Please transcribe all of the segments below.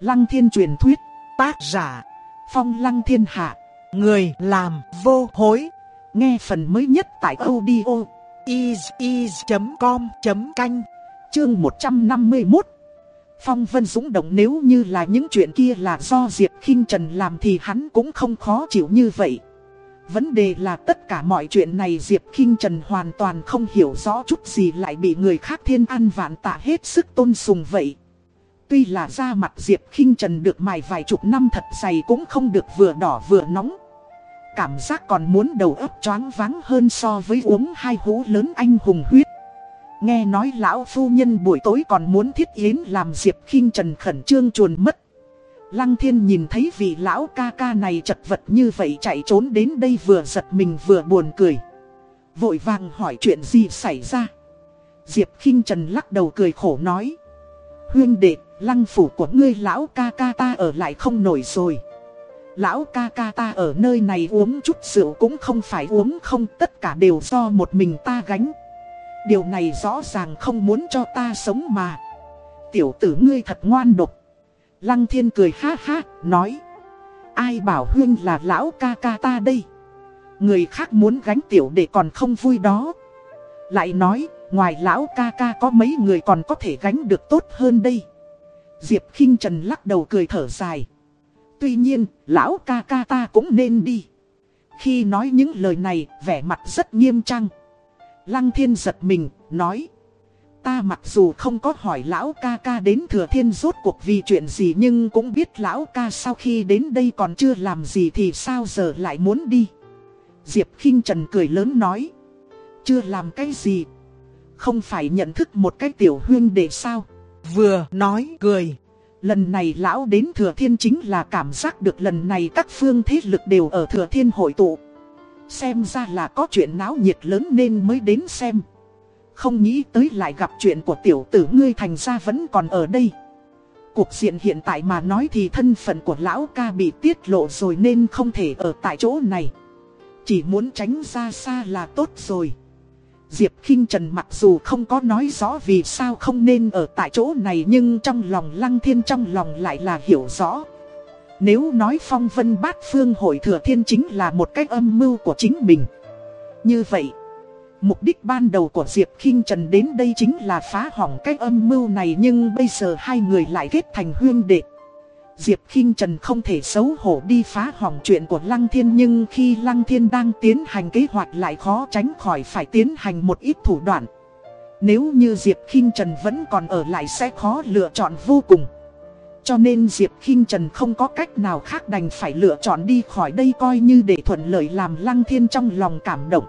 Lăng thiên truyền thuyết, tác giả, phong lăng thiên hạ, người làm vô hối. Nghe phần mới nhất tại audio is.com.canh, chương 151. Phong Vân Dũng động nếu như là những chuyện kia là do Diệp khinh Trần làm thì hắn cũng không khó chịu như vậy. Vấn đề là tất cả mọi chuyện này Diệp khinh Trần hoàn toàn không hiểu rõ chút gì lại bị người khác thiên an vạn tạ hết sức tôn sùng vậy. Tuy là da mặt Diệp khinh Trần được mài vài chục năm thật dày cũng không được vừa đỏ vừa nóng. Cảm giác còn muốn đầu óc choáng váng hơn so với uống hai hũ lớn anh hùng huyết. Nghe nói lão phu nhân buổi tối còn muốn thiết yến làm Diệp khinh Trần khẩn trương chuồn mất. Lăng thiên nhìn thấy vị lão ca ca này chật vật như vậy chạy trốn đến đây vừa giật mình vừa buồn cười. Vội vàng hỏi chuyện gì xảy ra. Diệp khinh Trần lắc đầu cười khổ nói. Huyên đệ, lăng phủ của ngươi lão ca ca ta ở lại không nổi rồi. Lão ca ca ta ở nơi này uống chút rượu cũng không phải uống không tất cả đều do một mình ta gánh. Điều này rõ ràng không muốn cho ta sống mà. Tiểu tử ngươi thật ngoan độc. Lăng thiên cười ha ha, nói. Ai bảo huyên là lão ca ca ta đây. Người khác muốn gánh tiểu để còn không vui đó. Lại nói, ngoài lão ca ca có mấy người còn có thể gánh được tốt hơn đây. Diệp khinh Trần lắc đầu cười thở dài. Tuy nhiên, lão ca ca ta cũng nên đi. Khi nói những lời này, vẻ mặt rất nghiêm trang. Lăng thiên giật mình, nói. Ta mặc dù không có hỏi lão ca ca đến thừa thiên rốt cuộc vì chuyện gì nhưng cũng biết lão ca sau khi đến đây còn chưa làm gì thì sao giờ lại muốn đi. Diệp khinh Trần cười lớn nói. Chưa làm cái gì. Không phải nhận thức một cái tiểu huyên để sao. Vừa nói cười. Lần này lão đến thừa thiên chính là cảm giác được lần này các phương thế lực đều ở thừa thiên hội tụ. Xem ra là có chuyện náo nhiệt lớn nên mới đến xem. Không nghĩ tới lại gặp chuyện của tiểu tử ngươi thành ra vẫn còn ở đây. Cuộc diện hiện tại mà nói thì thân phận của lão ca bị tiết lộ rồi nên không thể ở tại chỗ này. Chỉ muốn tránh ra xa là tốt rồi. Diệp khinh Trần mặc dù không có nói rõ vì sao không nên ở tại chỗ này nhưng trong lòng Lăng Thiên trong lòng lại là hiểu rõ. Nếu nói phong vân bát phương hội thừa thiên chính là một cách âm mưu của chính mình. Như vậy, mục đích ban đầu của Diệp khinh Trần đến đây chính là phá hỏng cách âm mưu này nhưng bây giờ hai người lại kết thành huyên đệ. Diệp khinh Trần không thể xấu hổ đi phá hỏng chuyện của Lăng Thiên, nhưng khi Lăng Thiên đang tiến hành kế hoạch lại khó tránh khỏi phải tiến hành một ít thủ đoạn. Nếu như Diệp khinh Trần vẫn còn ở lại sẽ khó lựa chọn vô cùng. Cho nên Diệp khinh Trần không có cách nào khác đành phải lựa chọn đi khỏi đây coi như để thuận lợi làm Lăng Thiên trong lòng cảm động.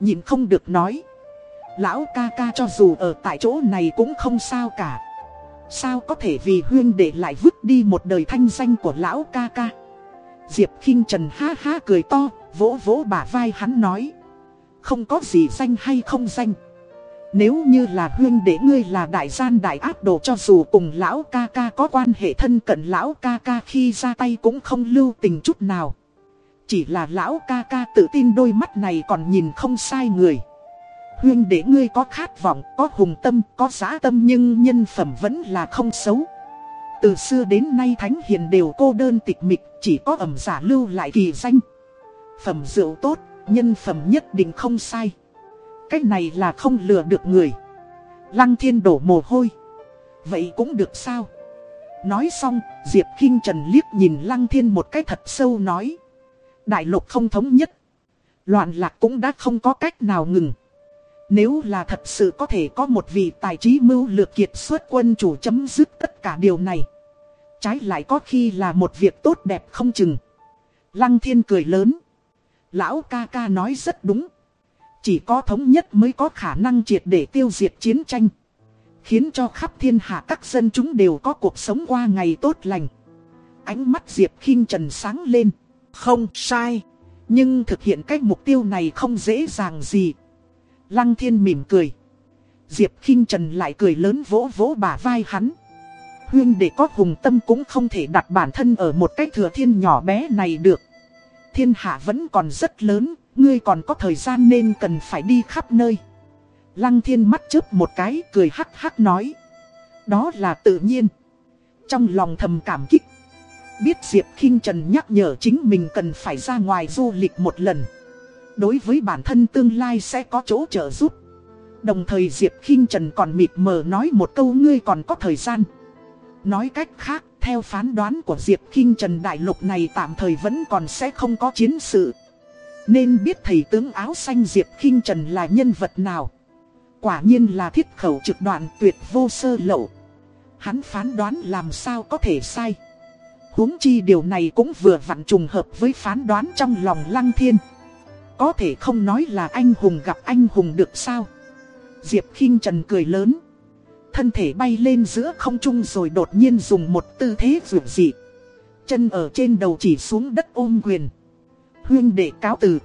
Nhìn không được nói. Lão ca ca cho dù ở tại chỗ này cũng không sao cả. Sao có thể vì huyên để lại vứt đi một đời thanh danh của lão ca ca? Diệp khinh Trần ha ha cười to, vỗ vỗ bả vai hắn nói. Không có gì danh hay không danh. Nếu như là huyên để ngươi là đại gian đại áp đồ cho dù cùng lão ca ca có quan hệ thân cận lão ca ca khi ra tay cũng không lưu tình chút nào. Chỉ là lão ca ca tự tin đôi mắt này còn nhìn không sai người. Huyên để ngươi có khát vọng, có hùng tâm, có giá tâm nhưng nhân phẩm vẫn là không xấu. Từ xưa đến nay Thánh Hiền đều cô đơn tịch mịch, chỉ có ẩm giả lưu lại kỳ danh. Phẩm rượu tốt, nhân phẩm nhất định không sai. Cách này là không lừa được người. Lăng thiên đổ mồ hôi. Vậy cũng được sao? Nói xong, Diệp kinh Trần liếc nhìn Lăng thiên một cách thật sâu nói. Đại lục không thống nhất. Loạn lạc cũng đã không có cách nào ngừng. Nếu là thật sự có thể có một vị tài trí mưu lược kiệt xuất quân chủ chấm dứt tất cả điều này. Trái lại có khi là một việc tốt đẹp không chừng. Lăng thiên cười lớn. Lão ca ca nói rất đúng. Chỉ có thống nhất mới có khả năng triệt để tiêu diệt chiến tranh. Khiến cho khắp thiên hạ các dân chúng đều có cuộc sống qua ngày tốt lành. Ánh mắt Diệp khinh Trần sáng lên. Không sai. Nhưng thực hiện cách mục tiêu này không dễ dàng gì. Lăng thiên mỉm cười. Diệp khinh Trần lại cười lớn vỗ vỗ bả vai hắn. Huyên để có hùng tâm cũng không thể đặt bản thân ở một cái thừa thiên nhỏ bé này được. Thiên hạ vẫn còn rất lớn, ngươi còn có thời gian nên cần phải đi khắp nơi. Lăng thiên mắt chớp một cái cười hắc hắc nói. Đó là tự nhiên. Trong lòng thầm cảm kích. Biết Diệp khinh Trần nhắc nhở chính mình cần phải ra ngoài du lịch một lần. Đối với bản thân tương lai sẽ có chỗ trợ giúp. Đồng thời Diệp khinh Trần còn mịt mờ nói một câu ngươi còn có thời gian. Nói cách khác, theo phán đoán của Diệp khinh Trần đại lục này tạm thời vẫn còn sẽ không có chiến sự. Nên biết thầy tướng áo xanh Diệp khinh Trần là nhân vật nào. Quả nhiên là thiết khẩu trực đoạn tuyệt vô sơ lậu. Hắn phán đoán làm sao có thể sai. huống chi điều này cũng vừa vặn trùng hợp với phán đoán trong lòng lăng thiên. Có thể không nói là anh hùng gặp anh hùng được sao. Diệp khinh Trần cười lớn. Thân thể bay lên giữa không trung rồi đột nhiên dùng một tư thế vượt dị. Chân ở trên đầu chỉ xuống đất ôm quyền. Huyên đệ cáo từ.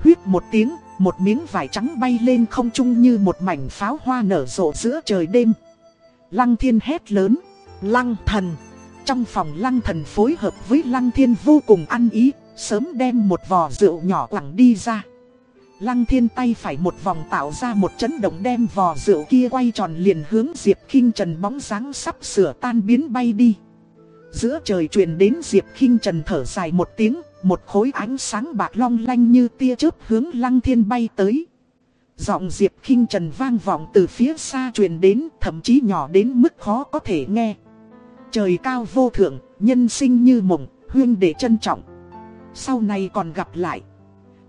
Huyết một tiếng, một miếng vải trắng bay lên không trung như một mảnh pháo hoa nở rộ giữa trời đêm. Lăng thiên hét lớn. Lăng thần. Trong phòng lăng thần phối hợp với lăng thiên vô cùng ăn ý, sớm đem một vò rượu nhỏ quẳng đi ra. Lăng thiên tay phải một vòng tạo ra một chấn động đem vò rượu kia quay tròn liền hướng Diệp khinh Trần bóng dáng sắp sửa tan biến bay đi. Giữa trời truyền đến Diệp khinh Trần thở dài một tiếng, một khối ánh sáng bạc long lanh như tia chớp hướng lăng thiên bay tới. Giọng Diệp khinh Trần vang vọng từ phía xa truyền đến, thậm chí nhỏ đến mức khó có thể nghe. Trời cao vô thượng, nhân sinh như mộng, huyên để trân trọng. Sau này còn gặp lại.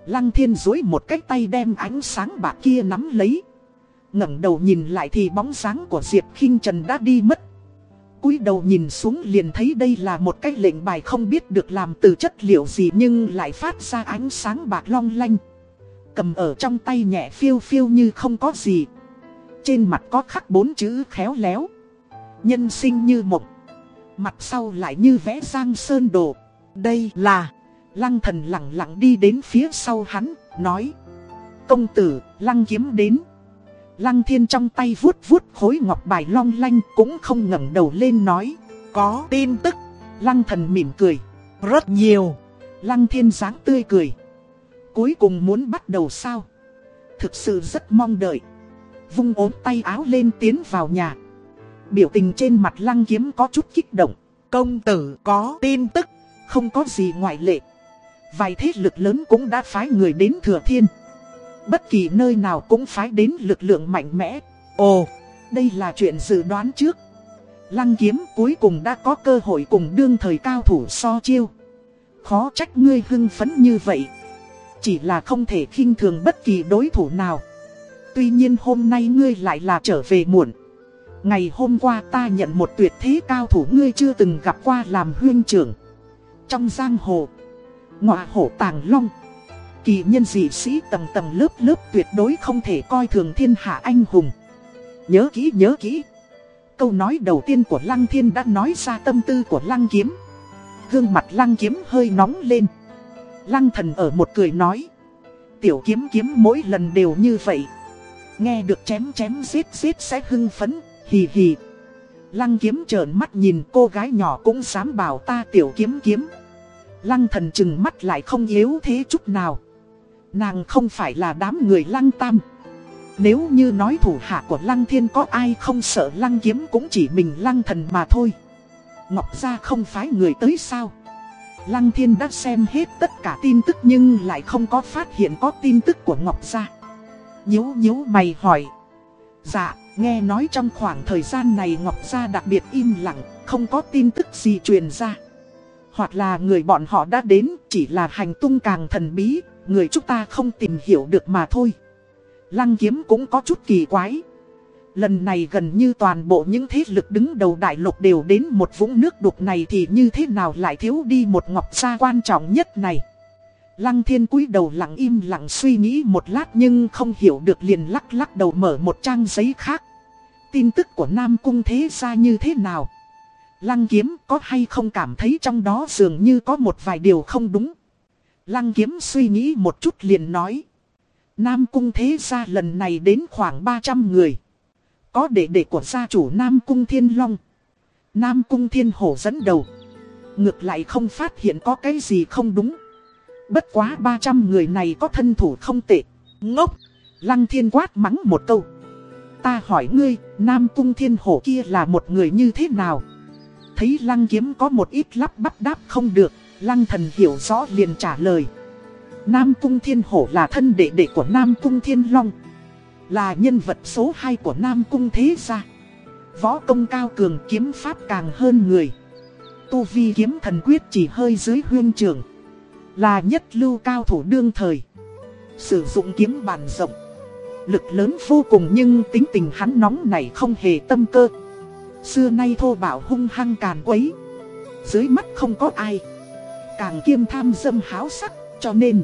Lăng thiên dối một cái tay đem ánh sáng bạc kia nắm lấy. ngẩng đầu nhìn lại thì bóng sáng của Diệp khinh Trần đã đi mất cúi đầu nhìn xuống liền thấy đây là một cái lệnh bài không biết được làm từ chất liệu gì nhưng lại phát ra ánh sáng bạc long lanh. Cầm ở trong tay nhẹ phiêu phiêu như không có gì. Trên mặt có khắc bốn chữ khéo léo. Nhân sinh như mộng. Mặt sau lại như vẽ giang sơn đồ. Đây là... Lăng thần lặng lặng đi đến phía sau hắn, nói. Công tử, lăng kiếm đến. Lăng thiên trong tay vuốt vuốt khối ngọc bài long lanh cũng không ngẩng đầu lên nói. Có tin tức. Lăng thần mỉm cười. Rất nhiều. Lăng thiên dáng tươi cười. Cuối cùng muốn bắt đầu sao? Thực sự rất mong đợi. Vung ốm tay áo lên tiến vào nhà. Biểu tình trên mặt lăng kiếm có chút kích động. Công tử có tin tức. Không có gì ngoại lệ. Vài thế lực lớn cũng đã phái người đến thừa thiên. Bất kỳ nơi nào cũng phái đến lực lượng mạnh mẽ. Ồ, đây là chuyện dự đoán trước. Lăng kiếm cuối cùng đã có cơ hội cùng đương thời cao thủ so chiêu. Khó trách ngươi hưng phấn như vậy. Chỉ là không thể khinh thường bất kỳ đối thủ nào. Tuy nhiên hôm nay ngươi lại là trở về muộn. Ngày hôm qua ta nhận một tuyệt thế cao thủ ngươi chưa từng gặp qua làm huyên trưởng. Trong giang hồ, ngọa hổ tàng long. Kỳ nhân dị sĩ tầng tầng lớp lớp tuyệt đối không thể coi thường thiên hạ anh hùng. Nhớ kỹ nhớ kỹ. Câu nói đầu tiên của Lăng Thiên đã nói ra tâm tư của Lăng Kiếm. Gương mặt Lăng Kiếm hơi nóng lên. Lăng Thần ở một cười nói. Tiểu kiếm kiếm mỗi lần đều như vậy. Nghe được chém chém giết giết sẽ hưng phấn, hì hì. Lăng Kiếm trợn mắt nhìn cô gái nhỏ cũng dám bảo ta tiểu kiếm kiếm. Lăng thần chừng mắt lại không yếu thế chút nào. Nàng không phải là đám người lăng tam. Nếu như nói thủ hạ của lăng thiên có ai không sợ lăng kiếm cũng chỉ mình lăng thần mà thôi. Ngọc Gia không phái người tới sao? Lăng thiên đã xem hết tất cả tin tức nhưng lại không có phát hiện có tin tức của Ngọc Gia. Nhíu nhíu mày hỏi. Dạ, nghe nói trong khoảng thời gian này Ngọc Gia đặc biệt im lặng, không có tin tức gì truyền ra. Hoặc là người bọn họ đã đến, chỉ là hành tung càng thần bí, người chúng ta không tìm hiểu được mà thôi. Lăng kiếm cũng có chút kỳ quái. Lần này gần như toàn bộ những thế lực đứng đầu đại lục đều đến một vũng nước đục này thì như thế nào lại thiếu đi một ngọc gia quan trọng nhất này. Lăng thiên cúi đầu lặng im lặng suy nghĩ một lát nhưng không hiểu được liền lắc lắc đầu mở một trang giấy khác. Tin tức của Nam Cung thế ra như thế nào? Lăng kiếm có hay không cảm thấy trong đó dường như có một vài điều không đúng? Lăng kiếm suy nghĩ một chút liền nói. Nam cung thế gia lần này đến khoảng 300 người. Có đệ đệ của gia chủ Nam cung thiên long. Nam cung thiên hổ dẫn đầu. Ngược lại không phát hiện có cái gì không đúng. Bất quá 300 người này có thân thủ không tệ. Ngốc. Lăng thiên quát mắng một câu. Ta hỏi ngươi, Nam cung thiên hổ kia là một người như thế nào? Thấy lăng kiếm có một ít lắp bắt đáp không được, lăng thần hiểu rõ liền trả lời. Nam Cung Thiên Hổ là thân đệ đệ của Nam Cung Thiên Long. Là nhân vật số 2 của Nam Cung Thế Gia. Võ công cao cường kiếm pháp càng hơn người. Tu vi kiếm thần quyết chỉ hơi dưới huyên trường. Là nhất lưu cao thủ đương thời. Sử dụng kiếm bàn rộng. Lực lớn vô cùng nhưng tính tình hắn nóng này không hề tâm cơ. Xưa nay thô bảo hung hăng càn quấy. Dưới mắt không có ai. Càng kiêm tham dâm háo sắc cho nên.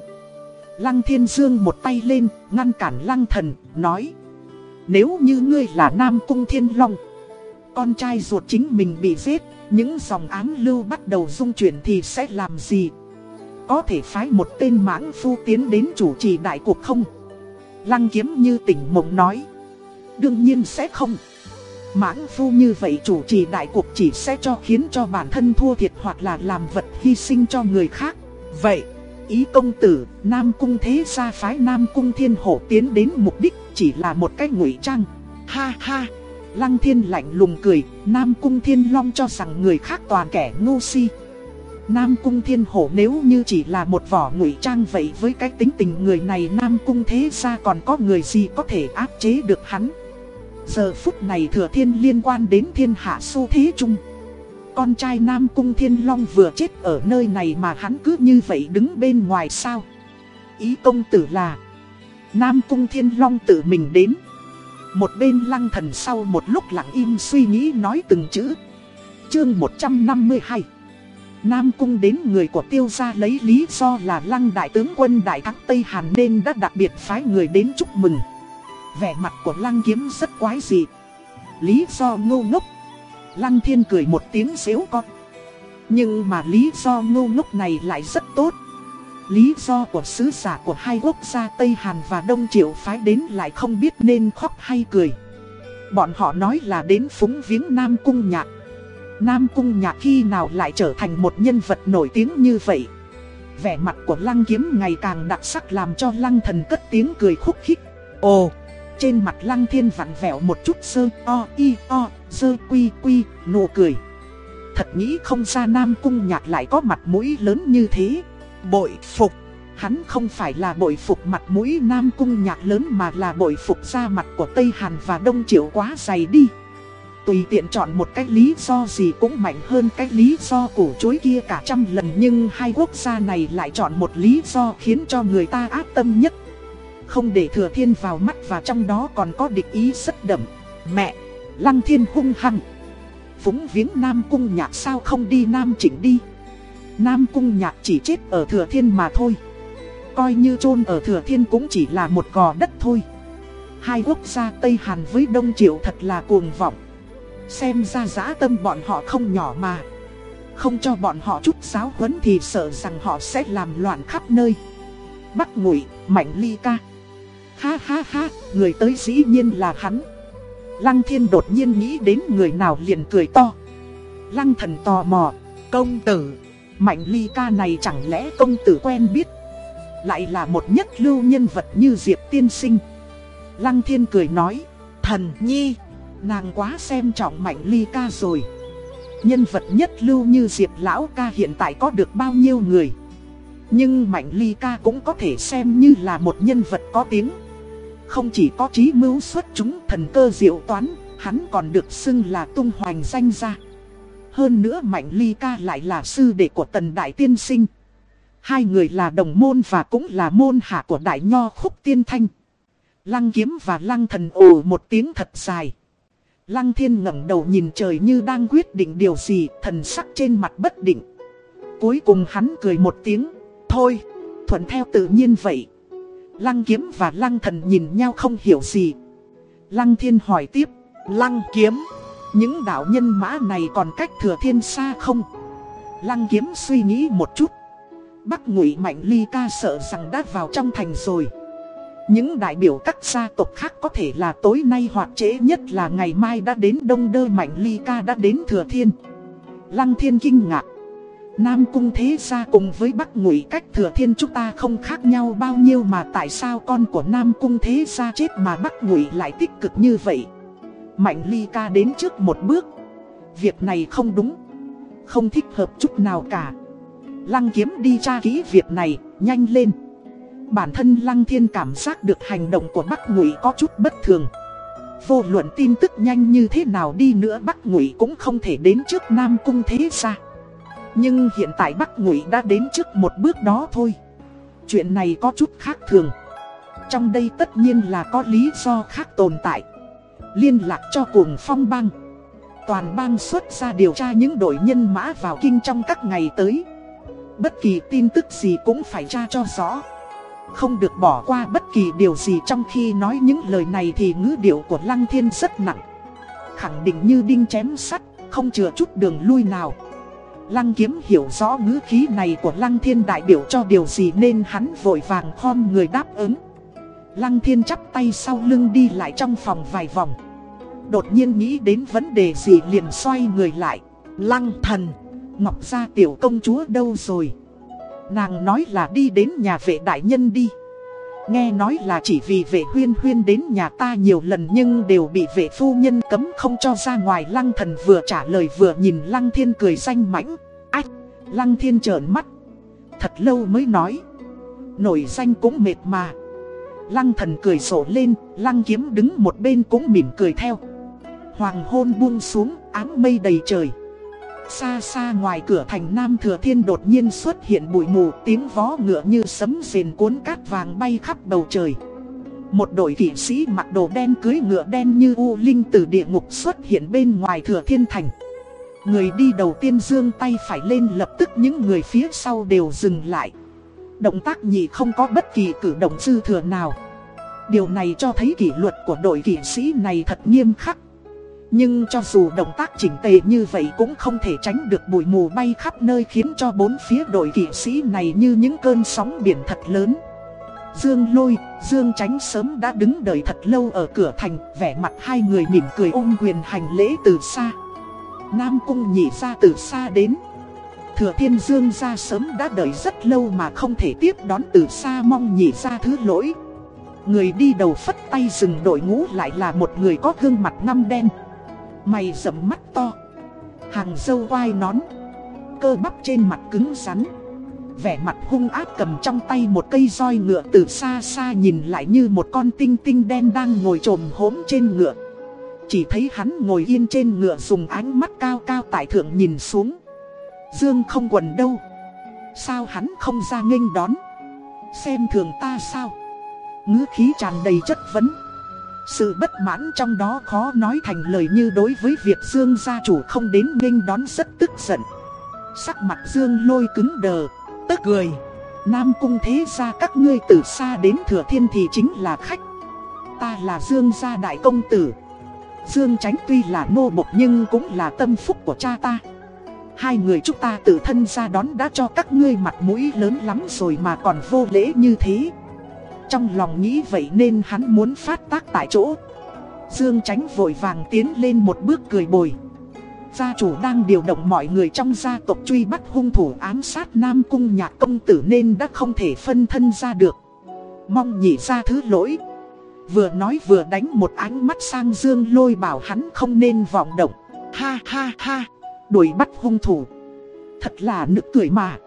Lăng Thiên Dương một tay lên, ngăn cản Lăng Thần, nói. Nếu như ngươi là Nam Cung Thiên Long Con trai ruột chính mình bị giết Những dòng án lưu bắt đầu dung chuyển thì sẽ làm gì? Có thể phái một tên mãng phu tiến đến chủ trì đại cuộc không? Lăng kiếm như tỉnh mộng nói. Đương nhiên sẽ không. Mãng phu như vậy chủ trì đại cuộc chỉ sẽ cho khiến cho bản thân thua thiệt hoặc là làm vật hy sinh cho người khác Vậy ý công tử, Nam Cung thế gia phái Nam Cung thiên hổ tiến đến mục đích chỉ là một cái ngụy trang. Ha ha! Lăng thiên lạnh lùng cười, Nam Cung thiên long cho rằng người khác toàn kẻ ngu si. Nam Cung thiên hổ nếu như chỉ là một vỏ ngụy trang vậy với cái tính tình người này Nam Cung thế gia còn có người gì có thể áp chế được hắn. Giờ phút này thừa thiên liên quan đến thiên hạ su thế chung. Con trai Nam Cung Thiên Long vừa chết ở nơi này mà hắn cứ như vậy đứng bên ngoài sao? Ý công tử là, Nam Cung Thiên Long tự mình đến. Một bên lăng thần sau một lúc lặng im suy nghĩ nói từng chữ. Chương 152 Nam Cung đến người của tiêu gia lấy lý do là lăng đại tướng quân đại thắng Tây Hàn nên đã đặc biệt phái người đến chúc mừng. Vẻ mặt của lăng kiếm rất quái dị Lý do ngu ngốc Lăng thiên cười một tiếng xéo con. Nhưng mà lý do ngu ngốc này lại rất tốt. Lý do của sứ giả của hai quốc gia Tây Hàn và Đông Triệu phái đến lại không biết nên khóc hay cười. Bọn họ nói là đến phúng viếng Nam Cung Nhạc. Nam Cung Nhạc khi nào lại trở thành một nhân vật nổi tiếng như vậy. Vẻ mặt của Lăng Kiếm ngày càng đặc sắc làm cho Lăng Thần cất tiếng cười khúc khích. Ồ! Trên mặt Lăng Thiên vặn vẹo một chút sơ o y o sơ quy quy, nụ cười. Thật nghĩ không ra Nam Cung Nhạc lại có mặt mũi lớn như thế. Bội phục. Hắn không phải là bội phục mặt mũi Nam Cung Nhạc lớn mà là bội phục ra mặt của Tây Hàn và Đông Triệu quá dày đi. Tùy tiện chọn một cách lý do gì cũng mạnh hơn cách lý do củ chối kia cả trăm lần Nhưng hai quốc gia này lại chọn một lý do khiến cho người ta ác tâm nhất không để thừa thiên vào mắt và trong đó còn có địch ý rất đậm Mẹ! Lăng thiên hung hăng. Phúng viếng Nam Cung Nhạc sao không đi Nam Chỉnh đi. Nam Cung Nhạc chỉ chết ở Thừa Thiên mà thôi. Coi như chôn ở Thừa Thiên cũng chỉ là một gò đất thôi. Hai quốc gia Tây Hàn với Đông Triệu thật là cuồng vọng. Xem ra giã tâm bọn họ không nhỏ mà. Không cho bọn họ chút giáo huấn thì sợ rằng họ sẽ làm loạn khắp nơi. Bắc ngụy, mạnh ly ca. Ha ha ha, người tới dĩ nhiên là hắn. Lăng thiên đột nhiên nghĩ đến người nào liền cười to. Lăng thần tò mò, công tử, mạnh ly ca này chẳng lẽ công tử quen biết. Lại là một nhất lưu nhân vật như Diệp tiên sinh. Lăng thiên cười nói, thần nhi, nàng quá xem trọng mạnh ly ca rồi. Nhân vật nhất lưu như Diệp lão ca hiện tại có được bao nhiêu người. Nhưng Mạnh Ly ca cũng có thể xem như là một nhân vật có tiếng. Không chỉ có trí mưu xuất chúng thần cơ diệu toán, hắn còn được xưng là tung hoành danh gia. Hơn nữa Mạnh Ly Ca lại là sư đệ của tần đại tiên sinh. Hai người là đồng môn và cũng là môn hạ của đại nho khúc tiên thanh. Lăng kiếm và lăng thần ồ một tiếng thật dài. Lăng thiên ngẩng đầu nhìn trời như đang quyết định điều gì, thần sắc trên mặt bất định. Cuối cùng hắn cười một tiếng, thôi, thuận theo tự nhiên vậy. Lăng kiếm và lăng thần nhìn nhau không hiểu gì. Lăng thiên hỏi tiếp, lăng kiếm, những đạo nhân mã này còn cách thừa thiên xa không? Lăng kiếm suy nghĩ một chút. Bắc ngụy mạnh ly ca sợ rằng đã vào trong thành rồi. Những đại biểu các gia tộc khác có thể là tối nay hoặc trễ nhất là ngày mai đã đến đông đơ mạnh ly ca đã đến thừa thiên. Lăng thiên kinh ngạc. Nam cung thế gia cùng với Bắc Ngụy cách thừa thiên chúng ta không khác nhau bao nhiêu mà tại sao con của Nam cung thế gia chết mà Bắc Ngụy lại tích cực như vậy. Mạnh ly ca đến trước một bước. Việc này không đúng. Không thích hợp chút nào cả Lăng kiếm đi tra kỹ việc này, nhanh lên Bản thân Lăng Thiên cảm giác được hành động của Bắc Ngụy có chút bất thường Vô luận tin tức nhanh như thế nào đi nữa Bắc Ngụy cũng không thể đến trước Nam Cung thế Gia. Nhưng hiện tại Bắc Ngụy đã đến trước một bước đó thôi. Chuyện này có chút khác thường. Trong đây tất nhiên là có lý do khác tồn tại. Liên lạc cho cuồng phong bang. Toàn bang xuất ra điều tra những đội nhân mã vào kinh trong các ngày tới. Bất kỳ tin tức gì cũng phải tra cho rõ. Không được bỏ qua bất kỳ điều gì trong khi nói những lời này thì ngữ điệu của Lăng Thiên rất nặng. Khẳng định như đinh chém sắt, không chừa chút đường lui nào. Lăng kiếm hiểu rõ ngữ khí này của Lăng Thiên đại biểu cho điều gì nên hắn vội vàng khom người đáp ứng. Lăng Thiên chắp tay sau lưng đi lại trong phòng vài vòng. Đột nhiên nghĩ đến vấn đề gì liền xoay người lại. Lăng thần, Ngọc gia tiểu công chúa đâu rồi? Nàng nói là đi đến nhà vệ đại nhân đi. Nghe nói là chỉ vì vệ huyên huyên đến nhà ta nhiều lần nhưng đều bị vệ phu nhân cấm không cho ra ngoài. Lăng thần vừa trả lời vừa nhìn lăng thiên cười xanh mãnh Ách, lăng thiên trợn mắt. Thật lâu mới nói. Nổi danh cũng mệt mà. Lăng thần cười sổ lên, lăng kiếm đứng một bên cũng mỉm cười theo. Hoàng hôn buông xuống, áng mây đầy trời. Xa xa ngoài cửa thành Nam Thừa Thiên đột nhiên xuất hiện bụi mù, tiếng vó ngựa như sấm rền cuốn cát vàng bay khắp bầu trời. Một đội kỵ sĩ mặc đồ đen cưới ngựa đen như U Linh từ địa ngục xuất hiện bên ngoài Thừa Thiên Thành. Người đi đầu tiên dương tay phải lên, lập tức những người phía sau đều dừng lại. Động tác nhị không có bất kỳ cử động dư thừa nào. Điều này cho thấy kỷ luật của đội kỵ sĩ này thật nghiêm khắc. Nhưng cho dù động tác chỉnh tề như vậy cũng không thể tránh được bụi mù bay khắp nơi khiến cho bốn phía đội kỵ sĩ này như những cơn sóng biển thật lớn. Dương lôi, Dương tránh sớm đã đứng đợi thật lâu ở cửa thành, vẻ mặt hai người mỉm cười ôm quyền hành lễ từ xa. Nam cung nhị ra từ xa đến. Thừa thiên Dương ra sớm đã đợi rất lâu mà không thể tiếp đón từ xa mong nhị ra thứ lỗi. Người đi đầu phất tay dừng đội ngũ lại là một người có gương mặt ngăm đen. Mày rậm mắt to. Hàng dâu vai nón. Cơ bắp trên mặt cứng rắn. Vẻ mặt hung ác cầm trong tay một cây roi ngựa từ xa xa nhìn lại như một con tinh tinh đen đang ngồi trồm hốm trên ngựa. Chỉ thấy hắn ngồi yên trên ngựa dùng ánh mắt cao cao tại thượng nhìn xuống. Dương không quần đâu. Sao hắn không ra nghênh đón? Xem thường ta sao? Ngữ khí tràn đầy chất vấn sự bất mãn trong đó khó nói thành lời như đối với việc Dương gia chủ không đến nghênh đón rất tức giận. Sắc mặt Dương lôi cứng đờ, tức cười. Nam cung thế gia các ngươi từ xa đến thừa thiên thì chính là khách. Ta là Dương gia đại công tử. Dương tránh tuy là nô bộc nhưng cũng là tâm phúc của cha ta. Hai người chúng ta tự thân ra đón đã cho các ngươi mặt mũi lớn lắm rồi mà còn vô lễ như thế. Trong lòng nghĩ vậy nên hắn muốn phát tác tại chỗ. Dương Tránh vội vàng tiến lên một bước cười bồi. Gia chủ đang điều động mọi người trong gia tộc truy bắt hung thủ ám sát Nam Cung nhạc công tử nên đã không thể phân thân ra được. Mong nhị ra thứ lỗi. Vừa nói vừa đánh một ánh mắt sang Dương lôi bảo hắn không nên vọng động. Ha ha ha. Đuổi bắt hung thủ. Thật là nực cười mà.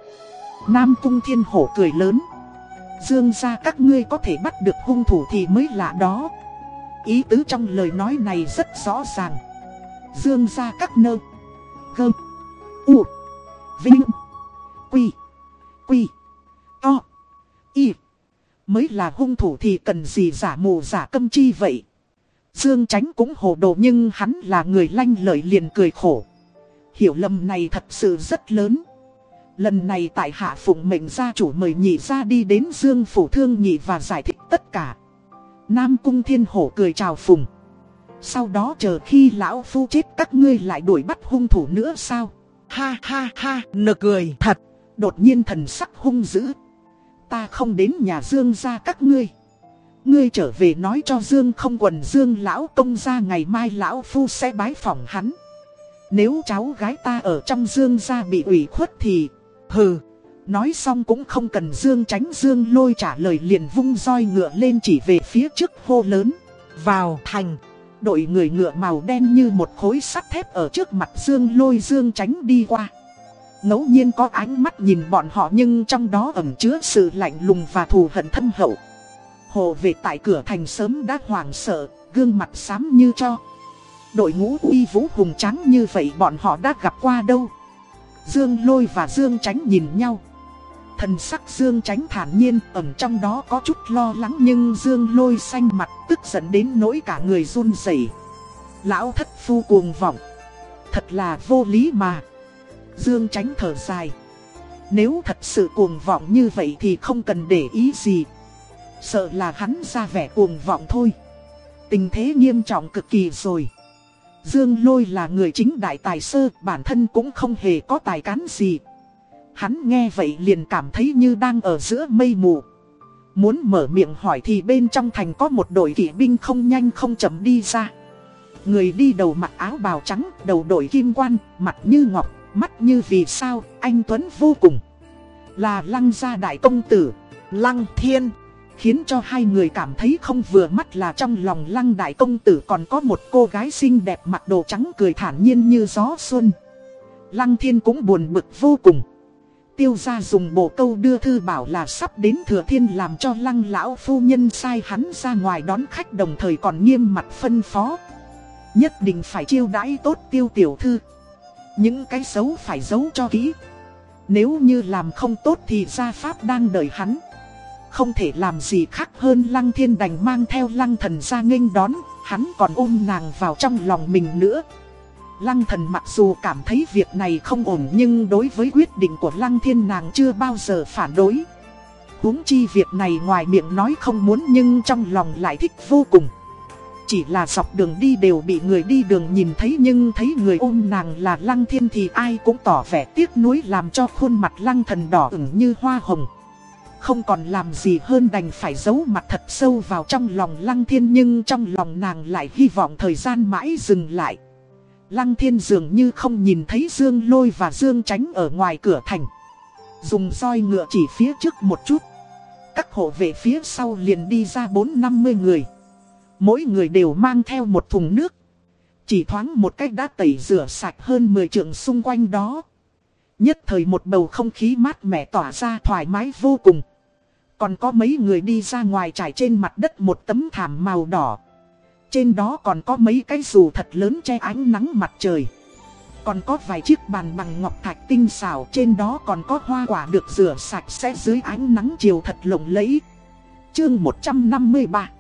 Nam Cung thiên hổ cười lớn. Dương ra các ngươi có thể bắt được hung thủ thì mới lạ đó. Ý tứ trong lời nói này rất rõ ràng. Dương ra các nơ, Gơ, U, Vinh, Quy Quy, To, Y. Mới là hung thủ thì cần gì giả mù giả câm chi vậy? Dương tránh cũng hồ đồ nhưng hắn là người lanh lợi liền cười khổ. Hiểu lầm này thật sự rất lớn. Lần này tại hạ phụng mệnh gia chủ mời nhị ra đi đến Dương Phủ Thương nhị và giải thích tất cả. Nam Cung Thiên Hổ cười chào phùng. Sau đó chờ khi lão phu chết các ngươi lại đuổi bắt hung thủ nữa sao? Ha ha ha, nực cười thật. Đột nhiên thần sắc hung dữ. Ta không đến nhà Dương ra các ngươi. Ngươi trở về nói cho Dương không quần Dương lão công ra ngày mai lão phu sẽ bái phỏng hắn. Nếu cháu gái ta ở trong Dương gia bị ủy khuất thì Hừ, nói xong cũng không cần Dương tránh Dương lôi trả lời liền vung roi ngựa lên chỉ về phía trước hô lớn. Vào thành, đội người ngựa màu đen như một khối sắt thép ở trước mặt Dương lôi Dương tránh đi qua. ngẫu nhiên có ánh mắt nhìn bọn họ nhưng trong đó ẩn chứa sự lạnh lùng và thù hận thâm hậu. Hồ về tại cửa thành sớm đã hoảng sợ, gương mặt xám như cho. Đội ngũ uy vũ hùng trắng như vậy bọn họ đã gặp qua đâu. Dương Lôi và Dương Tránh nhìn nhau. Thần sắc Dương Tránh thản nhiên, ẩn trong đó có chút lo lắng nhưng Dương Lôi xanh mặt tức giận đến nỗi cả người run rẩy. Lão thất phu cuồng vọng. Thật là vô lý mà. Dương Tránh thở dài. Nếu thật sự cuồng vọng như vậy thì không cần để ý gì. Sợ là hắn ra vẻ cuồng vọng thôi. Tình thế nghiêm trọng cực kỳ rồi. Dương Lôi là người chính đại tài sơ, bản thân cũng không hề có tài cán gì. Hắn nghe vậy liền cảm thấy như đang ở giữa mây mù. Muốn mở miệng hỏi thì bên trong thành có một đội kỵ binh không nhanh không chậm đi ra. Người đi đầu mặc áo bào trắng, đầu đội kim quan, mặt như ngọc, mắt như vì sao, anh Tuấn vô cùng. Là lăng gia đại công tử, lăng thiên. Khiến cho hai người cảm thấy không vừa mắt là trong lòng lăng đại công tử còn có một cô gái xinh đẹp mặc đồ trắng cười thản nhiên như gió xuân. Lăng thiên cũng buồn bực vô cùng. Tiêu gia dùng bộ câu đưa thư bảo là sắp đến thừa thiên làm cho lăng lão phu nhân sai hắn ra ngoài đón khách đồng thời còn nghiêm mặt phân phó. Nhất định phải chiêu đãi tốt tiêu tiểu thư. Những cái xấu phải giấu cho kỹ. Nếu như làm không tốt thì gia pháp đang đợi hắn. Không thể làm gì khác hơn lăng thiên đành mang theo lăng thần ra nghênh đón, hắn còn ôm nàng vào trong lòng mình nữa. Lăng thần mặc dù cảm thấy việc này không ổn nhưng đối với quyết định của lăng thiên nàng chưa bao giờ phản đối. huống chi việc này ngoài miệng nói không muốn nhưng trong lòng lại thích vô cùng. Chỉ là dọc đường đi đều bị người đi đường nhìn thấy nhưng thấy người ôm nàng là lăng thiên thì ai cũng tỏ vẻ tiếc nuối làm cho khuôn mặt lăng thần đỏ ửng như hoa hồng. Không còn làm gì hơn đành phải giấu mặt thật sâu vào trong lòng lăng thiên nhưng trong lòng nàng lại hy vọng thời gian mãi dừng lại. Lăng thiên dường như không nhìn thấy Dương Lôi và Dương Tránh ở ngoài cửa thành. Dùng roi ngựa chỉ phía trước một chút. Các hộ vệ phía sau liền đi ra bốn năm mươi người. Mỗi người đều mang theo một thùng nước. Chỉ thoáng một cách đã tẩy rửa sạch hơn 10 trượng xung quanh đó. Nhất thời một bầu không khí mát mẻ tỏa ra thoải mái vô cùng. Còn có mấy người đi ra ngoài trải trên mặt đất một tấm thảm màu đỏ. Trên đó còn có mấy cái dù thật lớn che ánh nắng mặt trời. Còn có vài chiếc bàn bằng ngọc thạch tinh xảo, trên đó còn có hoa quả được rửa sạch sẽ dưới ánh nắng chiều thật lộng lẫy. Chương 153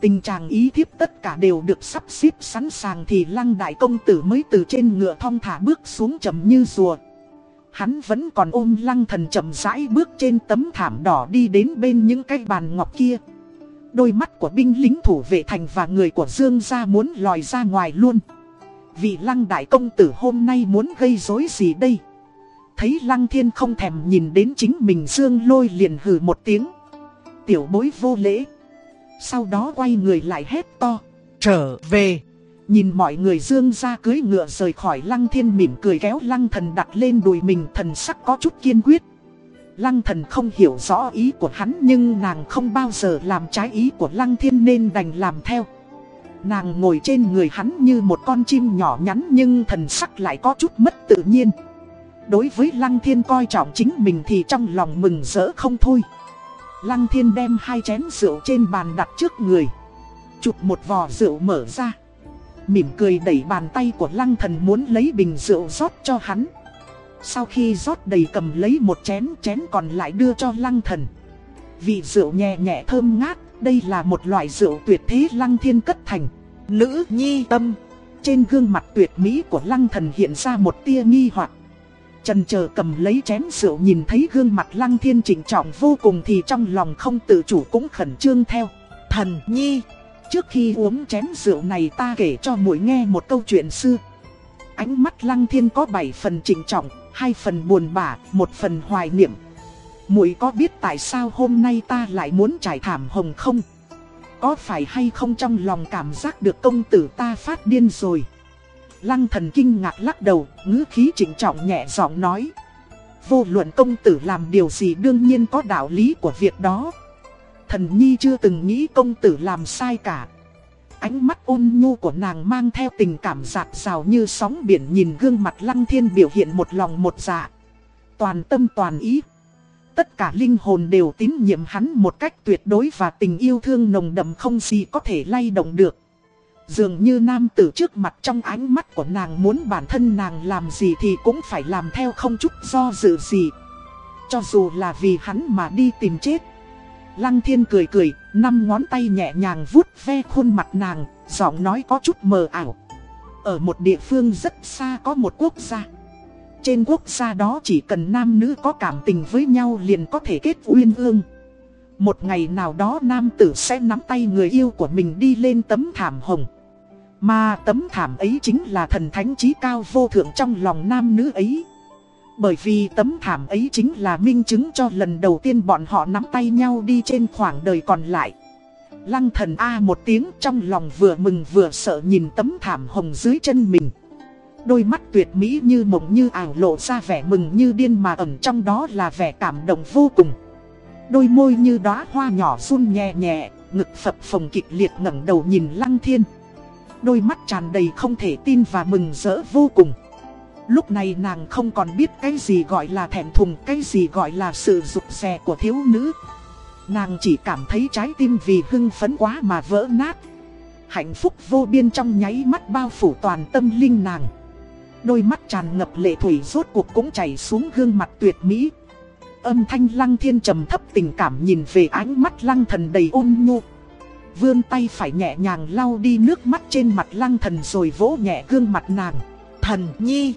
Tình trạng ý thiếp tất cả đều được sắp xếp sẵn sàng thì lăng đại công tử mới từ trên ngựa thong thả bước xuống chậm như ruột. Hắn vẫn còn ôm lăng thần chậm rãi bước trên tấm thảm đỏ đi đến bên những cái bàn ngọc kia. Đôi mắt của binh lính thủ vệ thành và người của Dương gia muốn lòi ra ngoài luôn. vì lăng đại công tử hôm nay muốn gây rối gì đây? Thấy lăng thiên không thèm nhìn đến chính mình Dương lôi liền hừ một tiếng. Tiểu bối vô lễ. Sau đó quay người lại hét to. Trở về. Nhìn mọi người dương ra cưới ngựa rời khỏi lăng thiên mỉm cười kéo lăng thần đặt lên đùi mình, thần sắc có chút kiên quyết. Lăng thần không hiểu rõ ý của hắn nhưng nàng không bao giờ làm trái ý của lăng thiên nên đành làm theo. Nàng ngồi trên người hắn như một con chim nhỏ nhắn nhưng thần sắc lại có chút mất tự nhiên. Đối với lăng thiên coi trọng chính mình thì trong lòng mừng rỡ không thôi. Lăng thiên đem hai chén rượu trên bàn đặt trước người. Chụp một vò rượu mở ra. Mỉm cười đẩy bàn tay của lăng thần muốn lấy bình rượu rót cho hắn. Sau khi rót đầy cầm lấy một chén chén còn lại đưa cho lăng thần. Vị rượu nhẹ nhẹ thơm ngát, đây là một loại rượu tuyệt thế lăng thiên cất thành. Nữ nhi tâm. Trên gương mặt tuyệt mỹ của lăng thần hiện ra một tia nghi hoặc Trần chờ cầm lấy chén rượu nhìn thấy gương mặt lăng thiên chỉnh trọng vô cùng thì trong lòng không tự chủ cũng khẩn trương theo. Thần nhi, trước khi uống chén rượu này ta kể cho muội nghe một câu chuyện xưa. Ánh mắt lăng thiên có 7 phần chỉnh trọng, hai phần buồn bã, một phần hoài niệm. Muội có biết tại sao hôm nay ta lại muốn trải thảm hồng không? Có phải hay không trong lòng cảm giác được công tử ta phát điên rồi? Lăng thần kinh ngạc lắc đầu, ngữ khí chỉnh trọng nhẹ giọng nói. Vô luận công tử làm điều gì đương nhiên có đạo lý của việc đó. Thần nhi chưa từng nghĩ công tử làm sai cả. Ánh mắt ôn nhu của nàng mang theo tình cảm giạt rào như sóng biển nhìn gương mặt lăng thiên biểu hiện một lòng một dạ. Toàn tâm toàn ý. Tất cả linh hồn đều tín nhiệm hắn một cách tuyệt đối và tình yêu thương nồng đậm không gì có thể lay động được. Dường như nam tử trước mặt trong ánh mắt của nàng muốn bản thân nàng làm gì thì cũng phải làm theo không chút do dự gì. Cho dù là vì hắn mà đi tìm chết. Lăng thiên cười cười, năm ngón tay nhẹ nhàng vuốt ve khuôn mặt nàng, giọng nói có chút mờ ảo. Ở một địa phương rất xa có một quốc gia. Trên quốc gia đó chỉ cần nam nữ có cảm tình với nhau liền có thể kết uyên ương. Một ngày nào đó nam tử sẽ nắm tay người yêu của mình đi lên tấm thảm hồng. Mà tấm thảm ấy chính là thần thánh trí cao vô thượng trong lòng nam nữ ấy. Bởi vì tấm thảm ấy chính là minh chứng cho lần đầu tiên bọn họ nắm tay nhau đi trên khoảng đời còn lại. Lăng thần A một tiếng trong lòng vừa mừng vừa sợ nhìn tấm thảm hồng dưới chân mình. Đôi mắt tuyệt mỹ như mộng như ảo lộ ra vẻ mừng như điên mà ẩn trong đó là vẻ cảm động vô cùng. Đôi môi như đóa hoa nhỏ run nhẹ nhẹ, ngực phập phồng kịch liệt ngẩng đầu nhìn lăng thiên. Đôi mắt tràn đầy không thể tin và mừng rỡ vô cùng. Lúc này nàng không còn biết cái gì gọi là thẹn thùng, cái gì gọi là sự rụt rè của thiếu nữ. Nàng chỉ cảm thấy trái tim vì hưng phấn quá mà vỡ nát. Hạnh phúc vô biên trong nháy mắt bao phủ toàn tâm linh nàng. Đôi mắt tràn ngập lệ thủy rốt cuộc cũng chảy xuống gương mặt tuyệt mỹ. Âm thanh lăng thiên trầm thấp tình cảm nhìn về ánh mắt lăng thần đầy ôn nhu. Vươn tay phải nhẹ nhàng lau đi nước mắt trên mặt lăng thần rồi vỗ nhẹ gương mặt nàng. Thần nhi,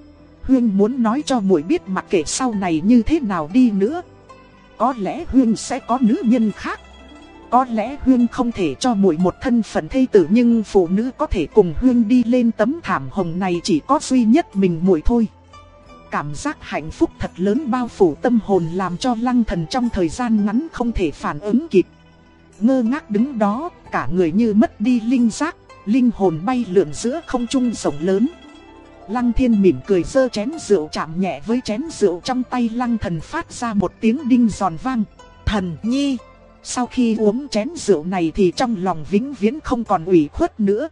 Huyên muốn nói cho muội biết mặc kệ sau này như thế nào đi nữa. Có lẽ Huyên sẽ có nữ nhân khác. Có lẽ Huyên không thể cho muội một thân phận thê tử nhưng phụ nữ có thể cùng Huyên đi lên tấm thảm hồng này chỉ có duy nhất mình muội thôi. Cảm giác hạnh phúc thật lớn bao phủ tâm hồn làm cho lăng thần trong thời gian ngắn không thể phản ứng kịp. Ngơ ngác đứng đó, cả người như mất đi linh giác, linh hồn bay lượn giữa không trung rộng lớn. Lăng thiên mỉm cười dơ chén rượu chạm nhẹ với chén rượu trong tay lăng thần phát ra một tiếng đinh giòn vang. Thần nhi! Sau khi uống chén rượu này thì trong lòng vĩnh viễn không còn ủy khuất nữa.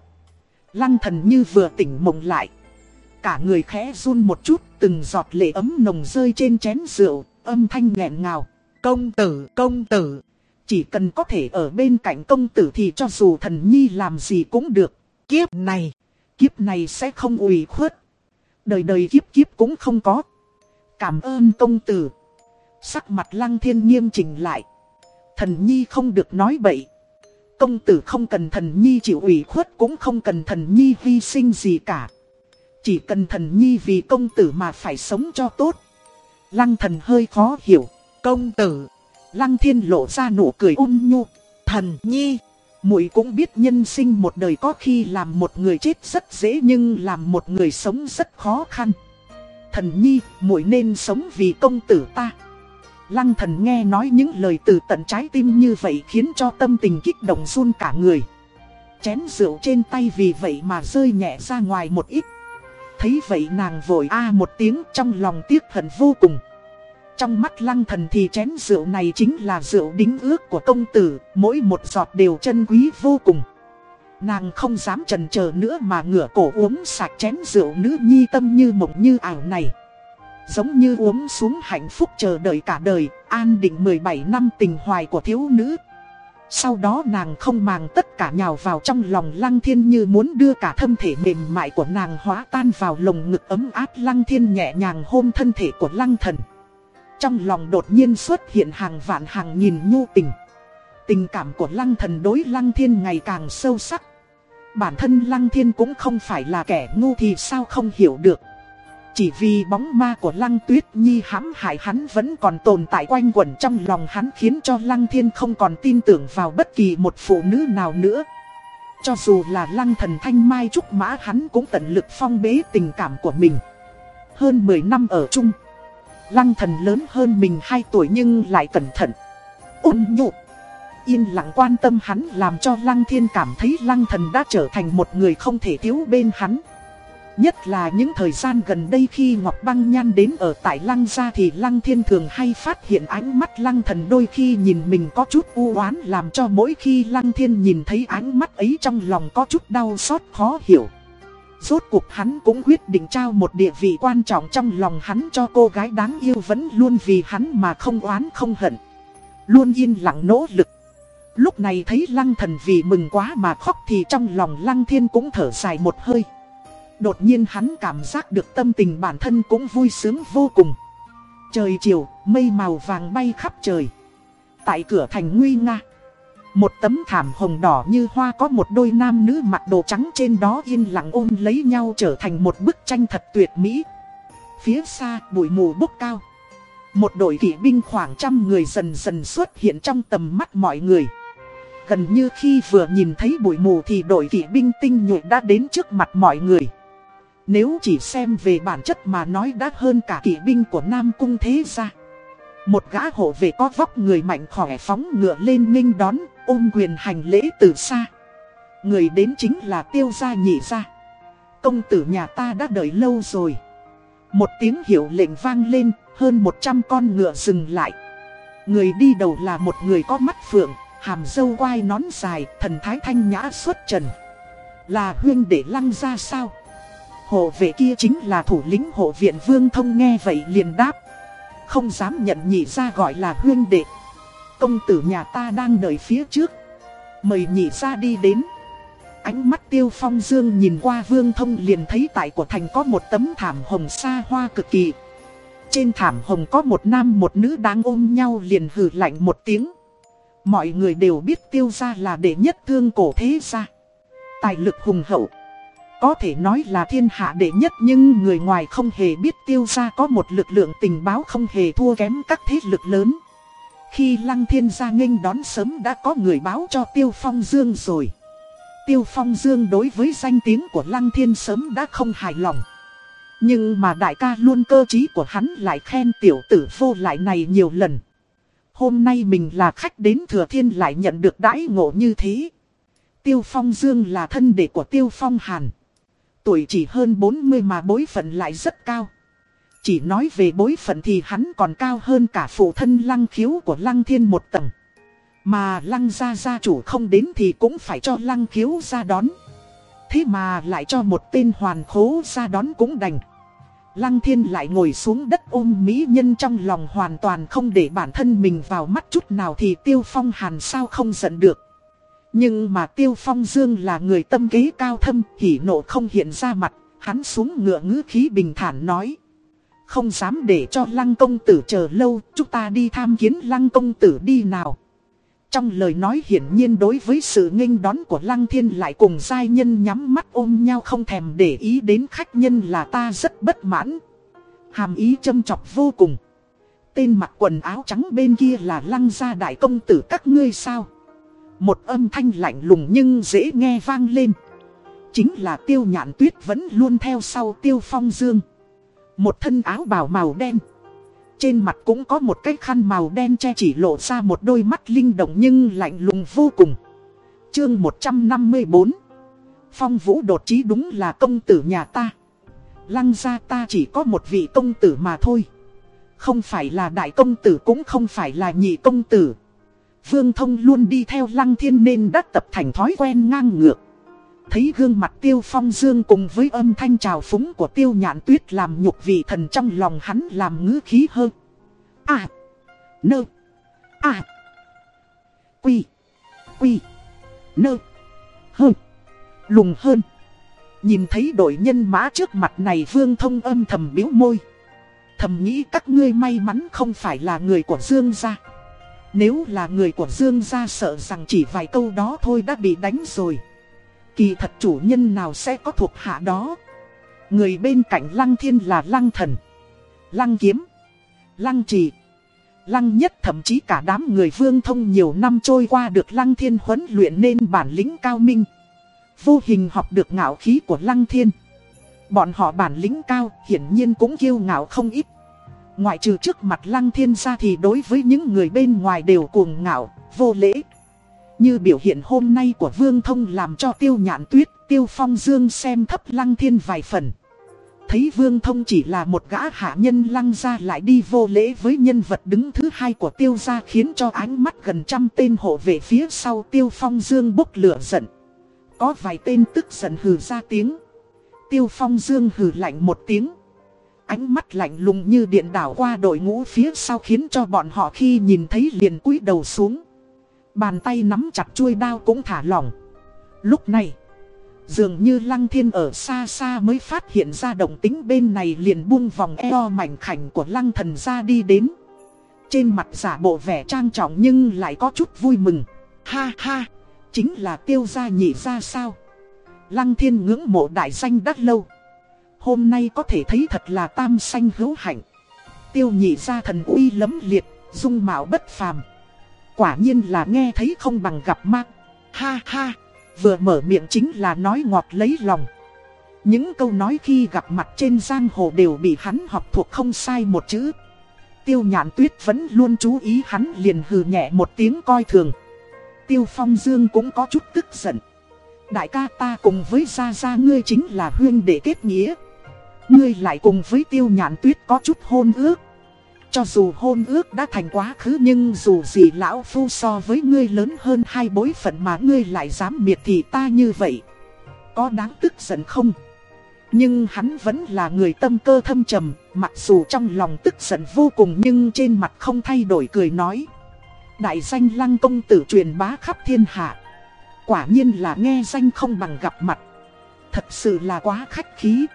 Lăng thần như vừa tỉnh mộng lại. Cả người khẽ run một chút, từng giọt lệ ấm nồng rơi trên chén rượu, âm thanh nghẹn ngào. Công tử, công tử. Chỉ cần có thể ở bên cạnh công tử thì cho dù thần nhi làm gì cũng được. Kiếp này, kiếp này sẽ không ủy khuất. Đời đời kiếp kiếp cũng không có. Cảm ơn công tử. Sắc mặt lăng thiên nghiêm chỉnh lại. Thần nhi không được nói bậy. Công tử không cần thần nhi chịu ủy khuất cũng không cần thần nhi hy sinh gì cả. Chỉ cần thần nhi vì công tử mà phải sống cho tốt. Lăng thần hơi khó hiểu. Công tử. Lăng thiên lộ ra nụ cười ôn nhu. Thần nhi muội cũng biết nhân sinh một đời có khi làm một người chết rất dễ nhưng làm một người sống rất khó khăn. Thần nhi, muội nên sống vì công tử ta. Lăng thần nghe nói những lời từ tận trái tim như vậy khiến cho tâm tình kích động run cả người. Chén rượu trên tay vì vậy mà rơi nhẹ ra ngoài một ít. Thấy vậy nàng vội a à một tiếng trong lòng tiếc hận vô cùng. Trong mắt lăng thần thì chén rượu này chính là rượu đính ước của công tử, mỗi một giọt đều chân quý vô cùng. Nàng không dám trần chờ nữa mà ngửa cổ uống sạch chén rượu nữ nhi tâm như mộng như ảo này. Giống như uống xuống hạnh phúc chờ đợi cả đời, an định 17 năm tình hoài của thiếu nữ. Sau đó nàng không màng tất cả nhào vào trong lòng lăng thiên như muốn đưa cả thân thể mềm mại của nàng hóa tan vào lồng ngực ấm áp lăng thiên nhẹ nhàng hôn thân thể của lăng thần. Trong lòng đột nhiên xuất hiện hàng vạn hàng nghìn nhu tình. Tình cảm của lăng thần đối lăng thiên ngày càng sâu sắc. Bản thân lăng thiên cũng không phải là kẻ ngu thì sao không hiểu được. Chỉ vì bóng ma của Lăng Tuyết Nhi hãm hại hắn vẫn còn tồn tại quanh quẩn trong lòng hắn khiến cho Lăng Thiên không còn tin tưởng vào bất kỳ một phụ nữ nào nữa. Cho dù là Lăng Thần Thanh Mai Trúc Mã hắn cũng tận lực phong bế tình cảm của mình. Hơn 10 năm ở chung. Lăng Thần lớn hơn mình 2 tuổi nhưng lại cẩn thận. Ôn nhụ. Yên lặng quan tâm hắn làm cho Lăng Thiên cảm thấy Lăng Thần đã trở thành một người không thể thiếu bên hắn. Nhất là những thời gian gần đây khi Ngọc Băng Nhan đến ở tại Lăng gia thì Lăng Thiên thường hay phát hiện ánh mắt Lăng Thần đôi khi nhìn mình có chút u oán làm cho mỗi khi Lăng Thiên nhìn thấy ánh mắt ấy trong lòng có chút đau xót khó hiểu. Rốt cuộc hắn cũng quyết định trao một địa vị quan trọng trong lòng hắn cho cô gái đáng yêu vẫn luôn vì hắn mà không oán không hận. Luôn yên lặng nỗ lực. Lúc này thấy lăng thần vì mừng quá mà khóc thì trong lòng lăng thiên cũng thở dài một hơi. Đột nhiên hắn cảm giác được tâm tình bản thân cũng vui sướng vô cùng. Trời chiều, mây màu vàng bay khắp trời. Tại cửa thành nguy nga. Một tấm thảm hồng đỏ như hoa có một đôi nam nữ mặc đồ trắng trên đó yên lặng ôm lấy nhau trở thành một bức tranh thật tuyệt mỹ. Phía xa, bụi mù bốc cao. Một đội kỵ binh khoảng trăm người dần dần xuất hiện trong tầm mắt mọi người. Gần như khi vừa nhìn thấy bụi mù thì đội kỵ binh tinh nhuệ đã đến trước mặt mọi người. Nếu chỉ xem về bản chất mà nói đã hơn cả kỵ binh của Nam Cung thế gia. Một gã hộ vệ có vóc người mạnh khỏe phóng ngựa lên nghênh đón, ôm quyền hành lễ từ xa. Người đến chính là tiêu gia nhị gia. Công tử nhà ta đã đợi lâu rồi. Một tiếng hiệu lệnh vang lên, hơn 100 con ngựa dừng lại. Người đi đầu là một người có mắt phượng, hàm dâu quai nón dài, thần thái thanh nhã xuất trần. Là huyên để lăng ra sao? Hộ vệ kia chính là thủ lĩnh hộ viện Vương Thông nghe vậy liền đáp. Không dám nhận nhị ra gọi là huyên đệ. Công tử nhà ta đang đợi phía trước. Mời nhị ra đi đến. Ánh mắt tiêu phong dương nhìn qua Vương Thông liền thấy tại của thành có một tấm thảm hồng xa hoa cực kỳ. Trên thảm hồng có một nam một nữ đang ôm nhau liền hử lạnh một tiếng. Mọi người đều biết tiêu gia là đệ nhất thương cổ thế gia. Tài lực hùng hậu. Có thể nói là thiên hạ đệ nhất nhưng người ngoài không hề biết tiêu gia có một lực lượng tình báo không hề thua kém các thế lực lớn. Khi Lăng Thiên gia nghênh đón sớm đã có người báo cho Tiêu Phong Dương rồi. Tiêu Phong Dương đối với danh tiếng của Lăng Thiên sớm đã không hài lòng. Nhưng mà đại ca luôn cơ trí của hắn lại khen tiểu tử vô lại này nhiều lần. Hôm nay mình là khách đến Thừa Thiên lại nhận được đãi ngộ như thế. Tiêu Phong Dương là thân đệ của Tiêu Phong Hàn. Tuổi chỉ hơn 40 mà bối phận lại rất cao. Chỉ nói về bối phận thì hắn còn cao hơn cả phụ thân lăng khiếu của lăng thiên một tầng. Mà lăng gia gia chủ không đến thì cũng phải cho lăng khiếu ra đón. Thế mà lại cho một tên hoàn khố ra đón cũng đành. Lăng thiên lại ngồi xuống đất ôm mỹ nhân trong lòng hoàn toàn không để bản thân mình vào mắt chút nào thì tiêu phong hàn sao không giận được. Nhưng mà tiêu phong dương là người tâm kế cao thâm, hỉ nộ không hiện ra mặt, hắn xuống ngựa ngữ khí bình thản nói. Không dám để cho lăng công tử chờ lâu, chúng ta đi tham kiến lăng công tử đi nào. Trong lời nói hiển nhiên đối với sự nghênh đón của lăng thiên lại cùng giai nhân nhắm mắt ôm nhau không thèm để ý đến khách nhân là ta rất bất mãn. Hàm ý châm chọc vô cùng. Tên mặc quần áo trắng bên kia là lăng gia đại công tử các ngươi sao. Một âm thanh lạnh lùng nhưng dễ nghe vang lên. Chính là tiêu nhạn tuyết vẫn luôn theo sau tiêu phong dương. Một thân áo bào màu đen. Trên mặt cũng có một cái khăn màu đen che chỉ lộ ra một đôi mắt linh động nhưng lạnh lùng vô cùng. Chương 154 Phong vũ đột chí đúng là công tử nhà ta. Lăng gia ta chỉ có một vị công tử mà thôi. Không phải là đại công tử cũng không phải là nhị công tử. Vương Thông luôn đi theo Lăng Thiên nên đã tập thành thói quen ngang ngược. Thấy gương mặt Tiêu Phong Dương cùng với âm thanh trào phúng của Tiêu Nhạn Tuyết làm nhục vị thần trong lòng hắn làm ngữ khí hơn. À, nơ, à, quy, quy, nơ, hơn, lùng hơn. Nhìn thấy đội nhân mã trước mặt này Vương Thông âm thầm biếu môi. Thầm nghĩ các ngươi may mắn không phải là người của Dương gia. Nếu là người của Dương gia sợ rằng chỉ vài câu đó thôi đã bị đánh rồi. Kỳ thật chủ nhân nào sẽ có thuộc hạ đó. Người bên cạnh Lăng Thiên là Lăng Thần, Lăng Kiếm, Lăng Trì, Lăng Nhất thậm chí cả đám người vương thông nhiều năm trôi qua được Lăng Thiên huấn luyện nên bản lĩnh cao minh. Vô hình học được ngạo khí của Lăng Thiên. Bọn họ bản lĩnh cao hiển nhiên cũng kiêu ngạo không ít. Ngoại trừ trước mặt Lăng Thiên ra thì đối với những người bên ngoài đều cuồng ngạo, vô lễ. Như biểu hiện hôm nay của Vương Thông làm cho Tiêu Nhạn Tuyết, Tiêu Phong Dương xem thấp Lăng Thiên vài phần. Thấy Vương Thông chỉ là một gã hạ nhân lăng ra lại đi vô lễ với nhân vật đứng thứ hai của Tiêu gia khiến cho ánh mắt gần trăm tên hộ về phía sau Tiêu Phong Dương bốc lửa giận. Có vài tên tức giận hừ ra tiếng. Tiêu Phong Dương hừ lạnh một tiếng. Ánh mắt lạnh lùng như điện đảo qua đội ngũ phía sau khiến cho bọn họ khi nhìn thấy liền cúi đầu xuống. Bàn tay nắm chặt chuôi đao cũng thả lỏng. Lúc này, dường như lăng thiên ở xa xa mới phát hiện ra động tính bên này liền buông vòng eo mảnh khảnh của lăng thần ra đi đến. Trên mặt giả bộ vẻ trang trọng nhưng lại có chút vui mừng. Ha ha, chính là tiêu gia nhị ra sao? Lăng thiên ngưỡng mộ đại danh đắt lâu. Hôm nay có thể thấy thật là tam sanh hữu hạnh. Tiêu nhị ra thần uy lấm liệt, dung mạo bất phàm. Quả nhiên là nghe thấy không bằng gặp mang Ha ha, vừa mở miệng chính là nói ngọt lấy lòng. Những câu nói khi gặp mặt trên giang hồ đều bị hắn học thuộc không sai một chữ. Tiêu nhạn tuyết vẫn luôn chú ý hắn liền hừ nhẹ một tiếng coi thường. Tiêu phong dương cũng có chút tức giận. Đại ca ta cùng với Gia Gia ngươi chính là huyên để kết nghĩa. Ngươi lại cùng với tiêu nhạn tuyết có chút hôn ước. Cho dù hôn ước đã thành quá khứ nhưng dù gì lão phu so với ngươi lớn hơn hai bối phận mà ngươi lại dám miệt thị ta như vậy. Có đáng tức giận không? Nhưng hắn vẫn là người tâm cơ thâm trầm, mặc dù trong lòng tức giận vô cùng nhưng trên mặt không thay đổi cười nói. Đại danh lăng công tử truyền bá khắp thiên hạ. Quả nhiên là nghe danh không bằng gặp mặt. Thật sự là quá khách khí.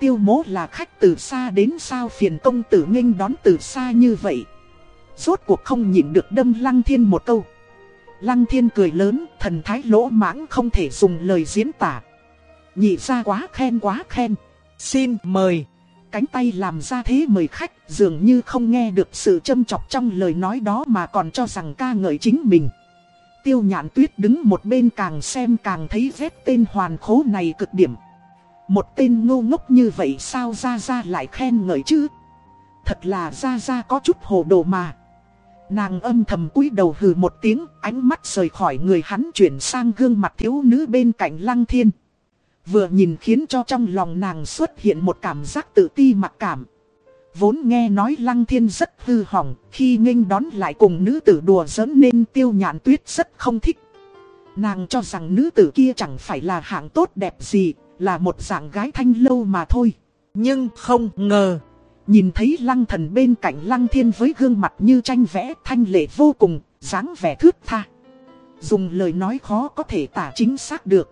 Tiêu mố là khách từ xa đến sao phiền công tử nghênh đón từ xa như vậy. Rốt cuộc không nhịn được đâm lăng thiên một câu. Lăng thiên cười lớn, thần thái lỗ mãng không thể dùng lời diễn tả. Nhị ra quá khen quá khen. Xin mời. Cánh tay làm ra thế mời khách dường như không nghe được sự châm chọc trong lời nói đó mà còn cho rằng ca ngợi chính mình. Tiêu nhạn tuyết đứng một bên càng xem càng thấy vết tên hoàn khố này cực điểm. Một tên ngu ngốc như vậy sao ra ra lại khen ngợi chứ? Thật là ra ra có chút hồ đồ mà. Nàng âm thầm cúi đầu hừ một tiếng, ánh mắt rời khỏi người hắn chuyển sang gương mặt thiếu nữ bên cạnh lăng thiên. Vừa nhìn khiến cho trong lòng nàng xuất hiện một cảm giác tự ti mặc cảm. Vốn nghe nói lăng thiên rất hư hỏng, khi nghênh đón lại cùng nữ tử đùa giỡn nên tiêu nhạn tuyết rất không thích. Nàng cho rằng nữ tử kia chẳng phải là hạng tốt đẹp gì, là một dạng gái thanh lâu mà thôi. Nhưng không ngờ, nhìn thấy lăng thần bên cạnh lăng thiên với gương mặt như tranh vẽ thanh lệ vô cùng, dáng vẻ thước tha. Dùng lời nói khó có thể tả chính xác được.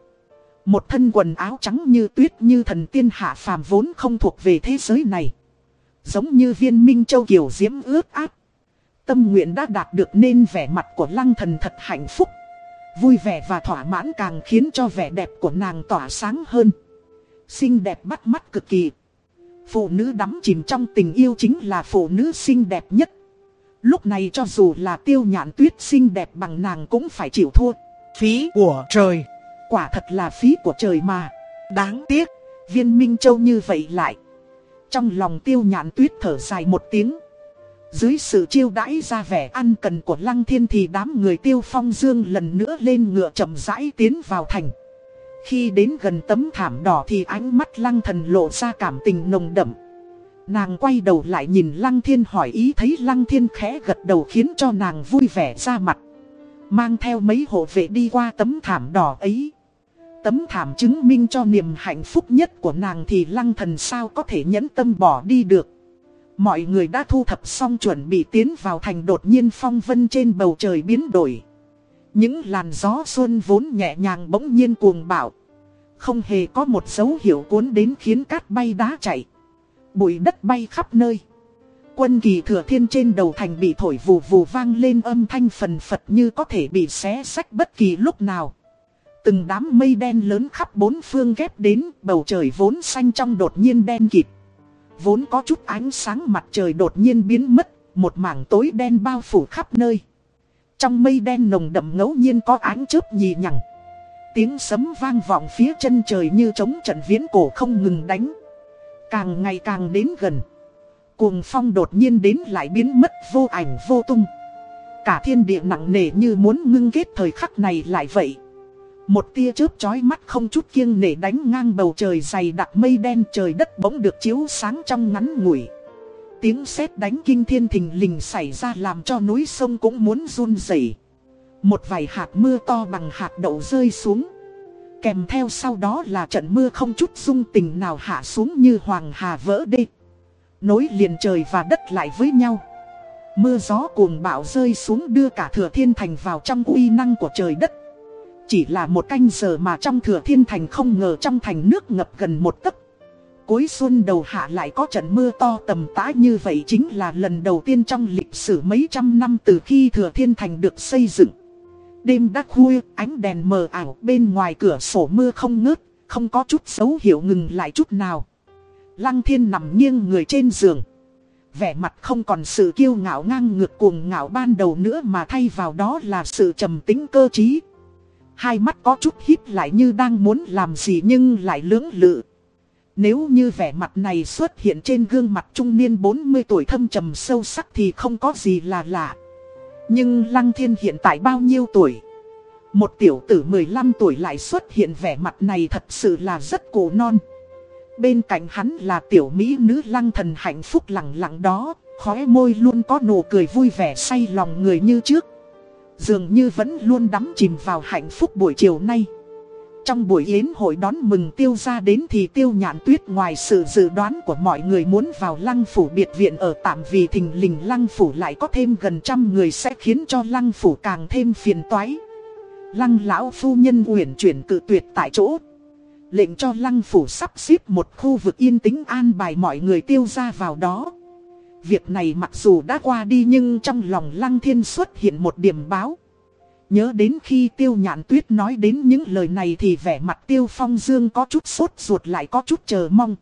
Một thân quần áo trắng như tuyết như thần tiên hạ phàm vốn không thuộc về thế giới này. Giống như viên minh châu kiều diễm ướt át. Tâm nguyện đã đạt được nên vẻ mặt của lăng thần thật hạnh phúc. Vui vẻ và thỏa mãn càng khiến cho vẻ đẹp của nàng tỏa sáng hơn. Xinh đẹp bắt mắt cực kỳ. Phụ nữ đắm chìm trong tình yêu chính là phụ nữ xinh đẹp nhất. Lúc này cho dù là tiêu nhạn tuyết xinh đẹp bằng nàng cũng phải chịu thua. Phí của trời. Quả thật là phí của trời mà. Đáng tiếc, viên minh châu như vậy lại. Trong lòng tiêu nhạn tuyết thở dài một tiếng. Dưới sự chiêu đãi ra vẻ ăn cần của Lăng Thiên thì đám người tiêu phong dương lần nữa lên ngựa chậm rãi tiến vào thành. Khi đến gần tấm thảm đỏ thì ánh mắt Lăng Thần lộ ra cảm tình nồng đậm. Nàng quay đầu lại nhìn Lăng Thiên hỏi ý thấy Lăng Thiên khẽ gật đầu khiến cho nàng vui vẻ ra mặt. Mang theo mấy hộ vệ đi qua tấm thảm đỏ ấy. Tấm thảm chứng minh cho niềm hạnh phúc nhất của nàng thì Lăng Thần sao có thể nhẫn tâm bỏ đi được. Mọi người đã thu thập xong chuẩn bị tiến vào thành đột nhiên phong vân trên bầu trời biến đổi. Những làn gió xuân vốn nhẹ nhàng bỗng nhiên cuồng bạo. Không hề có một dấu hiệu cuốn đến khiến cát bay đá chạy. Bụi đất bay khắp nơi. Quân kỳ thừa thiên trên đầu thành bị thổi vù vù vang lên âm thanh phần phật như có thể bị xé sách bất kỳ lúc nào. Từng đám mây đen lớn khắp bốn phương ghép đến, bầu trời vốn xanh trong đột nhiên đen kịt. Vốn có chút ánh sáng mặt trời đột nhiên biến mất, một mảng tối đen bao phủ khắp nơi. Trong mây đen nồng đậm ngẫu nhiên có ánh chớp nhì nhằng. Tiếng sấm vang vọng phía chân trời như trống trận viễn cổ không ngừng đánh. Càng ngày càng đến gần. Cuồng phong đột nhiên đến lại biến mất vô ảnh vô tung. Cả thiên địa nặng nề như muốn ngưng kết thời khắc này lại vậy. Một tia chớp chói mắt không chút kiêng nể đánh ngang bầu trời dày đặc mây đen trời đất bỗng được chiếu sáng trong ngắn ngủi. Tiếng sét đánh kinh thiên thình lình xảy ra làm cho núi sông cũng muốn run rẩy. Một vài hạt mưa to bằng hạt đậu rơi xuống. Kèm theo sau đó là trận mưa không chút dung tình nào hạ xuống như hoàng hà vỡ đê. Nối liền trời và đất lại với nhau. Mưa gió cuồng bão rơi xuống đưa cả thừa thiên thành vào trong uy năng của trời đất. Chỉ là một canh giờ mà trong thừa thiên thành không ngờ trong thành nước ngập gần một tấc. Cuối xuân đầu hạ lại có trận mưa to tầm tã như vậy chính là lần đầu tiên trong lịch sử mấy trăm năm từ khi thừa thiên thành được xây dựng. Đêm đã khuya, ánh đèn mờ ảo bên ngoài cửa sổ mưa không ngớt, không có chút dấu hiệu ngừng lại chút nào. Lăng thiên nằm nghiêng người trên giường. Vẻ mặt không còn sự kiêu ngạo ngang ngược cuồng ngạo ban đầu nữa mà thay vào đó là sự trầm tính cơ trí. Hai mắt có chút híp lại như đang muốn làm gì nhưng lại lưỡng lự. Nếu như vẻ mặt này xuất hiện trên gương mặt trung niên 40 tuổi thâm trầm sâu sắc thì không có gì là lạ. Nhưng Lăng Thiên hiện tại bao nhiêu tuổi? Một tiểu tử 15 tuổi lại xuất hiện vẻ mặt này thật sự là rất cổ non. Bên cạnh hắn là tiểu mỹ nữ lăng thần hạnh phúc lặng lặng đó, khóe môi luôn có nụ cười vui vẻ say lòng người như trước. Dường như vẫn luôn đắm chìm vào hạnh phúc buổi chiều nay. Trong buổi yến hội đón mừng tiêu ra đến thì tiêu nhạn tuyết ngoài sự dự đoán của mọi người muốn vào lăng phủ biệt viện ở tạm vì thình lình lăng phủ lại có thêm gần trăm người sẽ khiến cho lăng phủ càng thêm phiền toái. Lăng lão phu nhân uyển chuyển cự tuyệt tại chỗ. Lệnh cho lăng phủ sắp xếp một khu vực yên tĩnh an bài mọi người tiêu ra vào đó. Việc này mặc dù đã qua đi nhưng trong lòng lăng thiên xuất hiện một điểm báo. Nhớ đến khi tiêu nhạn tuyết nói đến những lời này thì vẻ mặt tiêu phong dương có chút sốt ruột lại có chút chờ mong.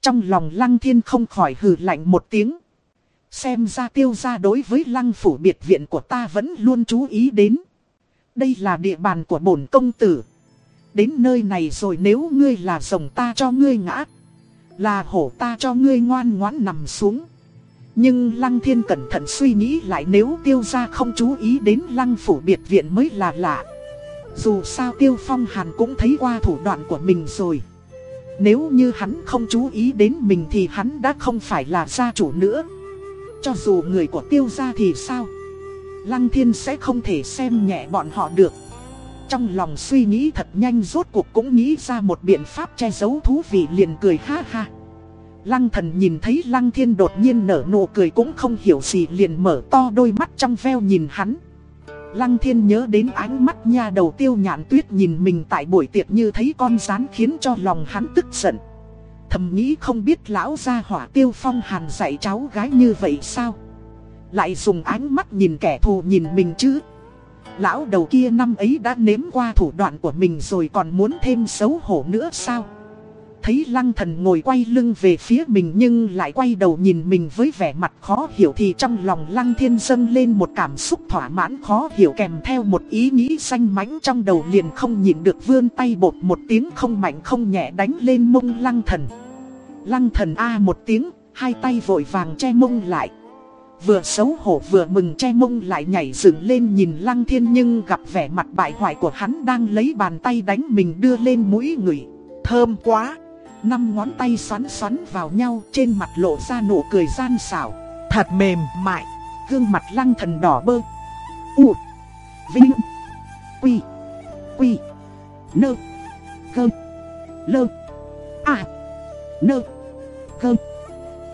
Trong lòng lăng thiên không khỏi hừ lạnh một tiếng. Xem ra tiêu ra đối với lăng phủ biệt viện của ta vẫn luôn chú ý đến. Đây là địa bàn của bổn công tử. Đến nơi này rồi nếu ngươi là rồng ta cho ngươi ngã. Là hổ ta cho ngươi ngoan ngoãn nằm xuống. Nhưng Lăng Thiên cẩn thận suy nghĩ lại nếu tiêu gia không chú ý đến Lăng Phủ biệt viện mới là lạ. Dù sao Tiêu Phong Hàn cũng thấy qua thủ đoạn của mình rồi. Nếu như hắn không chú ý đến mình thì hắn đã không phải là gia chủ nữa. Cho dù người của tiêu gia thì sao? Lăng Thiên sẽ không thể xem nhẹ bọn họ được. Trong lòng suy nghĩ thật nhanh rốt cuộc cũng nghĩ ra một biện pháp che giấu thú vị liền cười ha ha. Lăng thần nhìn thấy lăng thiên đột nhiên nở nụ cười cũng không hiểu gì liền mở to đôi mắt trong veo nhìn hắn. Lăng thiên nhớ đến ánh mắt nha đầu tiêu nhạn tuyết nhìn mình tại buổi tiệc như thấy con rán khiến cho lòng hắn tức giận. Thầm nghĩ không biết lão gia hỏa tiêu phong hàn dạy cháu gái như vậy sao? Lại dùng ánh mắt nhìn kẻ thù nhìn mình chứ? Lão đầu kia năm ấy đã nếm qua thủ đoạn của mình rồi còn muốn thêm xấu hổ nữa sao? Thấy lăng thần ngồi quay lưng về phía mình nhưng lại quay đầu nhìn mình với vẻ mặt khó hiểu thì trong lòng lăng thiên dâng lên một cảm xúc thỏa mãn khó hiểu kèm theo một ý nghĩ xanh mánh trong đầu liền không nhìn được vươn tay bột một tiếng không mạnh không nhẹ đánh lên mông lăng thần. Lăng thần a một tiếng, hai tay vội vàng che mông lại. Vừa xấu hổ vừa mừng che mông lại nhảy dựng lên nhìn lăng thiên nhưng gặp vẻ mặt bại hoại của hắn đang lấy bàn tay đánh mình đưa lên mũi người. Thơm quá! Năm ngón tay xoắn xoắn vào nhau, trên mặt lộ ra nụ cười gian xảo. Thật mềm mại. Gương mặt lăng thần đỏ bơ. U. Vinh. Quy. Quy. Nơ. Gơ. Lơ. À. Nơ. Gơ.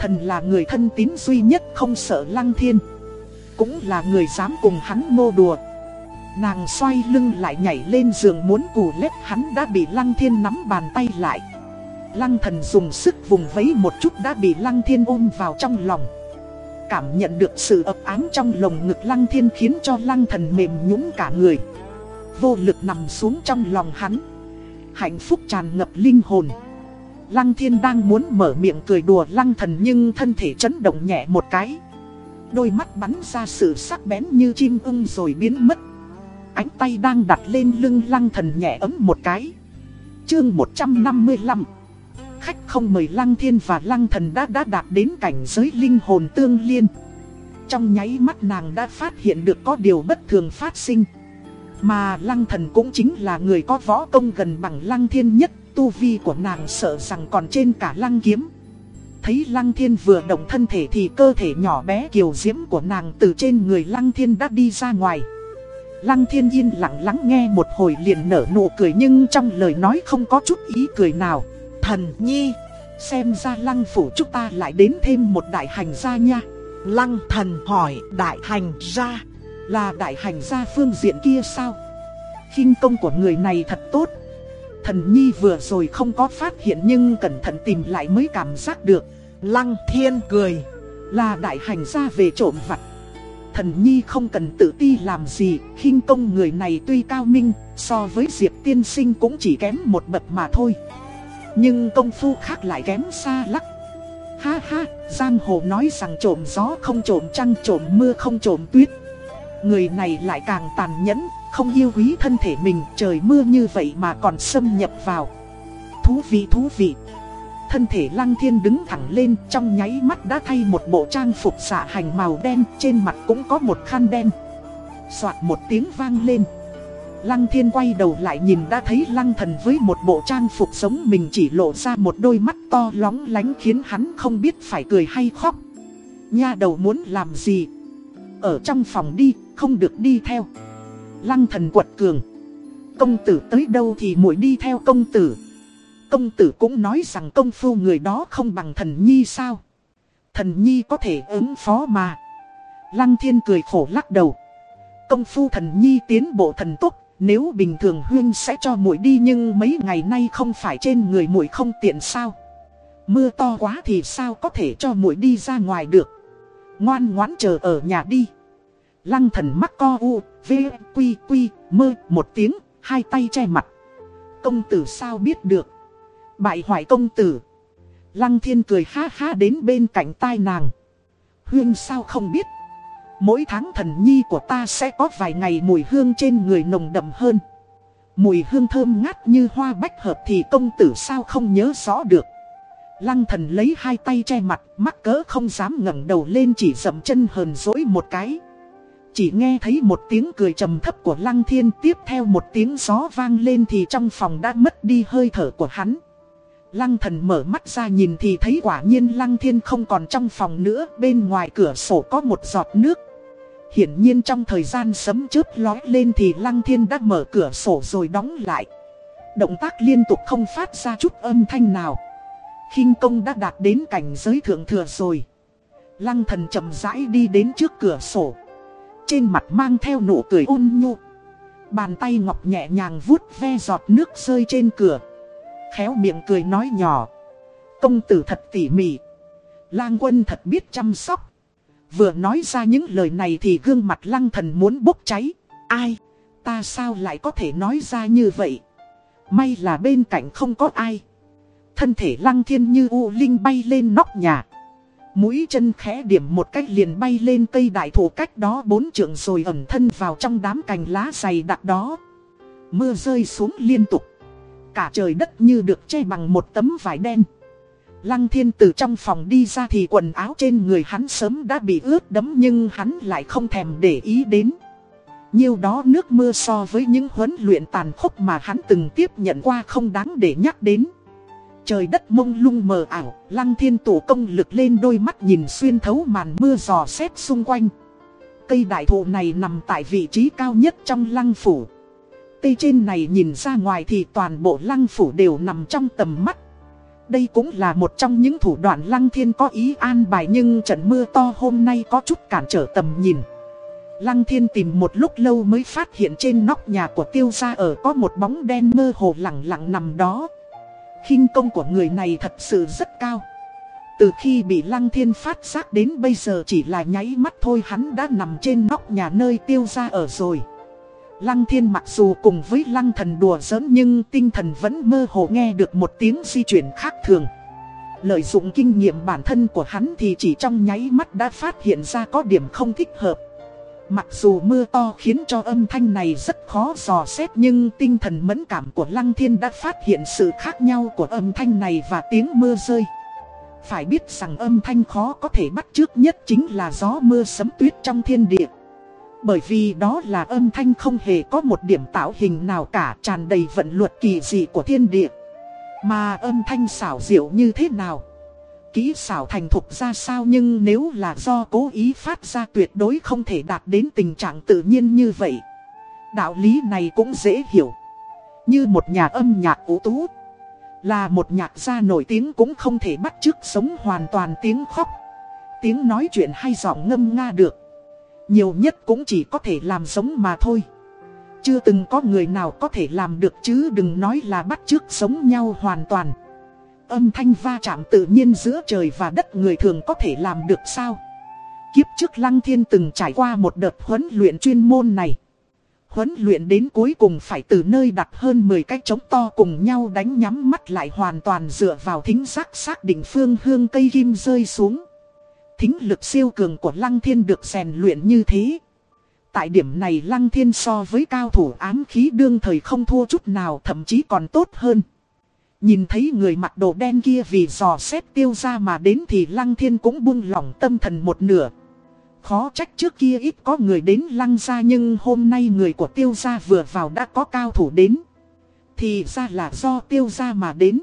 Thần là người thân tín duy nhất, không sợ lăng thiên. Cũng là người dám cùng hắn mô đùa. Nàng xoay lưng lại nhảy lên giường muốn cù lép hắn đã bị lăng thiên nắm bàn tay lại. Lăng thần dùng sức vùng vẫy một chút đã bị lăng thiên ôm vào trong lòng. Cảm nhận được sự ập ám trong lồng ngực lăng thiên khiến cho lăng thần mềm nhũng cả người. Vô lực nằm xuống trong lòng hắn. Hạnh phúc tràn ngập linh hồn. Lăng thiên đang muốn mở miệng cười đùa lăng thần nhưng thân thể chấn động nhẹ một cái. Đôi mắt bắn ra sự sắc bén như chim ưng rồi biến mất. Ánh tay đang đặt lên lưng lăng thần nhẹ ấm một cái. Chương 155 khách không mời Lăng Thiên và Lăng Thần đã đã đạt đến cảnh giới linh hồn tương liên. Trong nháy mắt nàng đã phát hiện được có điều bất thường phát sinh. Mà Lăng Thần cũng chính là người có võ công gần bằng Lăng Thiên nhất, tu vi của nàng sợ rằng còn trên cả Lăng Kiếm. Thấy Lăng Thiên vừa động thân thể thì cơ thể nhỏ bé kiều diễm của nàng từ trên người Lăng Thiên đã đi ra ngoài. Lăng thiên yên lặng lắng nghe một hồi liền nở nụ cười nhưng trong lời nói không có chút ý cười nào. Thần nhi, xem ra lăng phủ chúng ta lại đến thêm một đại hành gia nha. Lăng thần hỏi đại hành gia, là đại hành gia phương diện kia sao? khinh công của người này thật tốt. Thần nhi vừa rồi không có phát hiện nhưng cẩn thận tìm lại mới cảm giác được. Lăng thiên cười, là đại hành gia về trộm vặt. Thần Nhi không cần tự ti làm gì, khinh công người này tuy cao minh, so với Diệp tiên sinh cũng chỉ kém một bậc mà thôi. Nhưng công phu khác lại kém xa lắc. Ha ha, Giang Hồ nói rằng trộm gió không trộm trăng trộm mưa không trộm tuyết. Người này lại càng tàn nhẫn, không yêu quý thân thể mình, trời mưa như vậy mà còn xâm nhập vào. Thú vị thú vị. Thân thể lăng thiên đứng thẳng lên trong nháy mắt đã thay một bộ trang phục xạ hành màu đen Trên mặt cũng có một khăn đen Xoạt một tiếng vang lên Lăng thiên quay đầu lại nhìn đã thấy lăng thần với một bộ trang phục giống mình chỉ lộ ra một đôi mắt to lóng lánh khiến hắn không biết phải cười hay khóc Nha đầu muốn làm gì Ở trong phòng đi, không được đi theo Lăng thần quật cường Công tử tới đâu thì muội đi theo công tử Công tử cũng nói rằng công phu người đó không bằng thần nhi sao. Thần nhi có thể ứng phó mà. Lăng thiên cười khổ lắc đầu. Công phu thần nhi tiến bộ thần tốc, nếu bình thường huyên sẽ cho muội đi nhưng mấy ngày nay không phải trên người muội không tiện sao. Mưa to quá thì sao có thể cho muội đi ra ngoài được. Ngoan ngoãn chờ ở nhà đi. Lăng thần mắc co u, v, quy, quy, mơ, một tiếng, hai tay che mặt. Công tử sao biết được. Bại hoại công tử. Lăng thiên cười ha ha đến bên cạnh tai nàng. Huyên sao không biết. Mỗi tháng thần nhi của ta sẽ có vài ngày mùi hương trên người nồng đậm hơn. Mùi hương thơm ngát như hoa bách hợp thì công tử sao không nhớ rõ được. Lăng thần lấy hai tay che mặt, mắc cỡ không dám ngẩng đầu lên chỉ dậm chân hờn dỗi một cái. Chỉ nghe thấy một tiếng cười trầm thấp của lăng thiên tiếp theo một tiếng gió vang lên thì trong phòng đã mất đi hơi thở của hắn. Lăng thần mở mắt ra nhìn thì thấy quả nhiên lăng thiên không còn trong phòng nữa, bên ngoài cửa sổ có một giọt nước. Hiển nhiên trong thời gian sấm chớp lói lên thì lăng thiên đã mở cửa sổ rồi đóng lại. Động tác liên tục không phát ra chút âm thanh nào. khinh công đã đạt đến cảnh giới thượng thừa rồi. Lăng thần chậm rãi đi đến trước cửa sổ. Trên mặt mang theo nụ cười ôn nhu. Bàn tay ngọc nhẹ nhàng vuốt ve giọt nước rơi trên cửa khéo miệng cười nói nhỏ. Công tử thật tỉ mỉ. Lang quân thật biết chăm sóc. Vừa nói ra những lời này thì gương mặt lăng thần muốn bốc cháy. Ai? Ta sao lại có thể nói ra như vậy? May là bên cạnh không có ai. Thân thể lăng thiên như u linh bay lên nóc nhà. Mũi chân khẽ điểm một cách liền bay lên cây đại thụ cách đó bốn trượng rồi ẩn thân vào trong đám cành lá dày đặc đó. Mưa rơi xuống liên tục. Cả trời đất như được che bằng một tấm vải đen. Lăng thiên từ trong phòng đi ra thì quần áo trên người hắn sớm đã bị ướt đẫm nhưng hắn lại không thèm để ý đến. Nhiều đó nước mưa so với những huấn luyện tàn khốc mà hắn từng tiếp nhận qua không đáng để nhắc đến. Trời đất mông lung mờ ảo, lăng thiên tổ công lực lên đôi mắt nhìn xuyên thấu màn mưa giò xét xung quanh. Cây đại thụ này nằm tại vị trí cao nhất trong lăng phủ, Cây trên này nhìn ra ngoài thì toàn bộ lăng phủ đều nằm trong tầm mắt. Đây cũng là một trong những thủ đoạn lăng thiên có ý an bài nhưng trận mưa to hôm nay có chút cản trở tầm nhìn. Lăng thiên tìm một lúc lâu mới phát hiện trên nóc nhà của tiêu gia ở có một bóng đen mơ hồ lặng lặng nằm đó. khinh công của người này thật sự rất cao. Từ khi bị lăng thiên phát giác đến bây giờ chỉ là nháy mắt thôi hắn đã nằm trên nóc nhà nơi tiêu gia ở rồi. Lăng thiên mặc dù cùng với lăng thần đùa giỡn nhưng tinh thần vẫn mơ hồ nghe được một tiếng di chuyển khác thường. Lợi dụng kinh nghiệm bản thân của hắn thì chỉ trong nháy mắt đã phát hiện ra có điểm không thích hợp. Mặc dù mưa to khiến cho âm thanh này rất khó dò xét nhưng tinh thần mẫn cảm của Lăng Thiên đã phát hiện sự khác nhau của âm thanh này và tiếng mưa rơi. Phải biết rằng âm thanh khó có thể bắt trước nhất chính là gió mưa sấm tuyết trong thiên địa. Bởi vì đó là âm thanh không hề có một điểm tạo hình nào cả, tràn đầy vận luật kỳ dị của thiên địa. Mà âm thanh xảo diệu như thế nào? Kỹ xảo thành thục ra sao nhưng nếu là do cố ý phát ra tuyệt đối không thể đạt đến tình trạng tự nhiên như vậy. Đạo lý này cũng dễ hiểu. Như một nhà âm nhạc ủ tú. Là một nhạc gia nổi tiếng cũng không thể bắt chước sống hoàn toàn tiếng khóc. Tiếng nói chuyện hay giọng ngâm nga được. Nhiều nhất cũng chỉ có thể làm giống mà thôi. Chưa từng có người nào có thể làm được chứ đừng nói là bắt chước sống nhau hoàn toàn. Âm thanh va chạm tự nhiên giữa trời và đất người thường có thể làm được sao? Kiếp trước Lăng Thiên từng trải qua một đợt huấn luyện chuyên môn này. Huấn luyện đến cuối cùng phải từ nơi đặt hơn 10 cái trống to cùng nhau đánh nhắm mắt lại hoàn toàn dựa vào thính giác xác định phương hương cây kim rơi xuống. Thính lực siêu cường của Lăng Thiên được rèn luyện như thế. Tại điểm này Lăng Thiên so với cao thủ ám khí đương thời không thua chút nào, thậm chí còn tốt hơn. Nhìn thấy người mặc đồ đen kia vì dò xét tiêu ra mà đến thì Lăng Thiên cũng buông lỏng tâm thần một nửa. Khó trách trước kia ít có người đến Lăng ra nhưng hôm nay người của tiêu gia vừa vào đã có cao thủ đến. Thì ra là do tiêu gia mà đến.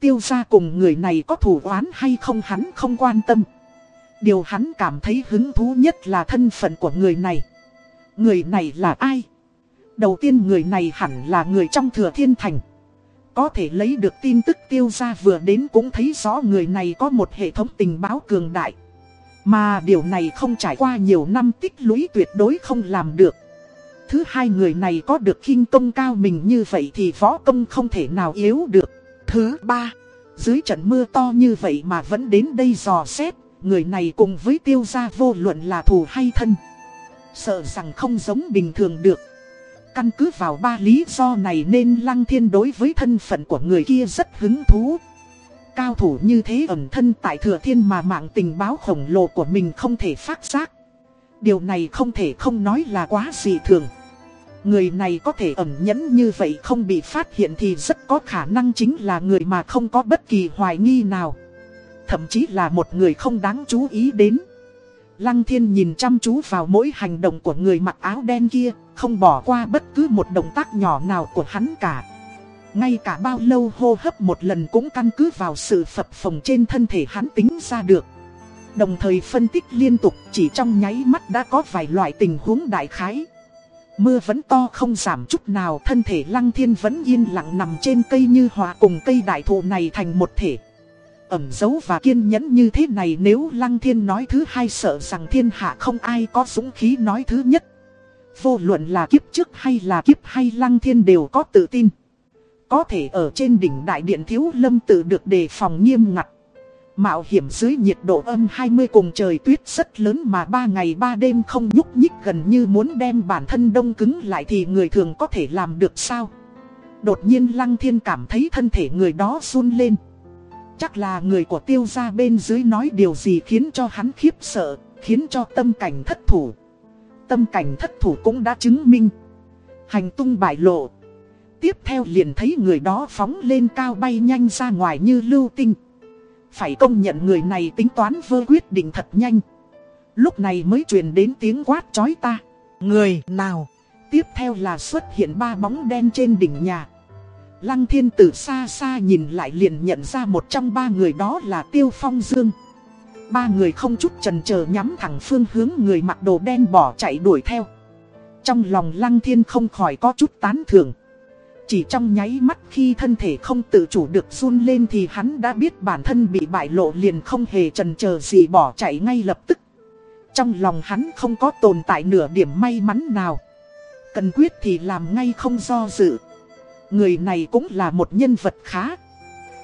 Tiêu gia cùng người này có thủ oán hay không hắn không quan tâm. Điều hắn cảm thấy hứng thú nhất là thân phận của người này. Người này là ai? Đầu tiên người này hẳn là người trong thừa thiên thành. Có thể lấy được tin tức tiêu gia vừa đến cũng thấy rõ người này có một hệ thống tình báo cường đại. Mà điều này không trải qua nhiều năm tích lũy tuyệt đối không làm được. Thứ hai người này có được khinh công cao mình như vậy thì võ công không thể nào yếu được. Thứ ba, dưới trận mưa to như vậy mà vẫn đến đây dò xét, người này cùng với tiêu gia vô luận là thù hay thân. Sợ rằng không giống bình thường được. Căn cứ vào ba lý do này nên Lăng Thiên đối với thân phận của người kia rất hứng thú. Cao thủ như thế ẩn thân tại thừa thiên mà mạng tình báo khổng lồ của mình không thể phát giác. Điều này không thể không nói là quá dị thường. Người này có thể ẩn nhẫn như vậy không bị phát hiện thì rất có khả năng chính là người mà không có bất kỳ hoài nghi nào. Thậm chí là một người không đáng chú ý đến. Lăng thiên nhìn chăm chú vào mỗi hành động của người mặc áo đen kia, không bỏ qua bất cứ một động tác nhỏ nào của hắn cả. Ngay cả bao lâu hô hấp một lần cũng căn cứ vào sự phập phồng trên thân thể hắn tính ra được. Đồng thời phân tích liên tục chỉ trong nháy mắt đã có vài loại tình huống đại khái. Mưa vẫn to không giảm chút nào thân thể lăng thiên vẫn yên lặng nằm trên cây như hòa cùng cây đại thụ này thành một thể ẩn giấu và kiên nhẫn như thế này nếu lăng thiên nói thứ hai sợ rằng thiên hạ không ai có dũng khí nói thứ nhất. Vô luận là kiếp trước hay là kiếp hay lăng thiên đều có tự tin. Có thể ở trên đỉnh đại điện thiếu lâm tự được đề phòng nghiêm ngặt. Mạo hiểm dưới nhiệt độ âm 20 cùng trời tuyết rất lớn mà ba ngày ba đêm không nhúc nhích gần như muốn đem bản thân đông cứng lại thì người thường có thể làm được sao. Đột nhiên Lăng Thiên cảm thấy thân thể người đó run lên. Chắc là người của tiêu gia bên dưới nói điều gì khiến cho hắn khiếp sợ, khiến cho tâm cảnh thất thủ. Tâm cảnh thất thủ cũng đã chứng minh. Hành tung bại lộ. Tiếp theo liền thấy người đó phóng lên cao bay nhanh ra ngoài như lưu tinh. Phải công nhận người này tính toán vơ quyết định thật nhanh. Lúc này mới truyền đến tiếng quát chói ta. Người nào? Tiếp theo là xuất hiện ba bóng đen trên đỉnh nhà. Lăng thiên từ xa xa nhìn lại liền nhận ra một trong ba người đó là Tiêu Phong Dương. Ba người không chút trần chờ nhắm thẳng phương hướng người mặc đồ đen bỏ chạy đuổi theo. Trong lòng lăng thiên không khỏi có chút tán thưởng. Chỉ trong nháy mắt khi thân thể không tự chủ được run lên thì hắn đã biết bản thân bị bại lộ liền không hề trần chờ gì bỏ chạy ngay lập tức. Trong lòng hắn không có tồn tại nửa điểm may mắn nào. Cần quyết thì làm ngay không do dự. Người này cũng là một nhân vật khá.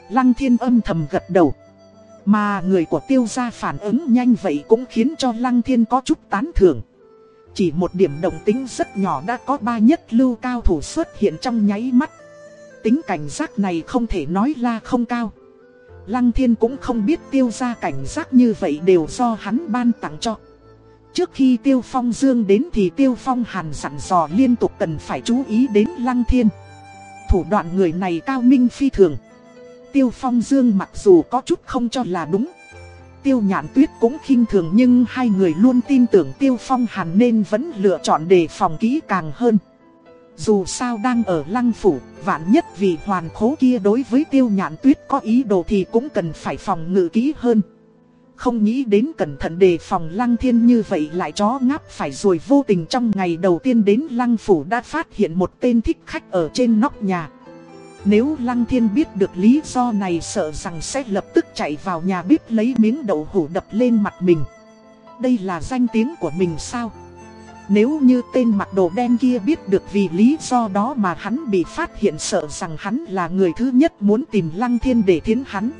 Lăng thiên âm thầm gật đầu. Mà người của tiêu gia phản ứng nhanh vậy cũng khiến cho Lăng thiên có chút tán thưởng. Chỉ một điểm động tính rất nhỏ đã có ba nhất lưu cao thủ xuất hiện trong nháy mắt. Tính cảnh giác này không thể nói là không cao. Lăng thiên cũng không biết tiêu gia cảnh giác như vậy đều do hắn ban tặng cho. Trước khi tiêu phong dương đến thì tiêu phong hàn sẵn dò liên tục cần phải chú ý đến lăng thiên. Thủ đoạn người này cao minh phi thường. Tiêu phong dương mặc dù có chút không cho là đúng. Tiêu nhạn tuyết cũng khinh thường nhưng hai người luôn tin tưởng Tiêu Phong Hàn nên vẫn lựa chọn đề phòng kỹ càng hơn. Dù sao đang ở lăng phủ, vạn nhất vì hoàn khố kia đối với Tiêu nhạn tuyết có ý đồ thì cũng cần phải phòng ngự kỹ hơn. Không nghĩ đến cẩn thận đề phòng lăng thiên như vậy lại chó ngáp phải rồi vô tình trong ngày đầu tiên đến lăng phủ đã phát hiện một tên thích khách ở trên nóc nhà. Nếu lăng thiên biết được lý do này sợ rằng sẽ lập tức chạy vào nhà bếp lấy miếng đậu hủ đập lên mặt mình. Đây là danh tiếng của mình sao? Nếu như tên mặc đồ đen kia biết được vì lý do đó mà hắn bị phát hiện sợ rằng hắn là người thứ nhất muốn tìm Lăng Thiên để thiến hắn.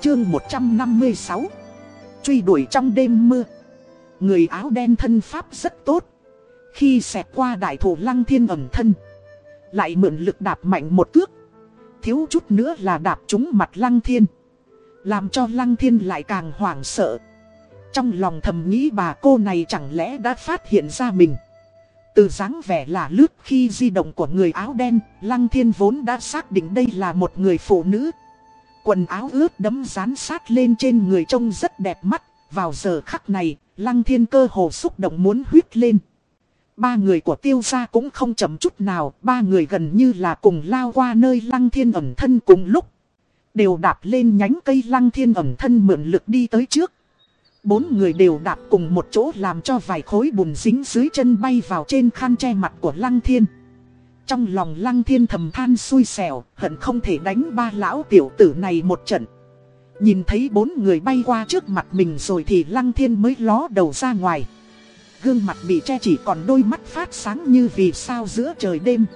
Chương 156 Truy đuổi trong đêm mưa. Người áo đen thân pháp rất tốt. Khi xẹt qua đại thủ Lăng Thiên ẩm thân Lại mượn lực đạp mạnh một cước. Thiếu chút nữa là đạp trúng mặt Lăng Thiên. Làm cho Lăng Thiên lại càng hoảng sợ. Trong lòng thầm nghĩ bà cô này chẳng lẽ đã phát hiện ra mình. Từ dáng vẻ là lướt khi di động của người áo đen, Lăng Thiên vốn đã xác định đây là một người phụ nữ. Quần áo ướt đấm dán sát lên trên người trông rất đẹp mắt, vào giờ khắc này, Lăng Thiên cơ hồ xúc động muốn huyết lên. Ba người của tiêu gia cũng không chậm chút nào, ba người gần như là cùng lao qua nơi Lăng Thiên ẩn thân cùng lúc. Đều đạp lên nhánh cây Lăng Thiên ẩn thân mượn lực đi tới trước. Bốn người đều đạp cùng một chỗ làm cho vài khối bùn dính dưới chân bay vào trên khăn che mặt của Lăng Thiên. Trong lòng Lăng Thiên thầm than xui xẻo, hận không thể đánh ba lão tiểu tử này một trận. Nhìn thấy bốn người bay qua trước mặt mình rồi thì Lăng Thiên mới ló đầu ra ngoài. Gương mặt bị che chỉ còn đôi mắt phát sáng như vì sao giữa trời đêm.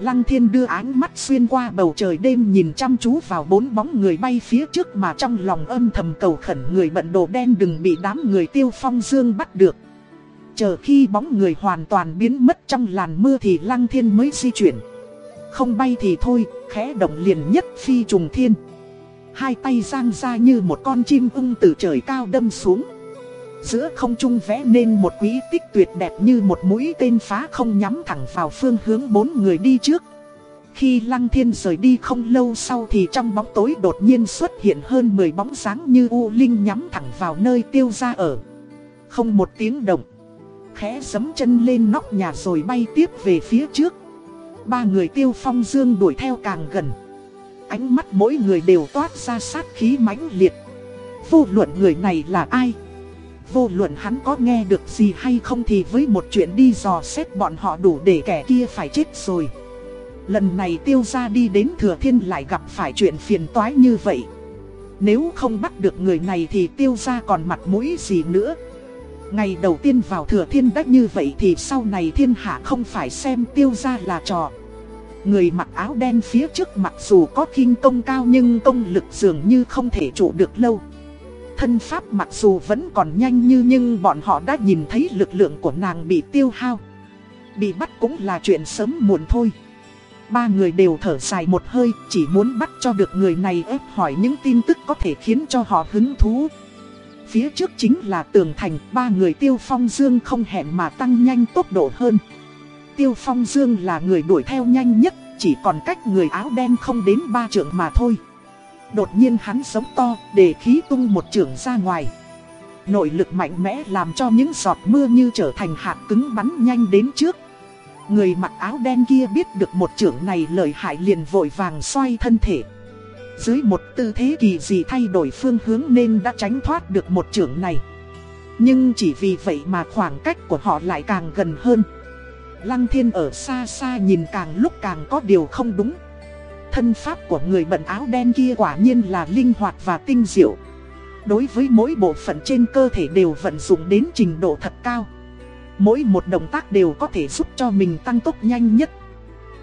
Lăng thiên đưa ánh mắt xuyên qua bầu trời đêm nhìn chăm chú vào bốn bóng người bay phía trước mà trong lòng âm thầm cầu khẩn người bận đồ đen đừng bị đám người tiêu phong dương bắt được. Chờ khi bóng người hoàn toàn biến mất trong làn mưa thì lăng thiên mới di chuyển. Không bay thì thôi, khẽ động liền nhất phi trùng thiên. Hai tay giang ra như một con chim ưng từ trời cao đâm xuống. Giữa không trung vẽ nên một quý tích tuyệt đẹp như một mũi tên phá không nhắm thẳng vào phương hướng bốn người đi trước. Khi Lăng Thiên rời đi không lâu sau thì trong bóng tối đột nhiên xuất hiện hơn 10 bóng sáng như U Linh nhắm thẳng vào nơi tiêu ra ở. Không một tiếng động. Khẽ giấm chân lên nóc nhà rồi bay tiếp về phía trước. Ba người tiêu phong dương đuổi theo càng gần. Ánh mắt mỗi người đều toát ra sát khí mãnh liệt. Vô luận người này là ai? Vô luận hắn có nghe được gì hay không thì với một chuyện đi dò xét bọn họ đủ để kẻ kia phải chết rồi. Lần này tiêu ra đi đến thừa thiên lại gặp phải chuyện phiền toái như vậy. Nếu không bắt được người này thì tiêu ra còn mặt mũi gì nữa. Ngày đầu tiên vào thừa thiên đã như vậy thì sau này thiên hạ không phải xem tiêu ra là trò. Người mặc áo đen phía trước mặc dù có kinh công cao nhưng công lực dường như không thể trụ được lâu thân pháp mặc dù vẫn còn nhanh như nhưng bọn họ đã nhìn thấy lực lượng của nàng bị tiêu hao. Bị bắt cũng là chuyện sớm muộn thôi. Ba người đều thở dài một hơi, chỉ muốn bắt cho được người này ép hỏi những tin tức có thể khiến cho họ hứng thú. Phía trước chính là tường thành, ba người tiêu phong dương không hẹn mà tăng nhanh tốc độ hơn. Tiêu phong dương là người đuổi theo nhanh nhất, chỉ còn cách người áo đen không đến ba trượng mà thôi. Đột nhiên hắn sống to để khí tung một trường ra ngoài Nội lực mạnh mẽ làm cho những giọt mưa như trở thành hạt cứng bắn nhanh đến trước Người mặc áo đen kia biết được một trưởng này lợi hại liền vội vàng xoay thân thể dưới một tư thế kỳ dị thay đổi phương hướng nên đã tránh thoát được một trưởng này. Nhưng chỉ vì vậy mà khoảng cách của họ lại càng gần hơn. Lăng thiên ở xa xa nhìn càng lúc càng có điều không đúng. Thân pháp của người bận áo đen kia quả nhiên là linh hoạt và tinh diệu. Đối với mỗi bộ phận trên cơ thể đều vận dụng đến trình độ thật cao. Mỗi một động tác đều có thể giúp cho mình tăng tốc nhanh nhất.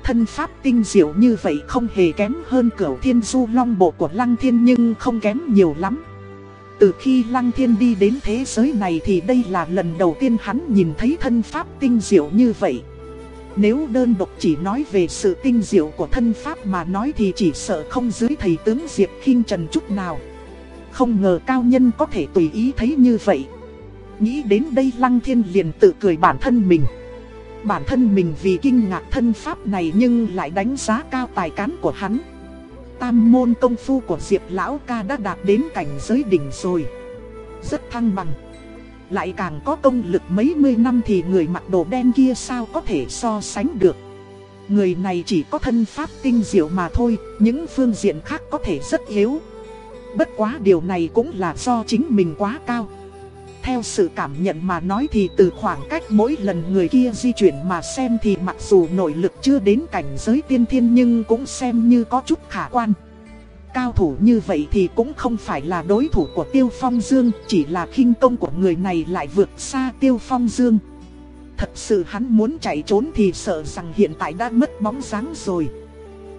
Thân pháp tinh diệu như vậy không hề kém hơn cửu thiên du long bộ của Lăng Thiên nhưng không kém nhiều lắm Từ khi Lăng Thiên đi đến thế giới này thì đây là lần đầu tiên hắn nhìn thấy thân pháp tinh diệu như vậy nếu đơn độc chỉ nói về sự tinh diệu của thân pháp mà nói thì chỉ sợ không dưới thầy tướng Diệp khinh Trần chút nào. Không ngờ cao nhân có thể tùy ý thấy như vậy. Nghĩ đến đây Lăng Thiên liền tự cười bản thân mình. Bản thân mình vì kinh ngạc thân pháp này nhưng lại đánh giá cao tài cán của hắn. Tam môn công phu của Diệp Lão ca đã đạt đến cảnh giới đỉnh rồi. Rất thăng bằng. Lại càng có công lực mấy mươi năm thì người mặc đồ đen kia sao có thể so sánh được Người này chỉ có thân pháp tinh diệu mà thôi, Những phương diện khác có thể rất yếu Bất quá điều này cũng là do chính mình quá cao theo sự cảm nhận mà nói thì từ khoảng cách mỗi lần người kia di chuyển mà xem thì mặc dù nội lực chưa đến cảnh giới tiên thiên nhưng cũng xem như có chút khả quan. Cao thủ như vậy thì cũng không phải là đối thủ của Tiêu Phong Dương, Chỉ là khinh công của người này lại vượt xa Tiêu Phong Dương. Thật sự hắn muốn chạy trốn thì sợ rằng hiện tại đã mất bóng dáng rồi.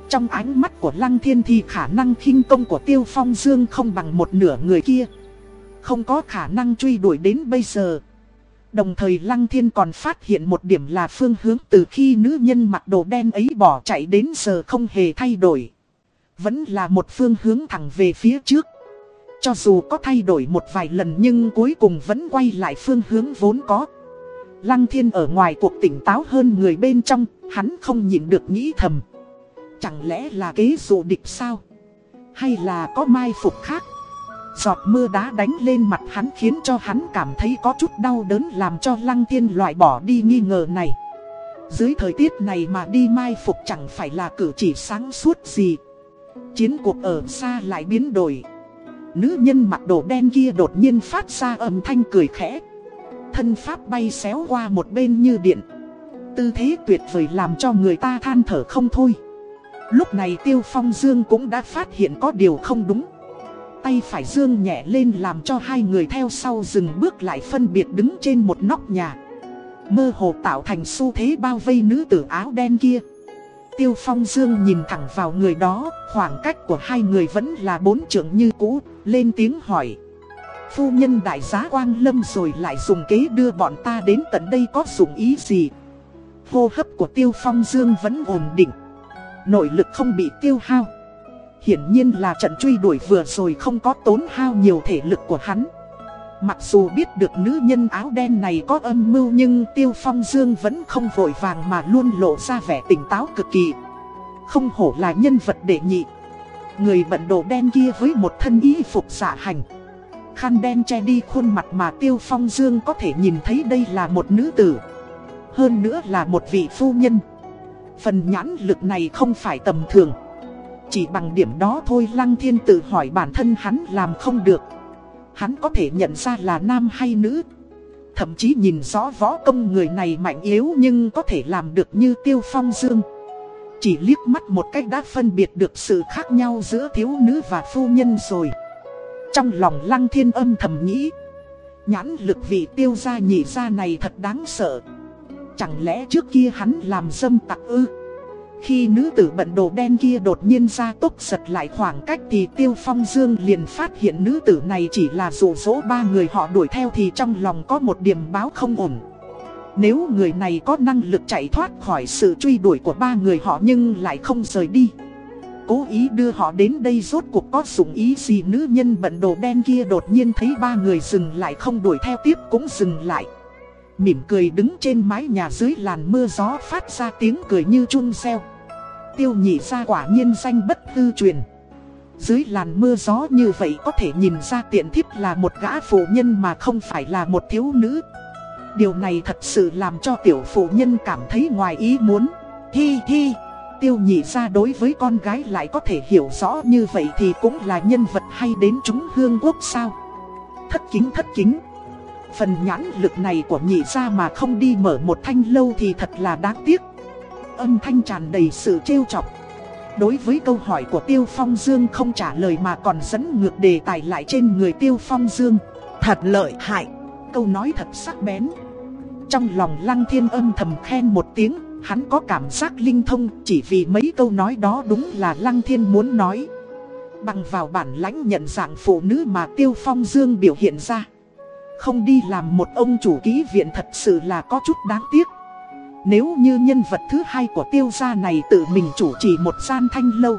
Trong ánh mắt của Lăng Thiên thì khả năng khinh công của Tiêu Phong Dương không bằng một nửa người kia. Không có khả năng truy đuổi đến bây giờ Đồng thời Lăng Thiên còn phát hiện một điểm là phương hướng từ khi nữ nhân mặc đồ đen ấy bỏ chạy đến giờ không hề thay đổi Vẫn là một phương hướng thẳng về phía trước Cho dù có thay đổi một vài lần nhưng cuối cùng vẫn quay lại phương hướng vốn có Lăng thiên ở ngoài cuộc tỉnh táo hơn người bên trong, hắn không nhịn được nghĩ thầm. Chẳng lẽ là kế dụ địch sao? Hay là có mai phục khác? Giọt mưa đá đánh lên mặt hắn khiến cho hắn cảm thấy có chút đau đớn làm cho lăng thiên loại bỏ đi nghi ngờ này. Dưới thời tiết này mà đi mai phục chẳng phải là cử chỉ sáng suốt gì. Chiến cuộc ở xa lại biến đổi. Nữ nhân mặc đồ đen kia đột nhiên phát ra âm thanh cười khẽ thân pháp bay xéo qua một bên như điện Tư thế tuyệt vời làm cho người ta than thở không thôi Lúc này Tiêu Phong Dương cũng đã phát hiện có điều không đúng Tay phải Dương nhẹ lên làm cho hai người theo sau dừng bước lại phân biệt đứng trên một nóc nhà. Mơ hồ tạo thành xu thế bao vây nữ tử áo đen kia. Tiêu Phong Dương nhìn thẳng vào người đó, Khoảng cách của hai người vẫn là bốn trưởng như cũ, Lên tiếng hỏi. Phu nhân đại giá quang lâm rồi lại dùng kế đưa bọn ta đến tận đây có dùng ý gì? Hô hấp của tiêu phong dương vẫn ổn định. Nội lực không bị tiêu hao. Hiển nhiên là trận truy đuổi vừa rồi không có tốn hao nhiều thể lực của hắn Mặc dù biết được nữ nhân áo đen này có âm mưu nhưng Tiêu Phong Dương vẫn không vội vàng mà luôn lộ ra vẻ tỉnh táo cực kỳ Không hổ là nhân vật đệ nhị Người bận đồ đen kia với một thân y phục giả hành khăn đen che đi khuôn mặt mà Tiêu Phong Dương có thể nhìn thấy đây là một nữ tử. Hơn nữa là một vị phu nhân. Phần nhãn lực này không phải tầm thường. Chỉ bằng điểm đó thôi Lăng Thiên tự hỏi bản thân hắn làm không được. Hắn có thể nhận ra là nam hay nữ. Thậm chí nhìn rõ võ công người này mạnh yếu nhưng có thể làm được như Tiêu Phong Dương. Chỉ liếc mắt một cách đã phân biệt được sự khác nhau giữa thiếu nữ và phu nhân rồi. Trong lòng lăng thiên âm thầm nghĩ, Nhãn lực vị tiêu gia nhị gia này thật đáng sợ Chẳng lẽ trước kia hắn làm dâm tặc ư khi nữ tử bận đồ đen kia đột nhiên ra tốc giật lại khoảng cách Thì tiêu phong dương liền phát hiện nữ tử này chỉ là dụ dỗ ba người họ đuổi theo Thì trong lòng có một điểm báo không ổn Nếu người này có năng lực chạy thoát khỏi sự truy đuổi của ba người họ nhưng lại không rời đi, cố ý đưa họ đến đây rốt cuộc có dụng ý gì nữ nhân bận đồ đen kia đột nhiên thấy ba người dừng lại không đuổi theo tiếp cũng dừng lại. Mỉm cười đứng trên mái nhà dưới làn mưa gió phát ra tiếng cười như chun xeo. Tiêu nhị ra quả nhiên danh bất hư truyền. Dưới làn mưa gió như vậy có thể nhìn ra tiện thiếp là một gã phụ nhân mà không phải là một thiếu nữ. Điều này thật sự làm cho tiểu phụ nhân cảm thấy ngoài ý muốn. Thi thi. Tiêu nhị ra đối với con gái lại có thể hiểu rõ như vậy thì cũng là nhân vật hay đến chúng hương quốc sao Thất kính thất kính Phần nhãn lực này của nhị ra mà không đi mở một thanh lâu thì thật là đáng tiếc. Âm thanh tràn đầy sự trêu chọc. Đối với câu hỏi của Tiêu Phong Dương không trả lời mà còn dẫn ngược đề tài lại trên người Tiêu Phong Dương. Thật lợi hại. Câu nói thật sắc bén. Trong lòng Lăng Thiên âm thầm khen một tiếng, Hắn có cảm giác linh thông, chỉ vì mấy câu nói đó đúng là Lăng Thiên muốn nói. Bằng vào bản lãnh nhận dạng phụ nữ mà Tiêu Phong Dương biểu hiện ra. Không đi làm một ông chủ ký viện thật sự là có chút đáng tiếc. Nếu như nhân vật thứ hai của tiêu gia này tự mình chủ trì một gian thanh lâu,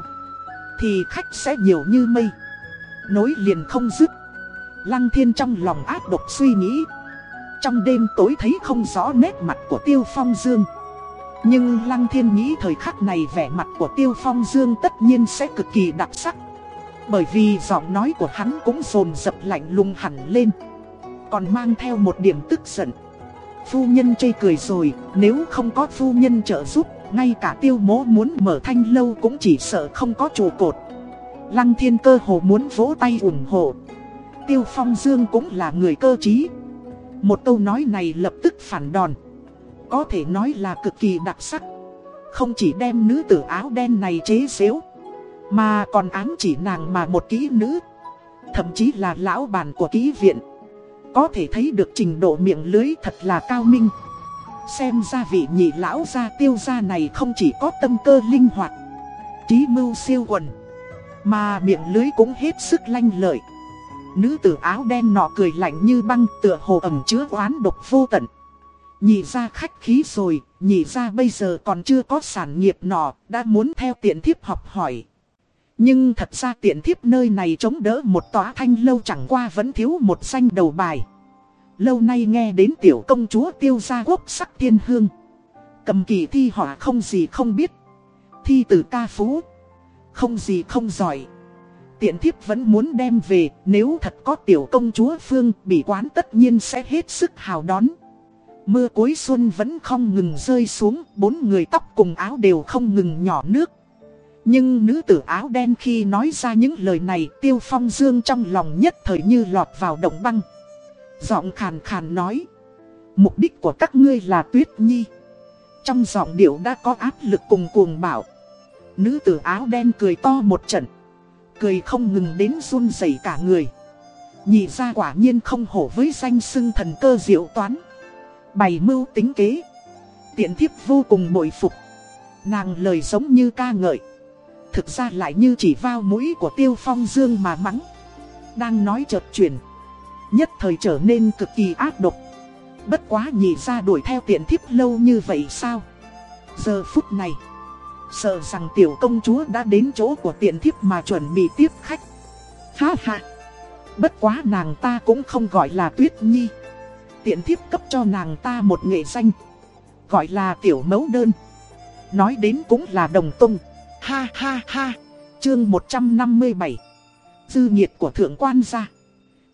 Thì khách sẽ nhiều như mây Nối liền không dứt Lăng thiên trong lòng áp độc suy nghĩ Trong đêm tối thấy không rõ nét mặt của tiêu phong dương nhưng Lăng Thiên nghĩ thời khắc này vẻ mặt của Tiêu Phong Dương tất nhiên sẽ cực kỳ đặc sắc. Bởi vì giọng nói của hắn cũng rồn rập lạnh lùng hẳn lên. Còn mang theo một điểm tức giận. Phu nhân chê cười rồi, nếu không có phu nhân trợ giúp, ngay cả tiêu mố muốn mở thanh lâu cũng chỉ sợ không có trụ cột. Lăng thiên cơ hồ muốn vỗ tay ủng hộ. Tiêu Phong Dương cũng là người cơ trí. Một câu nói này lập tức phản đòn. Có thể nói là cực kỳ đặc sắc. Không chỉ đem nữ tử áo đen này chế xếu Mà còn ám chỉ nàng mà một kỹ nữ. Thậm chí là lão bản của kỹ viện. Có thể thấy được trình độ miệng lưới thật là cao minh. Xem ra vị nhị lão gia tiêu gia này không chỉ có tâm cơ linh hoạt Trí mưu siêu quần Mà miệng lưới cũng hết sức lanh lợi. Nữ tử áo đen nọ cười lạnh như băng tựa hồ ẩm chứa oán độc vô tận. Nhị ra khách khí rồi, nhị ra bây giờ còn chưa có sản nghiệp nọ, đã muốn theo tiện thiếp học hỏi. Nhưng thật ra tiện thiếp nơi này chống đỡ một tòa thanh lâu chẳng qua vẫn thiếu một danh đầu bài. Lâu nay nghe đến tiểu công chúa tiêu gia quốc sắc thiên hương. Cầm kỳ thi họa không gì không biết. Thi từ ca phú. Không gì không giỏi. Tiện thiếp vẫn muốn đem về, nếu thật có tiểu công chúa Phương bị quán tất nhiên sẽ hết sức hào đón. Mưa cuối xuân vẫn không ngừng rơi xuống, bốn người tóc cùng áo đều không ngừng nhỏ nước. Nhưng nữ tử áo đen khi nói ra những lời này tiêu phong dương trong lòng nhất thời như lọt vào động băng. Giọng khàn khàn nói. Mục đích của các ngươi là tuyết nhi. Trong giọng điệu đã có áp lực cùng cuồng bảo. Nữ tử áo đen cười to một trận. Cười không ngừng đến run rẩy cả người. Nhị ra quả nhiên không hổ với danh xưng thần cơ diệu toán. Bày mưu tính kế. Tiện thiếp vô cùng bội phục. Nàng lời giống như ca ngợi. Thực ra lại như chỉ vào mũi của tiêu phong dương mà mắng. Đang nói chợt chuyển. Nhất thời trở nên cực kỳ ác độc. Bất quá nhị ra đuổi theo tiện thiếp lâu như vậy sao? Giờ phút này. Sợ rằng tiểu công chúa đã đến chỗ của tiện thiếp mà chuẩn bị tiếp khách. Ha ha. Bất quá nàng ta cũng không gọi là tuyết nhi. Tiện thiếp cấp cho nàng ta một nghệ danh. Gọi là tiểu mẫu đơn. Nói đến cũng là đồng tung. Ha ha ha. Chương 157. Dư nhiệt của thượng quan gia.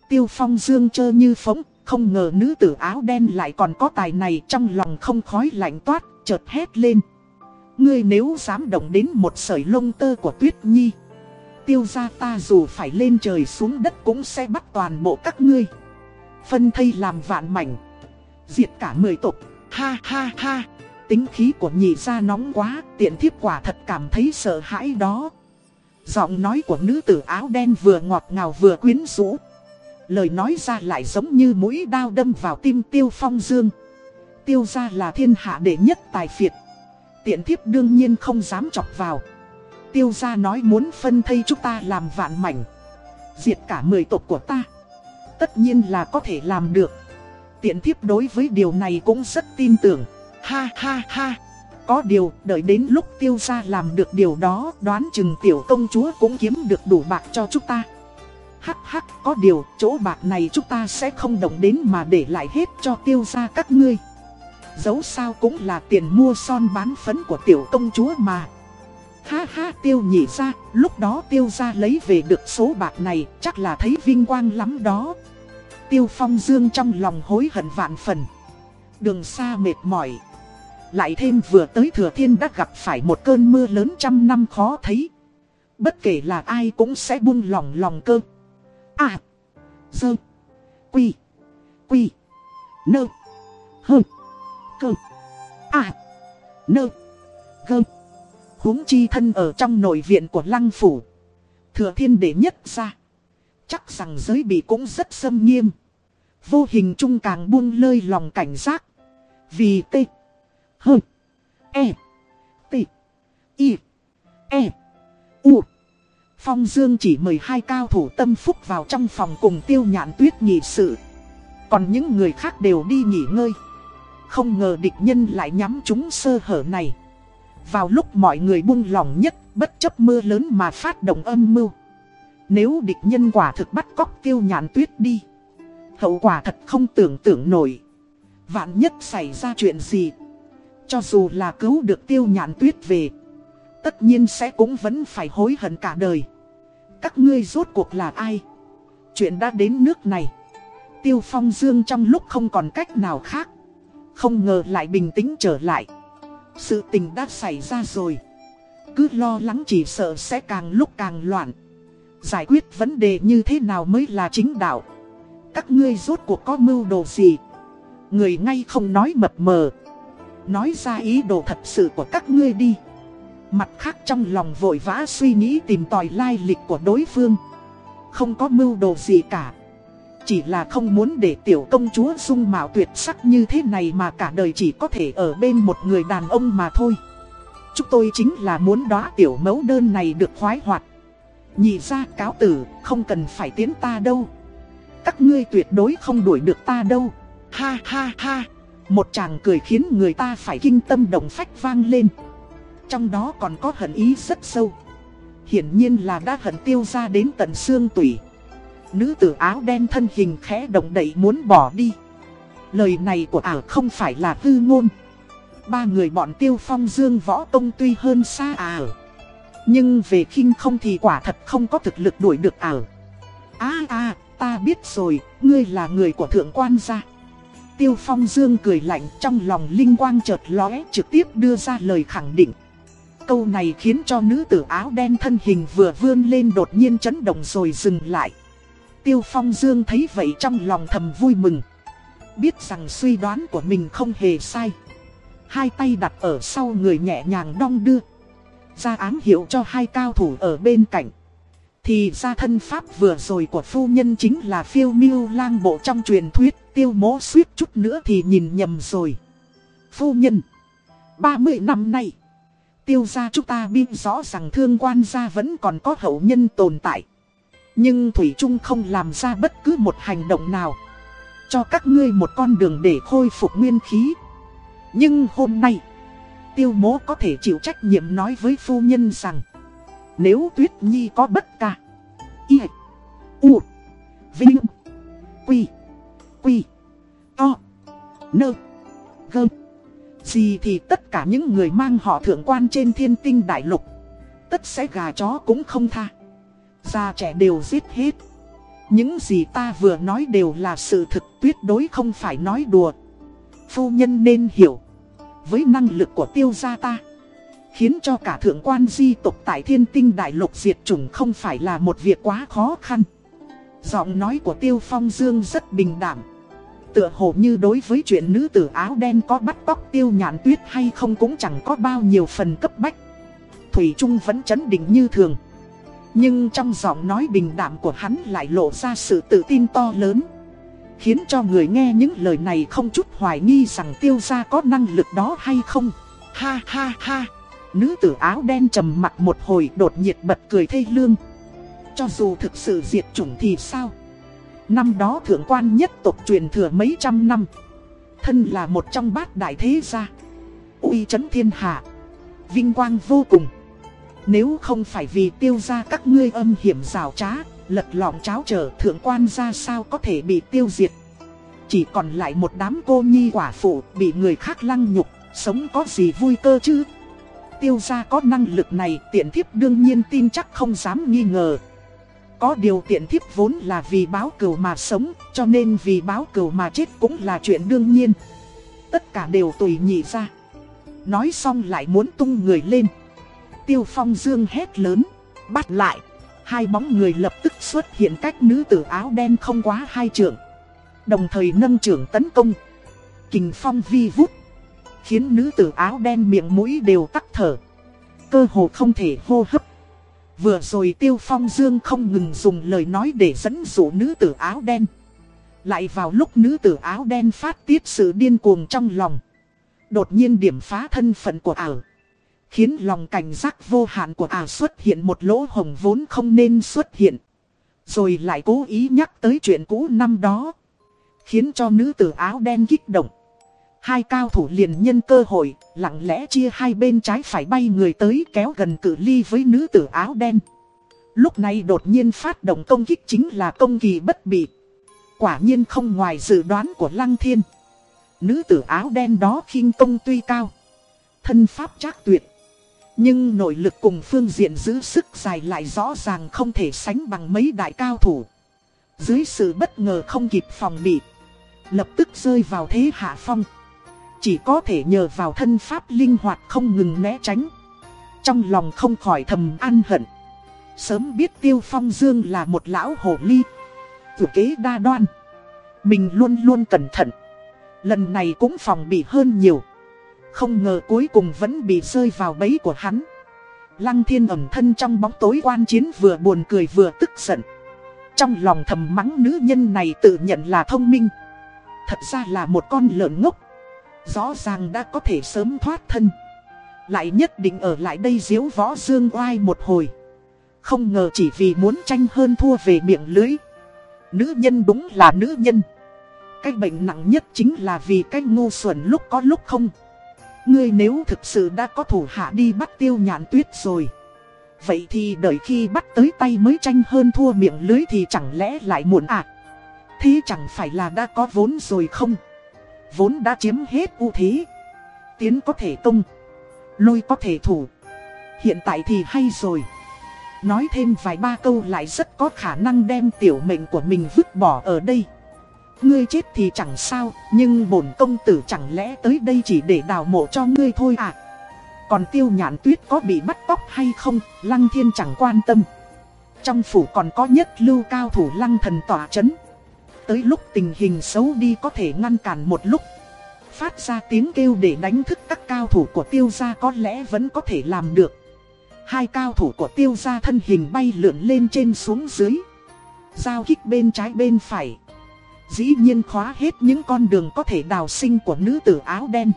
Tiêu phong dương chơ như phóng. Không ngờ nữ tử áo đen lại còn có tài này trong lòng không khói lạnh toát, chợt hét lên. Ngươi nếu dám động đến một sợi lông tơ của Tuyết Nhi Tiêu gia ta dù phải lên trời xuống đất cũng sẽ bắt toàn bộ các ngươi Phân thây làm vạn mảnh Diệt cả mười tộc Ha ha ha Tính khí của nhị gia nóng quá, Tiện thiếp quả thật cảm thấy sợ hãi đó. Giọng nói của nữ tử áo đen vừa ngọt ngào vừa quyến rũ. Lời nói ra lại giống như mũi đao đâm vào tim tiêu phong dương. Tiêu gia là thiên hạ đệ nhất tài phiệt. Tiện thiếp đương nhiên không dám chọc vào. Tiêu gia nói muốn phân thây chúng ta làm vạn mảnh. Diệt cả mười tộc của ta. Tất nhiên là có thể làm được. Tiện thiếp đối với điều này cũng rất tin tưởng. Ha ha ha. Có điều đợi đến lúc tiêu gia làm được điều đó Đoán chừng tiểu công chúa cũng kiếm được đủ bạc cho chúng ta. Hắc hắc có điều chỗ bạc này chúng ta sẽ không động đến mà để lại hết cho tiêu gia các ngươi. Dẫu sao cũng là tiền mua son bán phấn của tiểu công chúa mà. Ha ha tiêu nhị ra, lúc đó tiêu ra lấy về được số bạc này chắc là thấy vinh quang lắm đó. Tiêu phong dương trong lòng hối hận vạn phần. Đường xa mệt mỏi. Lại thêm vừa tới thừa thiên đã gặp phải một cơn mưa lớn trăm năm khó thấy Bất kể là ai cũng sẽ buông lòng lòng cơ À Dơ Quy Quy Nơ Hơ Cơ. À. Nơ. Gơ. huống chi thân ở trong nội viện của lăng phủ. Thừa thiên đệ nhất ra. Chắc rằng giới bị cũng rất xâm nghiêm. Vô hình chung càng buông lơi lòng cảnh giác. Vì tê h E. T. i E. U. Phong Dương chỉ mời hai cao thủ tâm phúc vào trong phòng cùng tiêu nhạn tuyết nhị sự. Còn những người khác đều đi nghỉ ngơi. Không ngờ địch nhân lại nhắm chúng sơ hở này Vào lúc mọi người buông lòng nhất, Bất chấp mưa lớn mà phát động âm mưu Nếu địch nhân quả thực bắt cóc tiêu nhàn tuyết đi, Hậu quả thật không tưởng tượng nổi Vạn nhất xảy ra chuyện gì cho dù là cứu được tiêu nhàn tuyết về, Tất nhiên sẽ cũng vẫn phải hối hận cả đời. Các ngươi rốt cuộc là ai? Chuyện đã đến nước này. Tiêu phong dương trong lúc không còn cách nào khác, không ngờ lại bình tĩnh trở lại. Sự tình đã xảy ra rồi. Cứ lo lắng chỉ sợ sẽ càng lúc càng loạn. Giải quyết vấn đề như thế nào mới là chính đạo? Các ngươi rốt cuộc có mưu đồ gì? Người ngay không nói mập mờ. Nói ra ý đồ thật sự của các ngươi đi. Mặt khác trong lòng vội vã suy nghĩ tìm tòi lai lịch của đối phương. Không có mưu đồ gì cả. Chỉ là không muốn để tiểu công chúa dung mạo tuyệt sắc như thế này mà cả đời chỉ có thể ở bên một người đàn ông mà thôi. Chúng tôi chính là muốn đóa tiểu mẫu đơn này được khoái hoạt. Nhị ra cáo tử, không cần phải tiến ta đâu. Các ngươi tuyệt đối không đuổi được ta đâu. Ha ha ha. Một chàng cười khiến người ta phải kinh tâm động phách vang lên. Trong đó còn có hận ý rất sâu. Hiển nhiên là đã hận tiêu ra đến tận xương tủy. Nữ tử áo đen thân hình khẽ động đậy muốn bỏ đi. Lời này của ảo không phải là hư ngôn. Ba người bọn tiêu phong dương võ công tuy hơn xa ảo Nhưng về khinh không thì quả thật không có thực lực đuổi được ảo À à, ta biết rồi, ngươi là người của thượng quan gia. Tiêu Phong Dương cười lạnh, trong lòng linh quang chợt lóe, trực tiếp đưa ra lời khẳng định. Câu này khiến cho nữ tử áo đen thân hình vừa vươn lên đột nhiên chấn động rồi dừng lại. Tiêu Phong Dương thấy vậy trong lòng thầm vui mừng. Biết rằng suy đoán của mình không hề sai. Hai tay đặt ở sau người nhẹ nhàng đong đưa. Ra ám hiệu cho hai cao thủ ở bên cạnh. Thì ra thân pháp vừa rồi của phu nhân chính là phiêu miêu lang bộ trong truyền thuyết tiêu mố suýt chút nữa thì nhìn nhầm rồi. Phu nhân, 30 năm nay, tiêu gia chúng ta biết rõ rằng thương quan gia vẫn còn có hậu nhân tồn tại. Nhưng Thủy Trung không làm ra bất cứ một hành động nào. Cho các ngươi một con đường để khôi phục nguyên khí. Nhưng hôm nay, tiêu mố có thể chịu trách nhiệm nói với phu nhân rằng nếu Tuyết Nhi có bất ca Y U Vinh Quy Quy. To. Nơ. Gơ. Gì thì tất cả những người mang họ thượng quan trên thiên tinh đại lục. Tất sẽ gà chó cũng không tha. Già trẻ đều giết hết. Những gì ta vừa nói đều là sự thực tuyệt đối không phải nói đùa. Phu nhân nên hiểu. Với năng lực của tiêu gia ta, Khiến cho cả thượng quan di tộc tại thiên tinh đại lục diệt chủng không phải là một việc quá khó khăn. Giọng nói của Tiêu Phong Dương rất bình đảm. Tựa hồ như đối với chuyện nữ tử áo đen có bắt tóc tiêu nhạn tuyết hay không cũng chẳng có bao nhiêu phần cấp bách. Thủy Trung vẫn chấn định như thường. Nhưng trong giọng nói bình đạm của hắn lại lộ ra sự tự tin to lớn. Khiến cho người nghe những lời này không chút hoài nghi rằng tiêu gia có năng lực đó hay không. Ha ha ha. Nữ tử áo đen trầm mặt một hồi đột nhiệt bật cười thê lương. Cho dù thực sự diệt chủng thì sao? Năm đó thượng quan nhất tộc truyền thừa mấy trăm năm. Thân là một trong bát đại thế gia. uy chấn thiên hạ. Vinh quang vô cùng. Nếu không phải vì tiêu gia các ngươi âm hiểm rào trá, lật lọng cháo trở thượng quan ra sao có thể bị tiêu diệt. Chỉ còn lại một đám cô nhi quả phụ bị người khác lăng nhục, sống có gì vui cơ chứ? tiêu gia có năng lực này tiện thiếp đương nhiên tin chắc không dám nghi ngờ. Có điều tiện thiếp vốn là vì báo cừu mà sống, cho nên vì báo cừu mà chết cũng là chuyện đương nhiên. Tất cả đều tùy nhị ra. Nói xong lại muốn tung người lên. Tiêu phong dương hét lớn, bắt lại. Hai bóng người lập tức xuất hiện cách nữ tử áo đen không quá hai trượng. Đồng thời nâng trưởng tấn công. Kình phong vi vút Khiến nữ tử áo đen miệng mũi đều tắc thở Cơ hồ không thể hô hấp Vừa rồi Tiêu Phong Dương không ngừng dùng lời nói để dẫn dụ nữ tử áo đen. Lại vào lúc nữ tử áo đen phát tiết sự điên cuồng trong lòng. Đột nhiên điểm phá thân phận của ảo. Khiến lòng cảnh giác vô hạn của ảo xuất hiện một lỗ hồng vốn không nên xuất hiện. Rồi lại cố ý nhắc tới chuyện cũ năm đó. Khiến cho nữ tử áo đen kích động. Hai cao thủ liền nhân cơ hội, lặng lẽ chia hai bên trái phải bay người tới kéo gần cự ly với nữ tử áo đen. Lúc này đột nhiên phát động công kích chính là công kỳ bất bị. Quả nhiên không ngoài dự đoán của Lăng Thiên. Nữ tử áo đen đó khinh công tuy cao. Thân pháp chắc tuyệt. Nhưng nội lực cùng phương diện giữ sức dài lại rõ ràng không thể sánh bằng mấy đại cao thủ. Dưới sự bất ngờ không kịp phòng bị. Lập tức rơi vào thế hạ phong. Chỉ có thể nhờ vào thân pháp linh hoạt không ngừng né tránh. Trong lòng không khỏi thầm an hận. Sớm biết Tiêu Phong Dương là một lão hồ ly Tử kế đa đoan. Mình luôn luôn cẩn thận. Lần này cũng phòng bị hơn nhiều. Không ngờ cuối cùng vẫn bị rơi vào bẫy của hắn. Lăng thiên ẩm thân trong bóng tối quan chiến vừa buồn cười vừa tức giận. Trong lòng thầm mắng nữ nhân này tự nhận là thông minh. Thật ra là một con lợn ngốc. Rõ ràng đã có thể sớm thoát thân. Lại nhất định ở lại đây diếu võ dương oai một hồi. Không ngờ chỉ vì muốn tranh hơn thua về miệng lưới. Nữ nhân đúng là nữ nhân. Cái bệnh nặng nhất chính là vì cái ngu xuẩn lúc có lúc không. Ngươi nếu thực sự đã có thủ hạ đi bắt tiêu nhạn tuyết rồi. Vậy thì đợi khi bắt tới tay mới tranh hơn thua miệng lưới thì chẳng lẽ lại muộn à? Thế chẳng phải là đã có vốn rồi không? Vốn đã chiếm hết ưu thế. Tiến có thể tung lui có thể thủ. Hiện tại thì hay rồi. Nói thêm vài ba câu lại rất có khả năng đem tiểu mệnh của mình vứt bỏ ở đây. Ngươi chết thì chẳng sao, Nhưng bổn công tử chẳng lẽ tới đây chỉ để đào mộ cho ngươi thôi à? Còn tiêu nhạn tuyết có bị bắt tóc hay không, Lăng thiên chẳng quan tâm. Trong phủ còn có nhất lưu cao thủ lăng thần tỏa chấn. Tới lúc tình hình xấu đi có thể ngăn cản một lúc. Phát ra tiếng kêu để đánh thức các cao thủ của tiêu gia có lẽ vẫn có thể làm được. Hai cao thủ của tiêu gia thân hình bay lượn lên trên xuống dưới. Giao kích bên trái bên phải. Dĩ nhiên khóa hết những con đường có thể đào sinh của nữ tử áo đen.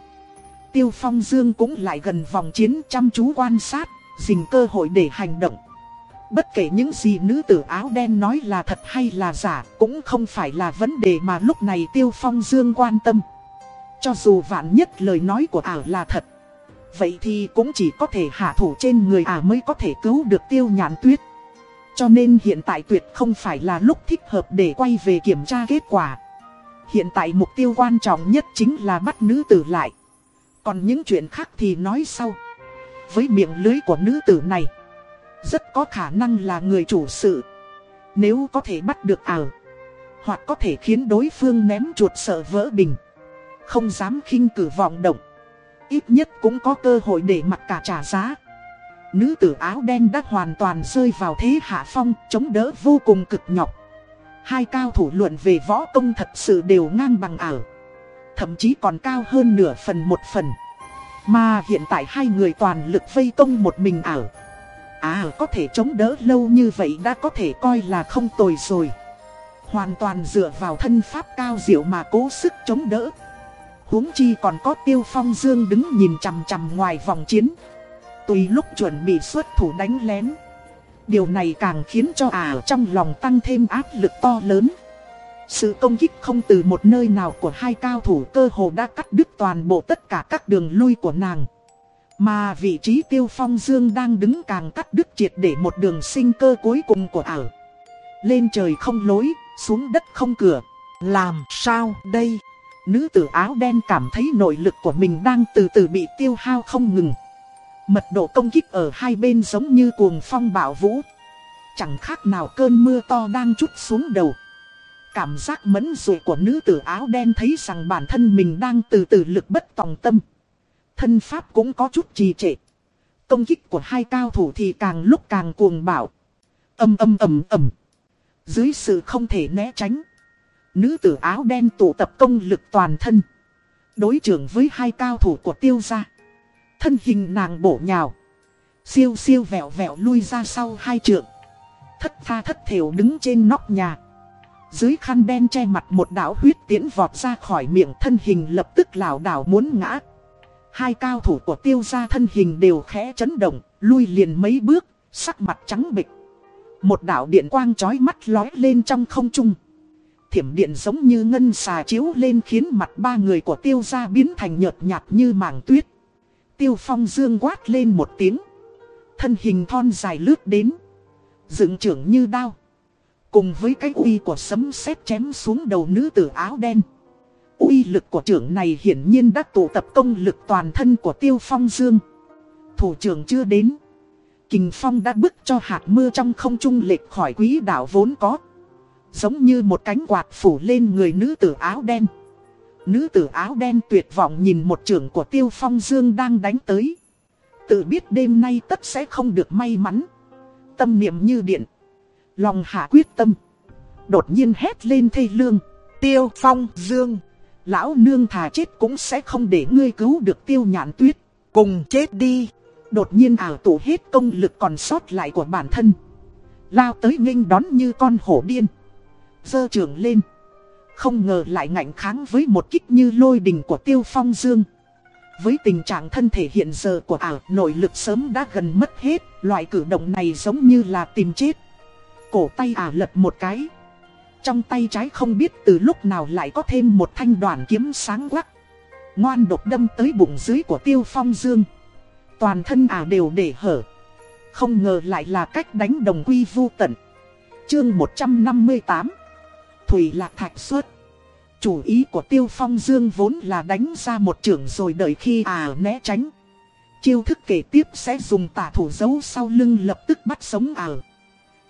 Tiêu Phong Dương cũng lại gần vòng chiến chăm chú quan sát, Dình cơ hội để hành động. Bất kể những gì nữ tử áo đen nói là thật hay là giả, Cũng không phải là vấn đề mà lúc này Tiêu Phong Dương quan tâm. Cho dù vạn nhất lời nói của ả là thật, Vậy thì cũng chỉ có thể hạ thủ trên người ả mới có thể cứu được tiêu nhãn tuyết. Cho nên hiện tại tuyệt không phải là lúc thích hợp để quay về kiểm tra kết quả. Hiện tại mục tiêu quan trọng nhất chính là bắt nữ tử lại. Còn những chuyện khác thì nói sau. Với miệng lưới của nữ tử này rất có khả năng là người chủ sự. Nếu có thể bắt được ảo, Hoặc có thể khiến đối phương ném chuột sợ vỡ bình. Không dám khinh cử vọng động. Ít nhất cũng có cơ hội để mặc cả trả giá. Nữ tử áo đen đã hoàn toàn rơi vào thế hạ phong, Chống đỡ vô cùng cực nhọc. Hai cao thủ luận về võ công thật sự đều ngang bằng ảo. Thậm chí còn cao hơn nửa phần một phần. Mà hiện tại hai người toàn lực vây công một mình ảo. À có thể chống đỡ lâu như vậy đã có thể coi là không tồi rồi Hoàn toàn dựa vào thân pháp cao diệu mà cố sức chống đỡ huống chi còn có tiêu phong dương đứng nhìn chằm chằm ngoài vòng chiến. Tùy lúc chuẩn bị xuất thủ đánh lén. Điều này càng khiến cho ả trong lòng tăng thêm áp lực to lớn. Sự công kích không từ một nơi nào của hai cao thủ cơ hồ đã cắt đứt toàn bộ tất cả các đường lui của nàng. Mà vị trí tiêu phong dương đang đứng càng cắt đứt triệt để một đường sinh cơ cuối cùng của ảo Lên trời không lối, xuống đất không cửa. Làm sao đây? Nữ tử áo đen cảm thấy nội lực của mình đang từ từ bị tiêu hao không ngừng. Mật độ công kích ở hai bên giống như cuồng phong bạo vũ. Chẳng khác nào cơn mưa to đang chút xuống đầu. Cảm giác mẫn rụi của nữ tử áo đen thấy rằng bản thân mình đang từ từ lực bất tòng tâm. Thân pháp cũng có chút trì trệ. Công kích của hai cao thủ thì càng lúc càng cuồng bạo. Âm âm ầm ầm. Dưới sự không thể né tránh. Nữ tử áo đen tụ tập công lực toàn thân. Đối trưởng với hai cao thủ của tiêu gia. Thân hình nàng bổ nhào. Siêu siêu vẹo vẹo lui ra sau hai trượng. Thất tha thất thiểu đứng trên nóc nhà. Dưới khăn đen che mặt một đảo huyết tiễn vọt ra khỏi miệng thân hình lập tức lảo đảo muốn ngã. Hai cao thủ của tiêu gia thân hình đều khẽ chấn động, lui liền mấy bước, sắc mặt trắng bịch. Một đảo điện quang chói mắt lói lên trong không trung thiểm điện giống như ngân xà chiếu lên khiến mặt ba người của tiêu gia biến thành nhợt nhạt như màng tuyết. Tiêu phong dương quát lên một tiếng. Thân hình thon dài lướt đến. Dựng trưởng như đao. Cùng với cái uy của sấm sét chém xuống đầu nữ tử áo đen uy lực của trưởng này hiển nhiên đã tụ tập công lực toàn thân của tiêu phong dương. Thủ trưởng chưa đến. Kình phong đã bức cho hạt mưa trong không trung lệch khỏi quý đảo vốn có. Giống như một cánh quạt phủ lên người nữ tử áo đen Nữ tử áo đen tuyệt vọng nhìn một trưởng của Tiêu Phong Dương đang đánh tới Tự biết đêm nay tất sẽ không được may mắn tâm niệm như điện. Lòng hạ quyết tâm. Đột nhiên hét lên thê lương. Tiêu phong dương. Lão nương thà chết cũng sẽ không để ngươi cứu được tiêu nhạn tuyết. Cùng chết đi. Đột nhiên ảo tụ hết công lực còn sót lại của bản thân. Lao tới nghênh đón như con hổ điên. Dơ trường lên. Không ngờ lại ngạnh kháng với một kích như lôi đình của tiêu phong dương. Với tình trạng thân thể hiện giờ của ảo, nội lực sớm đã gần mất hết, loại cử động này giống như là tìm chết. Cổ tay ả lật một cái. Trong tay trái không biết từ lúc nào lại có thêm một thanh đoàn kiếm sáng quắc. Ngoan độc đâm tới bụng dưới của tiêu phong dương. Toàn thân ả đều để hở. Không ngờ lại là cách đánh đồng quy vu tận. Chương 158 Thủy Lạc Thạch xuất Chủ ý của Tiêu Phong Dương vốn là đánh ra một trưởng rồi đợi khi à né tránh. Chiêu thức kể tiếp sẽ dùng tả thủ giấu sau lưng lập tức bắt sống à.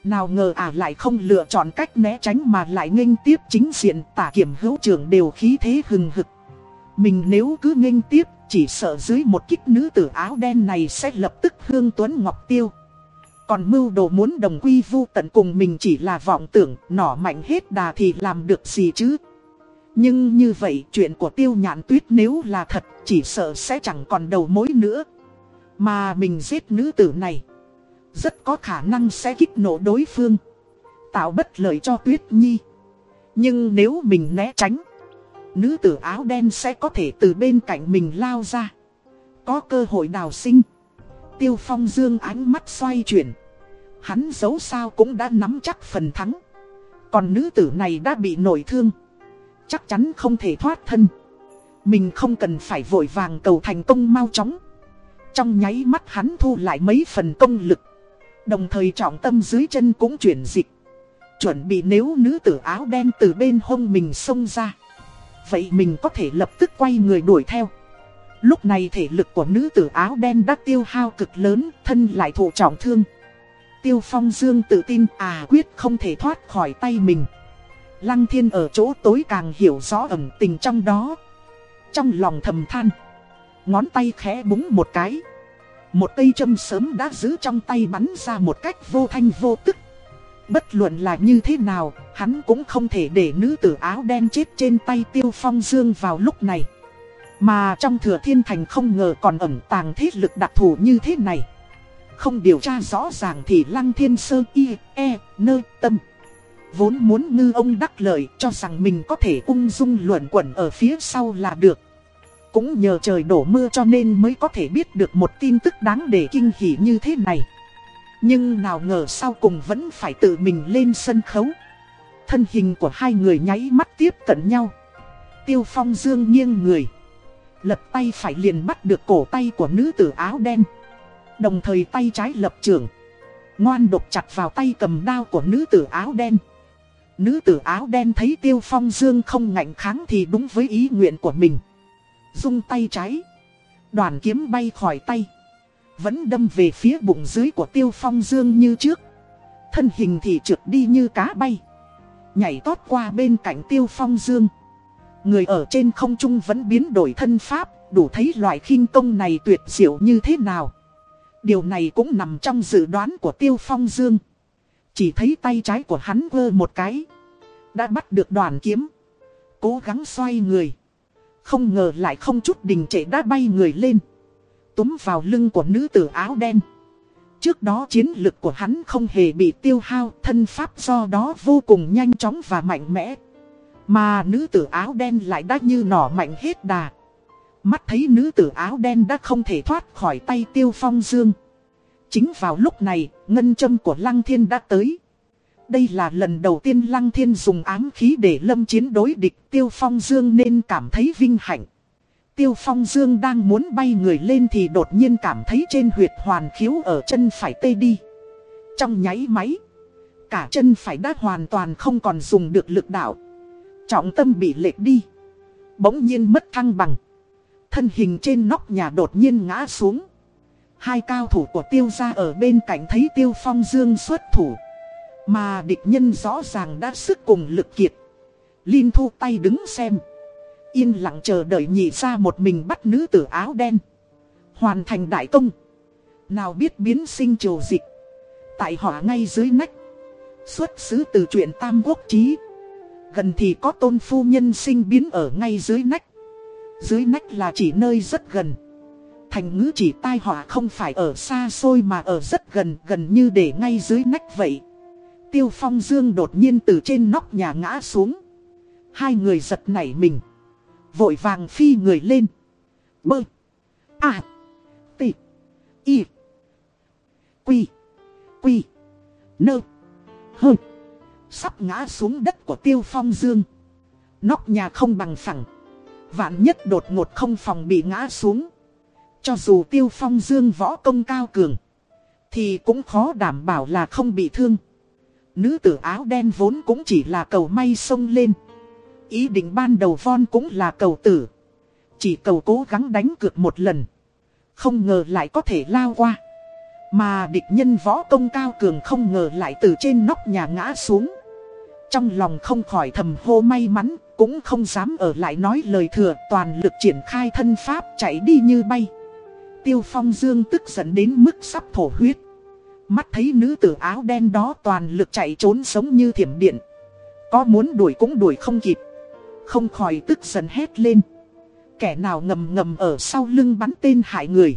Nào ngờ à lại không lựa chọn cách né tránh mà lại nghênh tiếp chính diện tả kiểm hữu trưởng đều khí thế hừng hực. Mình nếu cứ nghênh tiếp chỉ sợ dưới một kích nữ tử áo đen này sẽ lập tức hương tuấn ngọc tiêu. Còn mưu đồ muốn đồng quy vu tận cùng mình chỉ là vọng tưởng, nỏ mạnh hết đà thì làm được gì chứ. Nhưng như vậy chuyện của tiêu nhạn tuyết nếu là thật chỉ sợ sẽ chẳng còn đầu mối nữa. Mà mình giết nữ tử này, rất có khả năng sẽ kích nổ đối phương, tạo bất lợi cho tuyết nhi. Nhưng nếu mình né tránh, nữ tử áo đen sẽ có thể từ bên cạnh mình lao ra. Có cơ hội đào sinh. Tiêu Phong Dương ánh mắt xoay chuyển. Hắn dấu sao cũng đã nắm chắc phần thắng. Còn nữ tử này đã bị nổi thương. Chắc chắn không thể thoát thân. Mình không cần phải vội vàng cầu thành công mau chóng. Trong nháy mắt hắn thu lại mấy phần công lực. Đồng thời trọng tâm dưới chân cũng chuyển dịch. Chuẩn bị nếu nữ tử áo đen từ bên hông mình xông ra. Vậy mình có thể lập tức quay người đuổi theo. Lúc này thể lực của nữ tử áo đen đã tiêu hao cực lớn, thân lại thụ trọng thương. Tiêu Phong Dương tự tin à quyết không thể thoát khỏi tay mình. Lăng thiên ở chỗ tối càng hiểu rõ ẩn tình trong đó. Trong lòng thầm than. Ngón tay khẽ búng một cái. Một cây châm sớm đã giữ trong tay bắn ra một cách vô thanh vô tức. Bất luận là như thế nào, hắn cũng không thể để nữ tử áo đen chết trên tay Tiêu Phong Dương vào lúc này. Mà trong thừa thiên thành không ngờ còn ẩn tàng thế lực đặc thù như thế này. Không điều tra rõ ràng thì lăng thiên sơ y, e, nơ, tâm. Vốn muốn ngư ông đắc lợi cho rằng mình có thể ung dung luẩn quẩn ở phía sau là được. Cũng nhờ trời đổ mưa cho nên mới có thể biết được một tin tức đáng để kinh hỉ như thế này. Nhưng nào ngờ sau cùng vẫn phải tự mình lên sân khấu. Thân hình của hai người nháy mắt tiếp cận nhau. Tiêu phong dương nghiêng người. Lật tay phải liền bắt được cổ tay của nữ tử áo đen. Đồng thời tay trái lập trường. Ngoan độc chặt vào tay cầm đao của nữ tử áo đen. Nữ tử áo đen thấy tiêu phong dương không ngạnh kháng thì đúng với ý nguyện của mình. Dung tay trái. Đoàn kiếm bay khỏi tay. Vẫn đâm về phía bụng dưới của tiêu phong dương như trước. Thân hình thì trượt đi như cá bay. Nhảy tót qua bên cạnh tiêu phong dương. Người ở trên không trung vẫn biến đổi thân pháp, đủ thấy loại khinh công này tuyệt diệu như thế nào. Điều này cũng nằm trong dự đoán của Tiêu Phong Dương. Chỉ thấy tay trái của hắn vơ một cái. Đã bắt được đoàn kiếm. Cố gắng xoay người. Không ngờ lại không chút đình trệ đã bay người lên. Túm vào lưng của nữ tử áo đen. Trước đó chiến lực của hắn không hề bị tiêu hao, thân pháp do đó vô cùng nhanh chóng và mạnh mẽ. Mà nữ tử áo đen lại đã như nỏ mạnh hết đà. Mắt thấy nữ tử áo đen đã không thể thoát khỏi tay tiêu phong dương. Chính vào lúc này, ngân châm của Lăng Thiên đã tới. Đây là lần đầu tiên Lăng Thiên dùng ám khí để lâm chiến đối địch Tiêu Phong Dương nên cảm thấy vinh hạnh. Tiêu Phong Dương đang muốn bay người lên thì đột nhiên cảm thấy trên huyệt hoàn khiếu ở chân phải tê đi. Trong nháy máy, cả chân phải đã hoàn toàn không còn dùng được lực đạo. Trọng tâm bị lệch đi. Bỗng nhiên mất thăng bằng. Thân hình trên nóc nhà đột nhiên ngã xuống. Hai cao thủ của tiêu gia ở bên cạnh thấy tiêu phong dương xuất thủ. Mà địch nhân rõ ràng đã sức cùng lực kiệt. Linh thu tay đứng xem. Yên lặng chờ đợi nhị ra một mình bắt nữ tử áo đen. Hoàn thành đại công. Nào biết biến sinh trồ dịch. tại họ ngay dưới nách. Xuất xứ từ chuyện Tam Quốc Chí. Gần thì có tôn phu nhân sinh biến ở ngay dưới nách. Dưới nách là chỉ nơi rất gần. Thành ngữ chỉ tai họa không phải ở xa xôi mà ở rất gần, gần như để ngay dưới nách vậy. Tiêu Phong Dương đột nhiên từ trên nóc nhà ngã xuống. Hai người giật nảy mình. Vội vàng phi người lên. Bơ. À. Tị. Y. Quy. Quy. Nơ. Hơ. Sắp ngã xuống đất của Tiêu Phong Dương. Nóc nhà không bằng phẳng. Vạn nhất đột ngột không phòng bị ngã xuống. Cho dù Tiêu Phong Dương võ công cao cường. Thì cũng khó đảm bảo là không bị thương. Nữ tử áo đen vốn cũng chỉ là cầu may sông lên. Ý định ban đầu von cũng là cầu tử. Chỉ cầu cố gắng đánh cược một lần. Không ngờ lại có thể lao qua. Mà địch nhân võ công cao cường không ngờ lại từ trên nóc nhà ngã xuống. Trong lòng không khỏi thầm hô may mắn, cũng không dám ở lại nói lời thừa toàn lực triển khai thân pháp chạy đi như bay. Tiêu Phong Dương tức giận đến mức sắp thổ huyết. Mắt thấy nữ tử áo đen đó toàn lực chạy trốn sống như thiểm điện. Có muốn đuổi cũng đuổi không kịp. Không khỏi tức giận hét lên. Kẻ nào ngầm ngầm ở sau lưng bắn tên hại người.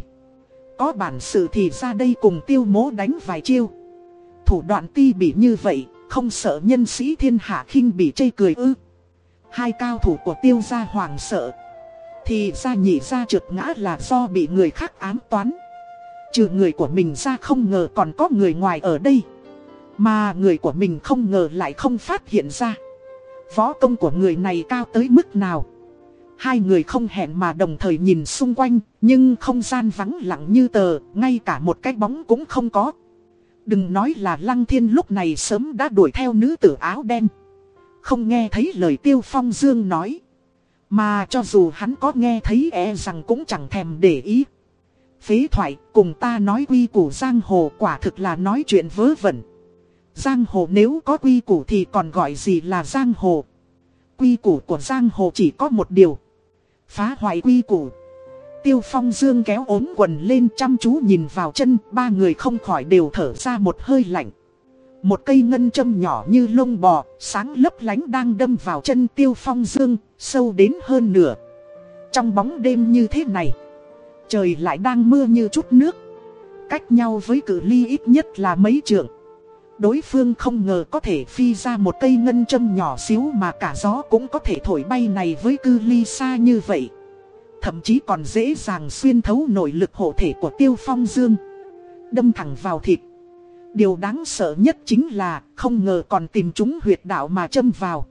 Có bản sự thì ra đây cùng tiêu mố đánh vài chiêu. Thủ đoạn ti bị như vậy, không sợ nhân sĩ thiên hạ khinh bị chây cười ư. Hai cao thủ của tiêu gia hoàng sợ. Thì ra nhị ra trượt ngã là do bị người khác ám toán. Trừ người của mình ra không ngờ còn có người ngoài ở đây. Mà người của mình không ngờ lại không phát hiện ra. Võ công của người này cao tới mức nào. Hai người không hẹn mà đồng thời nhìn xung quanh, nhưng không gian vắng lặng như tờ, ngay cả một cái bóng cũng không có. Đừng nói là Lăng Thiên lúc này sớm đã đuổi theo nữ tử áo đen. Không nghe thấy lời Tiêu Phong Dương nói. Mà cho dù hắn có nghe thấy e rằng cũng chẳng thèm để ý. Phế thoại cùng ta nói quy củ giang hồ quả thực là nói chuyện vớ vẩn. Giang hồ nếu có quy củ thì còn gọi gì là giang hồ. Quy củ của giang hồ chỉ có một điều. Phá hoại quy củ. Tiêu phong dương kéo ốm quần lên chăm chú nhìn vào chân, ba người không khỏi đều thở ra một hơi lạnh. Một cây ngân châm nhỏ như lông bò, sáng lấp lánh đang đâm vào chân tiêu phong dương, sâu đến hơn nửa. Trong bóng đêm như thế này, trời lại đang mưa như chút nước. Cách nhau với cự ly ít nhất là mấy trượng. Đối phương không ngờ có thể phi ra một cây ngân châm nhỏ xíu mà cả gió cũng có thể thổi bay này với cư ly xa như vậy. Thậm chí còn dễ dàng xuyên thấu nội lực hộ thể của tiêu phong dương. Đâm thẳng vào thịt. Điều đáng sợ nhất chính là không ngờ còn tìm chúng huyệt đạo mà châm vào.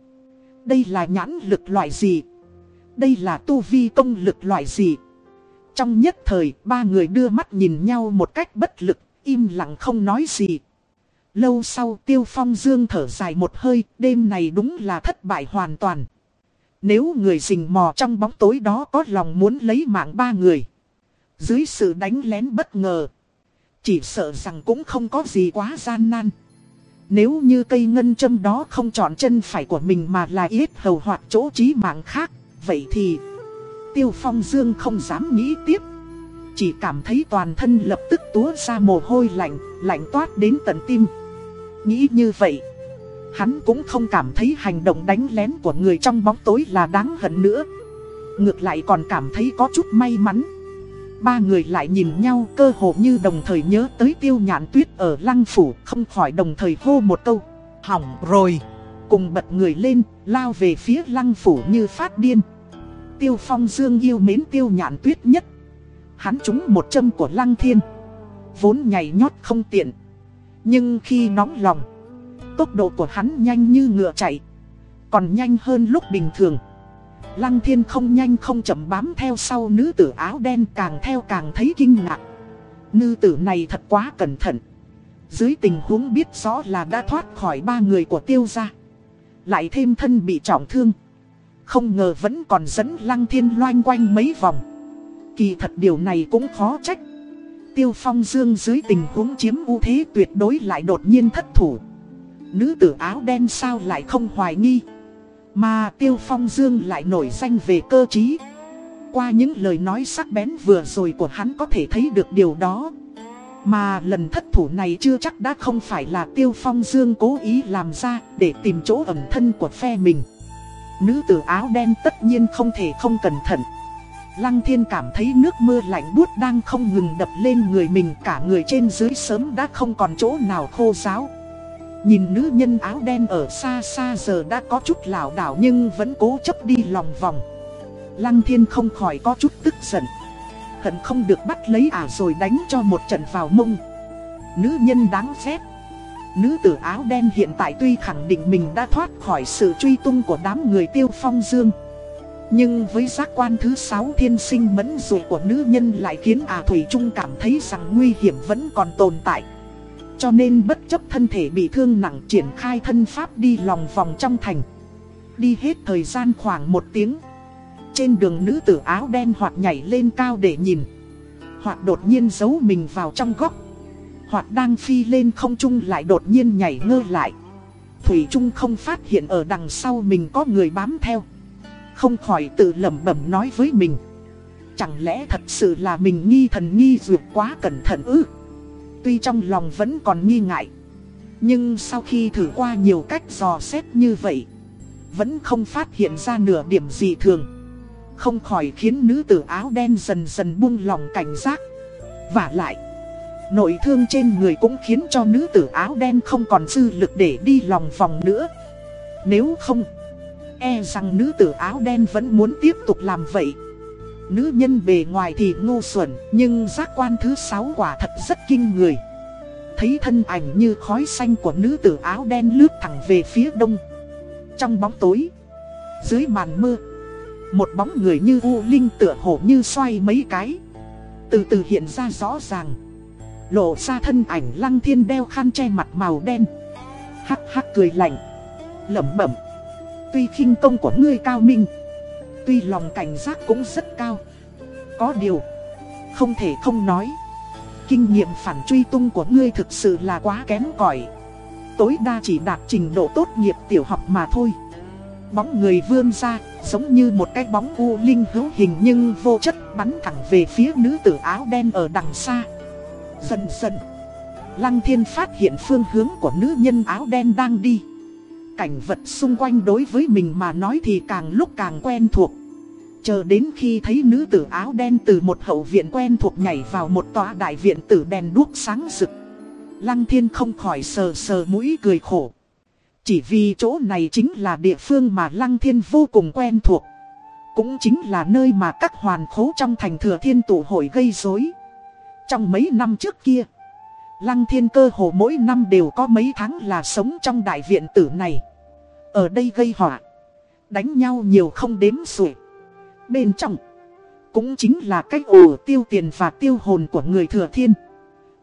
Đây là nhãn lực loại gì? Đây là tu vi công lực loại gì? Trong nhất thời, ba người đưa mắt nhìn nhau một cách bất lực, im lặng không nói gì. Lâu sau Tiêu Phong Dương thở dài một hơi, đêm này đúng là thất bại hoàn toàn. Nếu người rình mò trong bóng tối đó có lòng muốn lấy mạng ba người. Dưới sự đánh lén bất ngờ. Chỉ sợ rằng cũng không có gì quá gian nan. Nếu như cây ngân châm đó không chọn chân phải của mình mà là yết hầu hoặc chỗ trí mạng khác. Vậy thì Tiêu Phong Dương không dám nghĩ tiếp. Chỉ cảm thấy toàn thân lập tức túa ra mồ hôi lạnh, lạnh toát đến tận tim. Nghĩ như vậy, hắn cũng không cảm thấy hành động đánh lén của người trong bóng tối là đáng hận nữa. Ngược lại còn cảm thấy có chút may mắn. Ba người lại nhìn nhau cơ hồ như đồng thời nhớ tới tiêu nhạn tuyết ở lăng phủ không khỏi đồng thời hô một câu. Hỏng rồi. Cùng bật người lên, lao về phía lăng phủ như phát điên. Tiêu phong dương yêu mến tiêu nhạn tuyết nhất. Hắn trúng một châm của lăng thiên. Vốn nhảy nhót không tiện. Nhưng khi nóng lòng, tốc độ của hắn nhanh như ngựa chạy, còn nhanh hơn lúc bình thường. Lăng thiên không nhanh không chậm bám theo sau nữ tử áo đen càng theo càng thấy kinh ngạc. Nữ tử này thật quá cẩn thận. Dưới tình huống biết rõ là đã thoát khỏi ba người của tiêu gia. Lại thêm thân bị trọng thương. Không ngờ vẫn còn dẫn lăng thiên loanh quanh mấy vòng. Kỳ thật điều này cũng khó trách. Tiêu Phong Dương dưới tình huống chiếm ưu thế tuyệt đối lại đột nhiên thất thủ. Nữ tử áo đen sao lại không hoài nghi. Mà Tiêu Phong Dương lại nổi danh về cơ trí. Qua những lời nói sắc bén vừa rồi của hắn có thể thấy được điều đó. Mà lần thất thủ này chưa chắc đã không phải là Tiêu Phong Dương cố ý làm ra để tìm chỗ ẩn thân của phe mình. Nữ tử áo đen tất nhiên không thể không cẩn thận. Lăng thiên cảm thấy nước mưa lạnh buốt đang không ngừng đập lên người mình, cả người trên dưới sớm đã không còn chỗ nào khô ráo. Nhìn nữ nhân áo đen ở xa xa giờ đã có chút lảo đảo nhưng vẫn cố chấp đi lòng vòng. Lăng thiên không khỏi có chút tức giận. Hận không được bắt lấy ả rồi đánh cho một trận vào mông. Nữ nhân đáng ghét. Nữ tử áo đen hiện tại tuy khẳng định mình đã thoát khỏi sự truy tung của đám người tiêu phong dương. Nhưng với giác quan thứ sáu thiên sinh mẫn dụ của nữ nhân lại khiến à Thủy Trung cảm thấy rằng nguy hiểm vẫn còn tồn tại. Cho nên bất chấp thân thể bị thương nặng triển khai thân pháp đi lòng vòng trong thành. Đi hết thời gian khoảng một tiếng. Trên đường nữ tử áo đen hoặc nhảy lên cao để nhìn. Hoặc đột nhiên giấu mình vào trong góc. Hoặc đang phi lên không trung lại đột nhiên nhảy ngơ lại. Thủy Trung không phát hiện ở đằng sau mình có người bám theo. Không khỏi tự lẩm bẩm nói với mình. Chẳng lẽ thật sự là mình nghi thần nghi dược quá cẩn thận ư? Tuy trong lòng vẫn còn nghi ngại Nhưng sau khi thử qua nhiều cách dò xét như vậy, Vẫn không phát hiện ra nửa điểm gì thường Không khỏi khiến nữ tử áo đen dần dần buông lòng cảnh giác Và lại Nội thương trên người cũng khiến cho nữ tử áo đen không còn dư lực để đi lòng vòng nữa Nếu không E rằng nữ tử áo đen vẫn muốn tiếp tục làm vậy Nữ nhân bề ngoài thì ngu xuẩn, nhưng giác quan thứ sáu quả thật rất kinh người. Thấy thân ảnh như khói xanh của nữ tử áo đen lướt thẳng về phía đông. Trong bóng tối, dưới màn mưa, một bóng người như u linh tựa hồ như xoay mấy cái. Từ từ hiện ra rõ ràng. Lộ ra thân ảnh lăng thiên đeo khăn che mặt màu đen. Hắc hắc cười lạnh. Lẩm bẩm. Tuy khinh công của ngươi cao minh, Tuy lòng cảnh giác cũng rất cao Có điều, Không thể không nói, Kinh nghiệm phản truy tung của ngươi thực sự là quá kém cỏi Tối đa chỉ đạt trình độ tốt nghiệp tiểu học mà thôi Bóng người vươn ra, Giống như một cái bóng u linh hữu hình nhưng vô chất bắn thẳng về phía nữ tử áo đen ở đằng xa Dần dần Lăng thiên phát hiện phương hướng của nữ nhân áo đen đang đi cảnh vật xung quanh đối với mình mà nói thì càng lúc càng quen thuộc. Chờ đến khi thấy nữ tử áo đen từ một hậu viện quen thuộc nhảy vào một tòa đại viện tử đèn đuốc sáng rực. Lăng thiên không khỏi sờ sờ mũi cười khổ. Chỉ vì chỗ này chính là địa phương mà Lăng thiên vô cùng quen thuộc. Cũng chính là nơi mà các hoàn khố trong thành thừa thiên tụ hội gây rối. Trong mấy năm trước kia, Lăng thiên cơ hồ mỗi năm đều có mấy tháng là sống trong đại viện tử này. Ở đây gây họa Đánh nhau nhiều không đếm xuể. Bên trong Cũng chính là cách ổ tiêu tiền và tiêu hồn của người thừa thiên.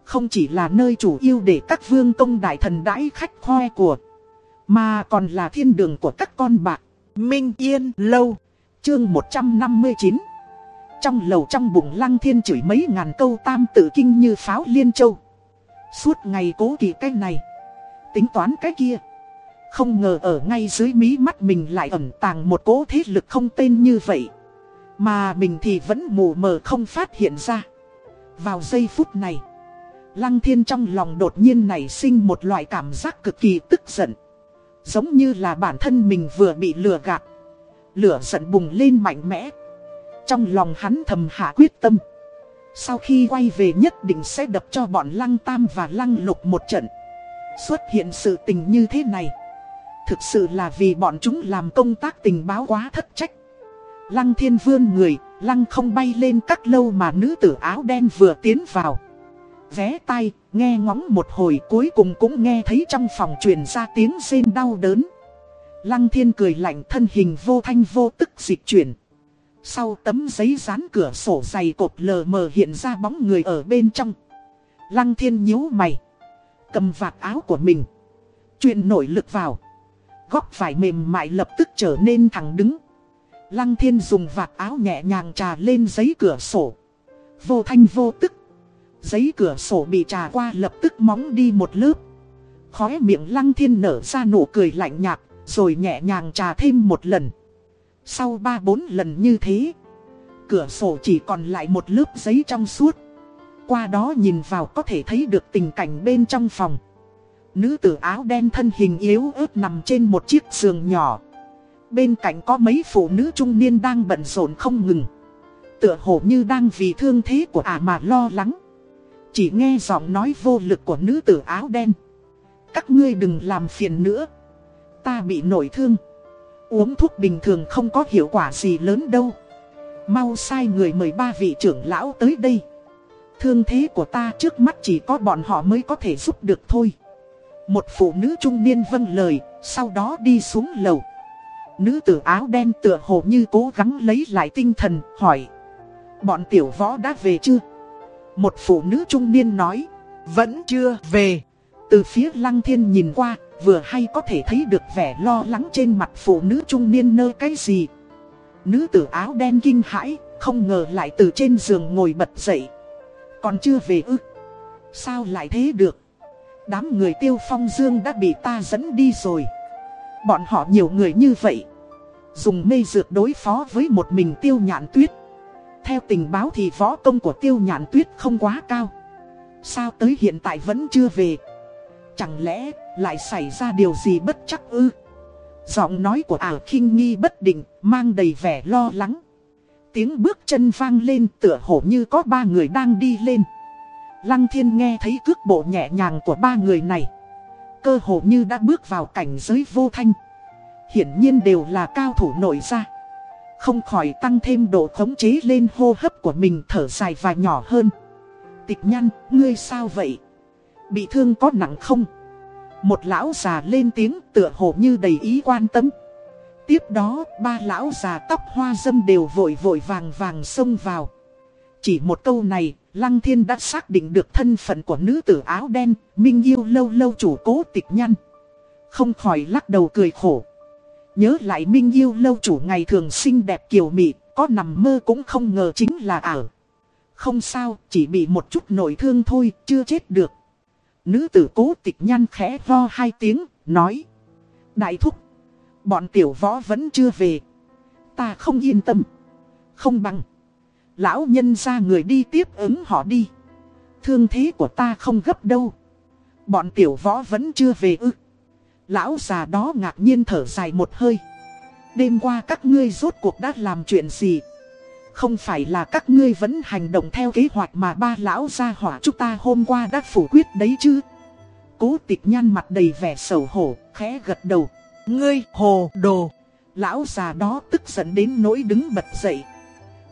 Không chỉ là nơi chủ yêu để các vương công đại thần đãi khách khoe của Mà còn là thiên đường của các con bạc. Minh Yên Lâu Chương 159 trong lầu trong bụng lăng thiên chửi mấy ngàn câu tam tự kinh như pháo liên châu Suốt ngày cố kỳ cái này Tính toán cái kia không ngờ ở ngay dưới mí mắt mình lại ẩn tàng một cố thế lực không tên như vậy. Mà mình thì vẫn mù mờ không phát hiện ra. Vào giây phút này, Lăng Thiên trong lòng đột nhiên nảy sinh một loại cảm giác cực kỳ tức giận. Giống như là bản thân mình vừa bị lừa gạt. Lửa giận bùng lên mạnh mẽ. Trong lòng hắn thầm hạ quyết tâm. Sau khi quay về nhất định sẽ đập cho bọn Lăng Tam và Lăng Lục một trận. Xuất hiện sự tình như thế này. Thực sự là vì bọn chúng làm công tác tình báo quá thất trách Lăng thiên vương người, lăng không bay lên các lâu mà nữ tử áo đen vừa tiến vào Vé tay, nghe ngóng một hồi cuối cùng cũng nghe thấy trong phòng truyền ra tiếng rên đau đớn Lăng thiên cười lạnh thân hình vô thanh vô tức dịch chuyển sau tấm giấy dán cửa sổ dày cột lờ mờ hiện ra bóng người ở bên trong Lăng thiên nhíu mày Cầm vạt áo của mình Truyền nổi lực vào Góc vải mềm mại lập tức trở nên thẳng đứng. Lăng thiên dùng vạt áo nhẹ nhàng trà lên giấy cửa sổ. Vô thanh vô tức. Giấy cửa sổ bị trà qua lập tức móng đi một lớp. Khóe miệng lăng thiên nở ra nụ cười lạnh nhạt, rồi nhẹ nhàng trà thêm một lần. Sau ba bốn lần như thế, cửa sổ chỉ còn lại một lớp giấy trong suốt. Qua đó nhìn vào có thể thấy được tình cảnh bên trong phòng. Nữ tử áo đen thân hình yếu ớt nằm trên một chiếc giường nhỏ. Bên cạnh có mấy phụ nữ trung niên đang bận rộn không ngừng. Tựa hồ như đang vì thương thế của ả mà lo lắng. Chỉ nghe giọng nói vô lực của nữ tử áo đen. Các ngươi đừng làm phiền nữa. Ta bị nổi thương. Uống thuốc bình thường không có hiệu quả gì lớn đâu. Mau sai người mời ba vị trưởng lão tới đây. Thương thế của ta trước mắt chỉ có bọn họ mới có thể giúp được thôi. Một phụ nữ trung niên vâng lời, Sau đó đi xuống lầu. Nữ tử áo đen tựa hồ như cố gắng lấy lại tinh thần, hỏi. Bọn tiểu võ đã về chưa? Một phụ nữ trung niên nói, Vẫn chưa về. Từ phía lăng thiên nhìn qua Vừa hay có thể thấy được vẻ lo lắng trên mặt phụ nữ trung niên nơ cái gì. Nữ tử áo đen kinh hãi, Không ngờ lại từ trên giường ngồi bật dậy. Còn chưa về ư? Sao lại thế được? Đám người tiêu phong dương đã bị ta dẫn đi rồi. Bọn họ nhiều người như vậy. Dùng mê dược đối phó với một mình tiêu nhạn tuyết. Theo tình báo thì võ công của tiêu nhạn tuyết không quá cao. Sao tới hiện tại vẫn chưa về? Chẳng lẽ lại xảy ra điều gì bất chắc ư? Giọng nói của ả khinh nghi bất định Mang đầy vẻ lo lắng. Tiếng bước chân vang lên tựa hồ như có ba người đang đi lên. Lăng thiên nghe thấy cước bộ nhẹ nhàng của ba người này. Cơ hồ như đã bước vào cảnh giới vô thanh. Hiển nhiên đều là cao thủ nổi ra Không khỏi tăng thêm độ khống chế lên hô hấp của mình thở dài và nhỏ hơn. Tịch nhăn, ngươi sao vậy? Bị thương có nặng không? Một lão già lên tiếng tựa hồ như đầy ý quan tâm. Tiếp đó, ba lão già tóc hoa dâm đều vội vội vàng vàng xông vào. Chỉ một câu này, Lăng thiên đã xác định được thân phận của nữ tử áo đen, Minh yêu lâu lâu chủ cố tịch nhăn Không khỏi lắc đầu cười khổ. Nhớ lại Minh yêu lâu chủ ngày thường xinh đẹp kiều mị, Có nằm mơ cũng không ngờ chính là ảo Không sao, chỉ bị một chút nội thương thôi, chưa chết được. Nữ tử cố tịch nhăn khẽ vo hai tiếng, nói. Đại thúc, bọn tiểu võ vẫn chưa về. Ta không yên tâm. Không bằng. Lão nhân ra người đi tiếp ứng họ đi. Thương thế của ta không gấp đâu. Bọn tiểu võ vẫn chưa về ư. Lão già đó ngạc nhiên thở dài một hơi. Đêm qua các ngươi rốt cuộc đã làm chuyện gì? Không phải là các ngươi vẫn hành động theo kế hoạch mà ba lão gia hỏa chúng ta hôm qua đã phủ quyết đấy chứ. Cố tịch nhăn mặt đầy vẻ sầu hổ, khẽ gật đầu. Ngươi hồ đồ. Lão già đó tức giận đến nỗi đứng bật dậy.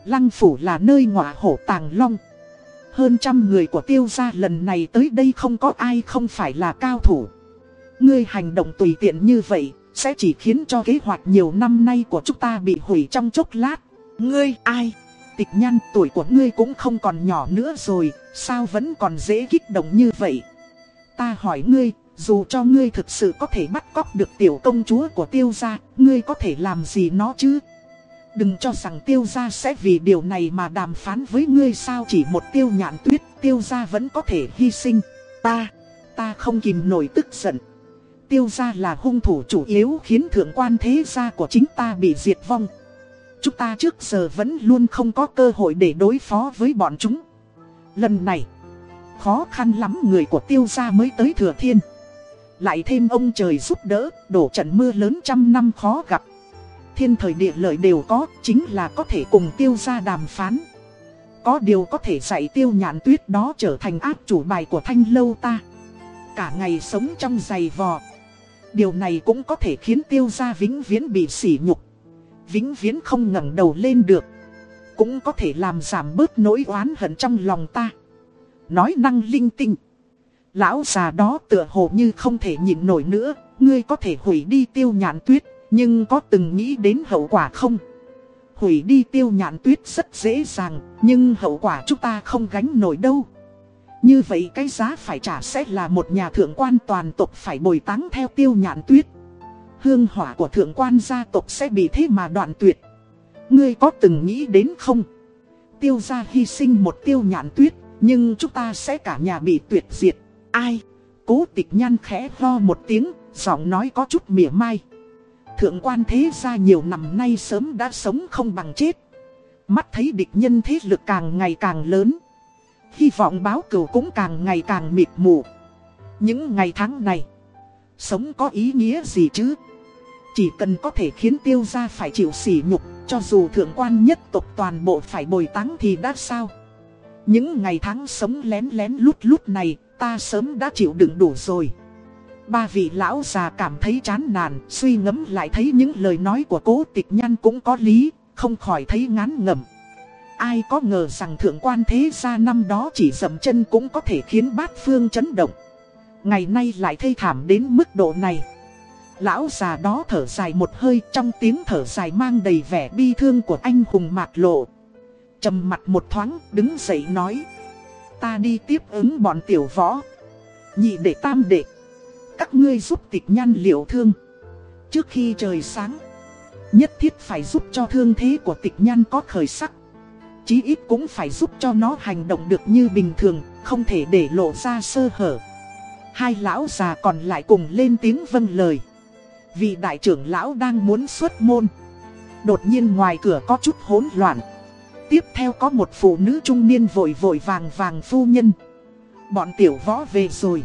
Lăng phủ là nơi ngọa hổ tàng long. Hơn trăm người của tiêu gia lần này tới đây không có ai không phải là cao thủ. Ngươi hành động tùy tiện như vậy, sẽ chỉ khiến cho kế hoạch nhiều năm nay của chúng ta bị hủy trong chốc lát. Ngươi ai? Tịch Nhan, tuổi của ngươi cũng không còn nhỏ nữa rồi, sao vẫn còn dễ kích động như vậy? Ta hỏi ngươi, dù cho ngươi thực sự có thể bắt cóc được tiểu công chúa của tiêu gia, ngươi có thể làm gì nó chứ? Đừng cho rằng tiêu gia sẽ vì điều này mà đàm phán với ngươi sao chỉ một tiêu nhạn tuyết, tiêu gia vẫn có thể hy sinh. Ta, ta không kìm nổi tức giận. Tiêu gia là hung thủ chủ yếu khiến thượng quan thế gia của chính ta bị diệt vong. Chúng ta trước giờ vẫn luôn không có cơ hội để đối phó với bọn chúng. Lần này, khó khăn lắm người của tiêu gia mới tới thừa thiên. Lại thêm ông trời giúp đỡ, đổ trận mưa lớn trăm năm khó gặp. Thiên thời địa lợi đều có, chính là có thể cùng tiêu gia đàm phán. Có điều có thể dạy tiêu nhạn tuyết đó trở thành áp chủ bài của thanh lâu ta. Cả ngày sống trong giày vò. Điều này cũng có thể khiến tiêu gia vĩnh viễn bị sỉ nhục vĩnh viễn không ngẩng đầu lên được. Cũng có thể làm giảm bớt nỗi oán hận trong lòng ta. Nói năng linh tinh. Lão già đó tựa hồ như không thể nhịn nổi nữa, ngươi có thể hủy đi tiêu nhạn tuyết, nhưng có từng nghĩ đến hậu quả không? Hủy đi tiêu nhạn tuyết rất dễ dàng, nhưng hậu quả chúng ta không gánh nổi đâu. Như vậy cái giá phải trả sẽ là một nhà thượng quan toàn tộc phải bồi táng theo tiêu nhạn tuyết hương hỏa của thượng quan gia tộc sẽ bị thế mà đoạn tuyệt. Ngươi có từng nghĩ đến không? Tiêu gia hy sinh một tiêu nhạn tuyết, nhưng chúng ta sẽ cả nhà bị tuyệt diệt. Ai? Cố tịch nhăn khẽ ho một tiếng, giọng nói có chút mỉa mai. Thượng quan thế gia nhiều năm nay sớm đã sống không bằng chết. Mắt thấy địch nhân thế lực càng ngày càng lớn. Hy vọng báo cửu cũng càng ngày càng mịt mù Những ngày tháng này Sống có ý nghĩa gì chứ chỉ cần có thể khiến tiêu gia phải chịu sỉ nhục, Cho dù thượng quan nhất tộc toàn bộ phải bồi táng thì đã sao? Những ngày tháng sống lén lén lút lút này, Ta sớm đã chịu đựng đủ rồi. Ba vị lão già cảm thấy chán nản, Suy ngẫm lại thấy những lời nói của cố tịch nhan cũng có lý, Không khỏi thấy ngán ngẩm. Ai có ngờ rằng thượng quan thế gia năm đó chỉ dậm chân cũng có thể khiến bát phương chấn động. Ngày nay lại thê thảm đến mức độ này. Lão già đó thở dài một hơi, trong tiếng thở dài mang đầy vẻ bi thương của anh hùng mạc lộ. Trầm mặt một thoáng, đứng dậy nói, Ta đi tiếp ứng bọn tiểu võ. Nhị đệ, tam đệ, Các ngươi giúp tịch nhan liệu thương. Trước khi trời sáng, Nhất thiết phải giúp cho thương thế của tịch nhan có khởi sắc. Chí ít cũng phải giúp cho nó hành động được như bình thường, Không thể để lộ ra sơ hở. Hai lão già còn lại cùng lên tiếng vâng lời. Vị đại trưởng lão đang muốn xuất môn. Đột nhiên ngoài cửa có chút hỗn loạn. Tiếp theo có một phụ nữ trung niên vội vội vàng vàng phu nhân. Bọn tiểu võ về rồi.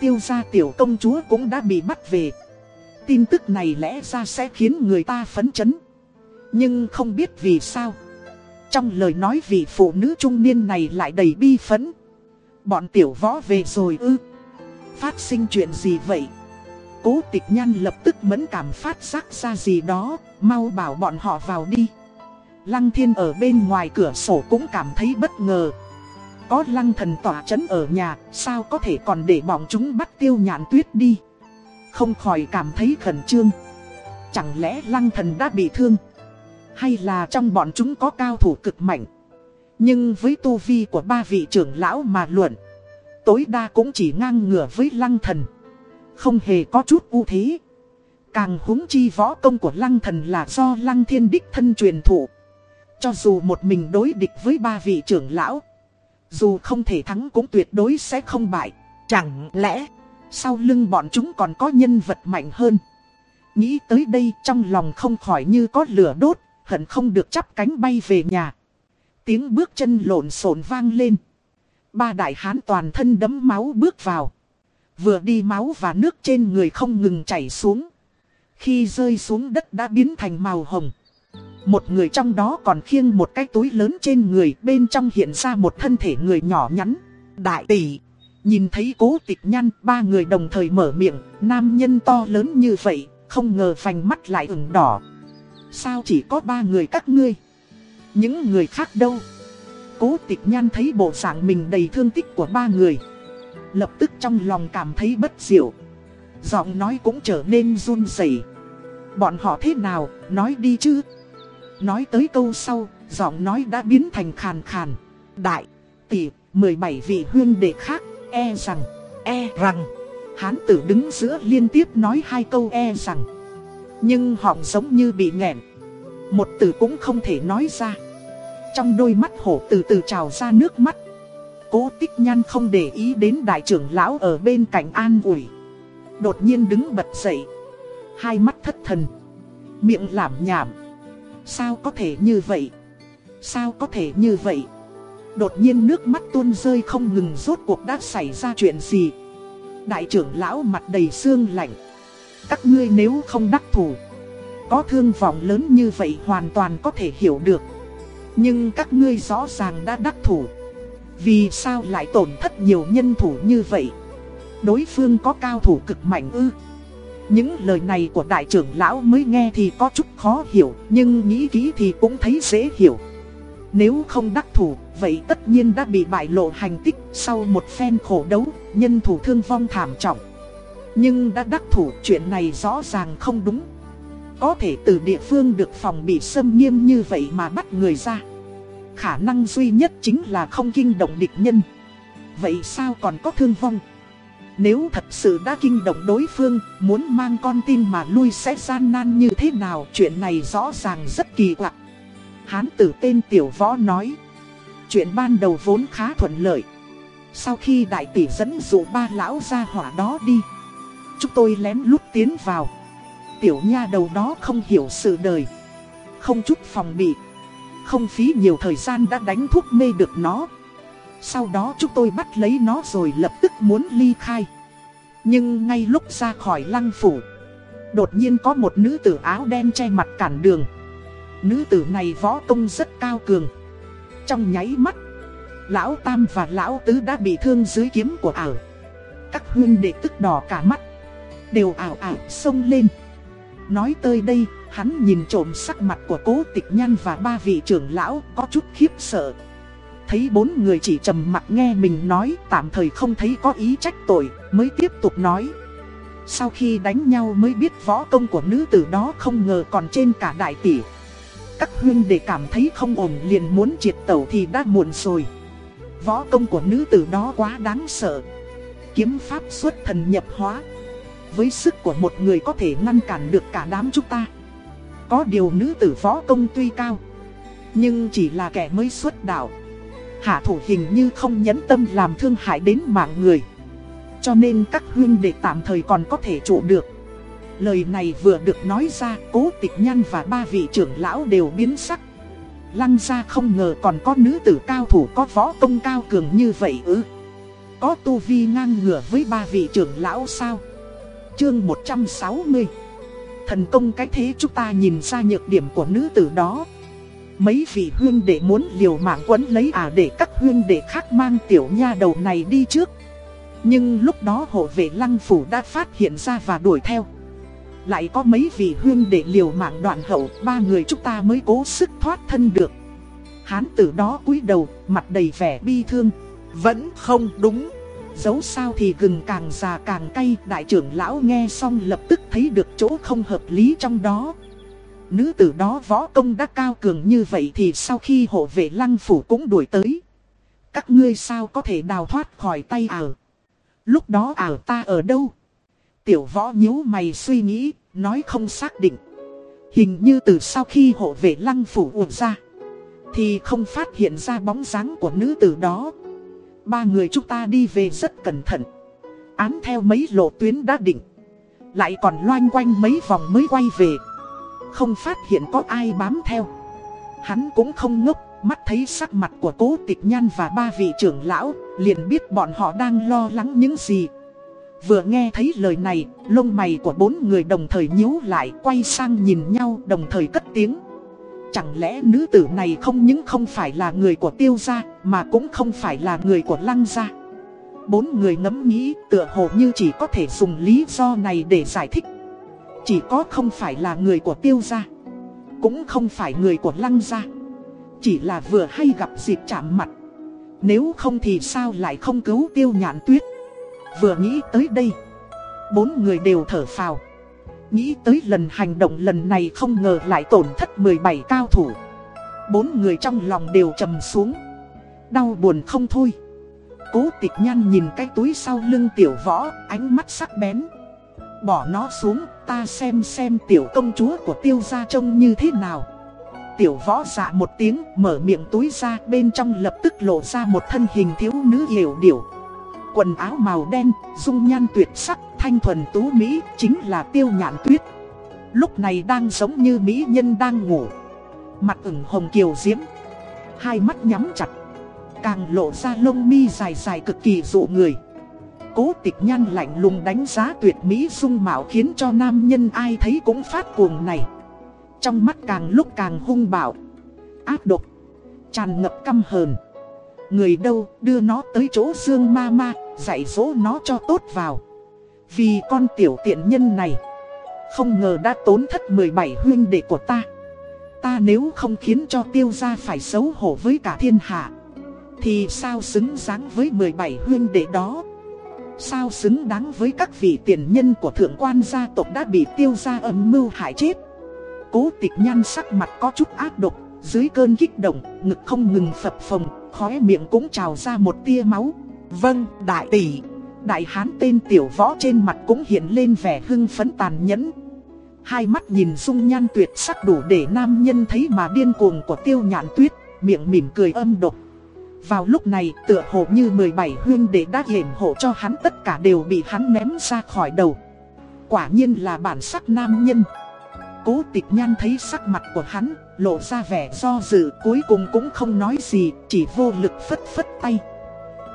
Tiêu gia tiểu công chúa cũng đã bị bắt về. Tin tức này lẽ ra sẽ khiến người ta phấn chấn. Nhưng không biết vì sao. Trong lời nói vị phụ nữ trung niên này lại đầy bi phấn. Bọn tiểu võ về rồi ư. Phát sinh chuyện gì vậy? Cố tịch nhan lập tức mẫn cảm phát giác ra gì đó, Mau bảo bọn họ vào đi. Lăng thiên ở bên ngoài cửa sổ cũng cảm thấy bất ngờ. Có lăng thần tỏa chấn ở nhà, Sao có thể còn để bọn chúng bắt tiêu nhạn tuyết đi? Không khỏi cảm thấy khẩn trương. Chẳng lẽ lăng thần đã bị thương? Hay là trong bọn chúng có cao thủ cực mạnh? Nhưng với tu vi của ba vị trưởng lão mà luận, Tối đa cũng chỉ ngang ngửa với lăng thần. Không hề có chút ưu thế. Càng húng chi võ công của lăng thần là do lăng thiên đích thân truyền thụ. Cho dù một mình đối địch với ba vị trưởng lão, Dù không thể thắng cũng tuyệt đối sẽ không bại. Chẳng lẽ, Sau lưng bọn chúng còn có nhân vật mạnh hơn? Nghĩ tới đây trong lòng không khỏi như có lửa đốt, Hận không được chắp cánh bay về nhà. Tiếng bước chân lộn xộn vang lên. Ba đại hán toàn thân đấm máu bước vào. Vừa đi máu và nước trên người không ngừng chảy xuống Khi rơi xuống đất đã biến thành màu hồng một người trong đó còn khiêng một cái túi lớn trên người bên trong hiện ra một thân thể người nhỏ nhắn. Đại tỷ, nhìn thấy cố tịch nhăn ba người đồng thời mở miệng, nam nhân to lớn như vậy, không ngờ vành mắt lại ửng đỏ. Sao chỉ có ba người các ngươi? Những người khác đâu? Cố tịch nhan thấy bộ dạng mình đầy thương tích của ba người. Lập tức trong lòng cảm thấy bất diệu. Giọng nói cũng trở nên run rẩy. Bọn họ thế nào, nói đi chứ? Nói tới câu sau, giọng nói đã biến thành khàn khàn. Đại, tỷ, 17 vị huyên đệ khác, e rằng, e rằng. Hán tử đứng giữa liên tiếp nói hai câu e rằng. Nhưng họng giống như bị nghẹn. Một từ cũng không thể nói ra. Trong đôi mắt hổ từ từ trào ra nước mắt. Cố tích nhan không để ý đến đại trưởng lão ở bên cạnh an ủi. Đột nhiên đứng bật dậy. Hai mắt thất thần. Miệng làm nhảm. Sao có thể như vậy? Sao có thể như vậy? Đột nhiên nước mắt tuôn rơi không ngừng rốt cuộc đã xảy ra chuyện gì? Đại trưởng lão mặt đầy xương lạnh. Các ngươi nếu không đắc thủ, có thương vọng lớn như vậy hoàn toàn có thể hiểu được. Nhưng các ngươi rõ ràng đã đắc thủ. Vì sao lại tổn thất nhiều nhân thủ như vậy? Đối phương có cao thủ cực mạnh ư? Những lời này của đại trưởng lão mới nghe thì có chút khó hiểu, nhưng nghĩ kỹ thì cũng thấy dễ hiểu. Nếu không đắc thủ, vậy tất nhiên đã bị bại lộ hành tích sau một phen khổ đấu, nhân thủ thương vong thảm trọng. Nhưng đã đắc thủ chuyện này rõ ràng không đúng. Có thể từ địa phương được phòng bị xâm nghiêm như vậy mà bắt người ra. Khả năng duy nhất chính là không kinh động địch nhân. Vậy sao còn có thương vong? Nếu thật sự đã kinh động đối phương, muốn mang con tin mà lui sẽ gian nan như thế nào, chuyện này rõ ràng rất kỳ quặc. Hán tử tên Tiểu Võ nói, chuyện ban đầu vốn khá thuận lợi. Sau khi đại tỷ dẫn dụ ba lão ra hỏa đó đi, chúng tôi lén lút tiến vào. Tiểu nha đầu đó không hiểu sự đời, không chút phòng bị, không phí nhiều thời gian đã đánh thuốc mê được nó. Sau đó chúng tôi bắt lấy nó rồi lập tức muốn ly khai. Nhưng ngay lúc ra khỏi lăng phủ, Đột nhiên có một nữ tử áo đen che mặt cản đường. Nữ tử này võ công rất cao cường. Trong nháy mắt, Lão Tam và Lão Tứ đã bị thương dưới kiếm của ảo. Các huyên đệ tức đỏ cả mắt, Đều ảo ảo xông lên. Nói tới đây Hắn nhìn trộm sắc mặt của cố tịch nhan và ba vị trưởng lão, có chút khiếp sợ. Thấy bốn người chỉ trầm mặt nghe mình nói, tạm thời không thấy có ý trách tội, mới tiếp tục nói. Sau khi đánh nhau mới biết võ công của nữ tử đó không ngờ còn trên cả đại tỷ. Các huyên để cảm thấy không ổn liền muốn triệt tẩu thì đã muộn rồi. Võ công của nữ tử đó quá đáng sợ. Kiếm pháp xuất thần nhập hóa. Với sức của một người có thể ngăn cản được cả đám chúng ta. Có điều nữ tử võ công tuy cao, Nhưng chỉ là kẻ mới xuất đạo. Hạ thủ hình như không nhẫn tâm làm thương hại đến mạng người. Cho nên các huyên đệ tạm thời còn có thể trụ được. Lời này vừa được nói ra, Cố tịch nhan và ba vị trưởng lão đều biến sắc. Lăng ra không ngờ còn có nữ tử cao thủ có võ công cao cường như vậy ư. Có tu vi ngang ngửa với ba vị trưởng lão sao? Chương 160 Thần công cái thế chúng ta nhìn ra nhược điểm của nữ tử đó. Mấy vị huyên đệ muốn liều mạng quấn lấy à để các huyên đệ khác mang tiểu nha đầu này đi trước. Nhưng lúc đó hộ vệ lăng phủ đã phát hiện ra và đuổi theo. Lại có mấy vị huyên đệ liều mạng đoạn hậu, Ba người chúng ta mới cố sức thoát thân được. Hán tử đó cúi đầu, mặt đầy vẻ bi thương. Vẫn không đúng. Dẫu sao thì gừng càng già càng cay Đại trưởng lão nghe xong lập tức thấy được chỗ không hợp lý trong đó Nữ tử đó võ công đã cao cường như vậy thì sau khi hộ vệ lăng phủ cũng đuổi tới. Các ngươi sao có thể đào thoát khỏi tay ảo. Lúc đó ảo ta ở đâu? Tiểu võ nhíu mày suy nghĩ, nói không xác định. Hình như từ sau khi hộ vệ lăng phủ uổng ra. Thì không phát hiện ra bóng dáng của nữ tử đó. Ba người chúng ta đi về rất cẩn thận. Án theo mấy lộ tuyến đã định. Lại còn loanh quanh mấy vòng mới quay về không phát hiện có ai bám theo. Hắn cũng không ngốc, mắt thấy sắc mặt của cố tịch nhan và ba vị trưởng lão, liền biết bọn họ đang lo lắng những gì. Vừa nghe thấy lời này, lông mày của bốn người đồng thời nhíu lại, quay sang nhìn nhau đồng thời cất tiếng. Chẳng lẽ nữ tử này không những không phải là người của tiêu gia, mà cũng không phải là người của lăng gia. Bốn người ngẫm nghĩ tựa hồ như chỉ có thể dùng lý do này để giải thích. Chỉ có không phải là người của tiêu gia Cũng không phải người của lăng gia Chỉ là vừa hay gặp dịp chạm mặt Nếu không thì sao lại không cứu tiêu nhạn tuyết Vừa nghĩ tới đây Bốn người đều thở phào Nghĩ tới lần hành động lần này không ngờ lại tổn thất 17 cao thủ. Bốn người trong lòng đều trầm xuống. Đau buồn không thôi. Cố tịch nhan nhìn cái túi sau lưng tiểu võ Ánh mắt sắc bén. Bỏ nó xuống ta xem xem tiểu công chúa của tiêu gia trông như thế nào. Tiểu võ dạ một tiếng mở miệng túi ra bên trong lập tức lộ ra một thân hình thiếu nữ hiểu điểu. Quần áo màu đen, dung nhan tuyệt sắc, thanh thuần tú Mỹ chính là tiêu nhạn tuyết. Lúc này đang giống như Mỹ nhân đang ngủ. Mặt ửng hồng kiều diễm. Hai mắt nhắm chặt. Càng lộ ra lông mi dài dài cực kỳ dụ người. Cố tịch nhan lạnh lùng đánh giá tuyệt mỹ dung mạo khiến cho nam nhân ai thấy cũng phát cuồng này. Trong mắt càng lúc càng hung bạo, ác độc, tràn ngập căm hờn. Người đâu đưa nó tới chỗ dương ma ma, dạy dỗ nó cho tốt vào. Vì con tiểu tiện nhân này, không ngờ đã tốn thất 17 huyên đệ của ta. Ta nếu không khiến cho tiêu gia phải xấu hổ với cả thiên hạ, thì sao xứng đáng với 17 huyên đệ đó. Sao xứng đáng với các vị tiền nhân của thượng quan gia tộc đã bị tiêu gia âm mưu hại chết Cố tịch nhan sắc mặt có chút ác độc Dưới cơn kích động, ngực không ngừng phập phồng Khóe miệng cũng trào ra một tia máu Vâng, đại tỷ Đại hán tên tiểu võ trên mặt cũng hiện lên vẻ hưng phấn tàn nhẫn. Hai mắt nhìn dung nhan tuyệt sắc đủ để nam nhân thấy mà điên cuồng của tiêu nhạn tuyết, Miệng mỉm cười âm độc. Vào lúc này, tựa hồ như 17 huyên đệ đã hiểm hộ cho hắn tất cả đều bị hắn ném ra khỏi đầu. Quả nhiên là bản sắc nam nhân. Cố tịch nhan thấy sắc mặt của hắn, lộ ra vẻ do dự, cuối cùng cũng không nói gì, Chỉ vô lực phất phất tay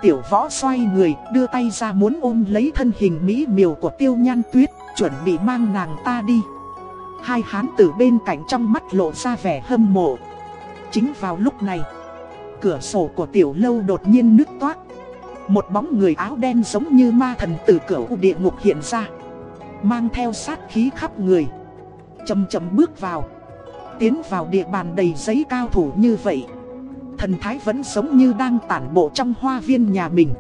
tiểu võ xoay người, đưa tay ra muốn ôm lấy thân hình mỹ miều của tiêu nhan tuyết, chuẩn bị mang nàng ta đi. Hai hán tử bên cạnh trong mắt lộ ra vẻ hâm mộ. Chính vào lúc này, cửa sổ của tiểu lâu đột nhiên nứt toát. Một bóng người áo đen giống như ma thần từ cửa địa ngục hiện ra. Mang theo sát khí khắp người. Chầm chầm bước vào. Tiến vào địa bàn đầy giấy cao thủ như vậy. Thần thái vẫn giống như đang tản bộ trong hoa viên nhà mình.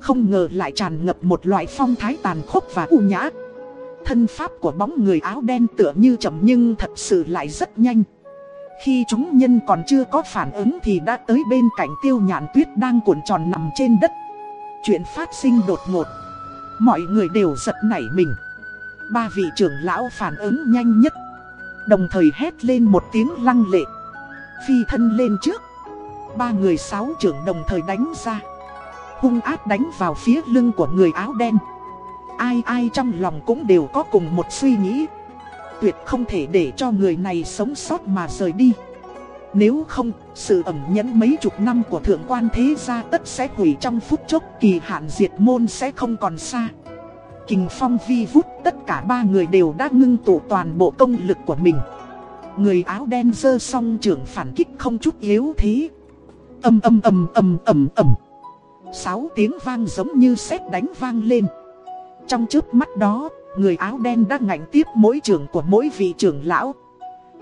Không ngờ lại tràn ngập một loại phong thái tàn khốc và u nhã. Thân pháp của bóng người áo đen tựa như chậm nhưng thật sự lại rất nhanh. Khi chúng nhân còn chưa có phản ứng thì đã tới bên cạnh tiêu nhạn tuyết đang cuộn tròn nằm trên đất. Chuyện phát sinh đột ngột. Mọi người đều giật nảy mình. Ba vị trưởng lão phản ứng nhanh nhất. Đồng thời hét lên một tiếng lăng lệ. Phi thân lên trước. Ba người sáu trưởng đồng thời đánh ra. Hung ác đánh vào phía lưng của người áo đen. Ai ai trong lòng cũng đều có cùng một suy nghĩ Tuyệt không thể để cho người này sống sót mà rời đi Nếu không, sự ẩn nhẫn mấy chục năm của thượng quan thế gia tất sẽ hủy trong phút chốc Kỳ hạn diệt môn sẽ không còn xa Kình phong vi vút tất cả ba người đều đã ngưng tụ toàn bộ công lực của mình Người áo đen dơ song trưởng phản kích không chút yếu thế Âm âm âm âm âm âm Sáu tiếng vang giống như sét đánh vang lên trong trước mắt đó, người áo đen đã ngạnh tiếp mỗi trường của mỗi vị trưởng lão.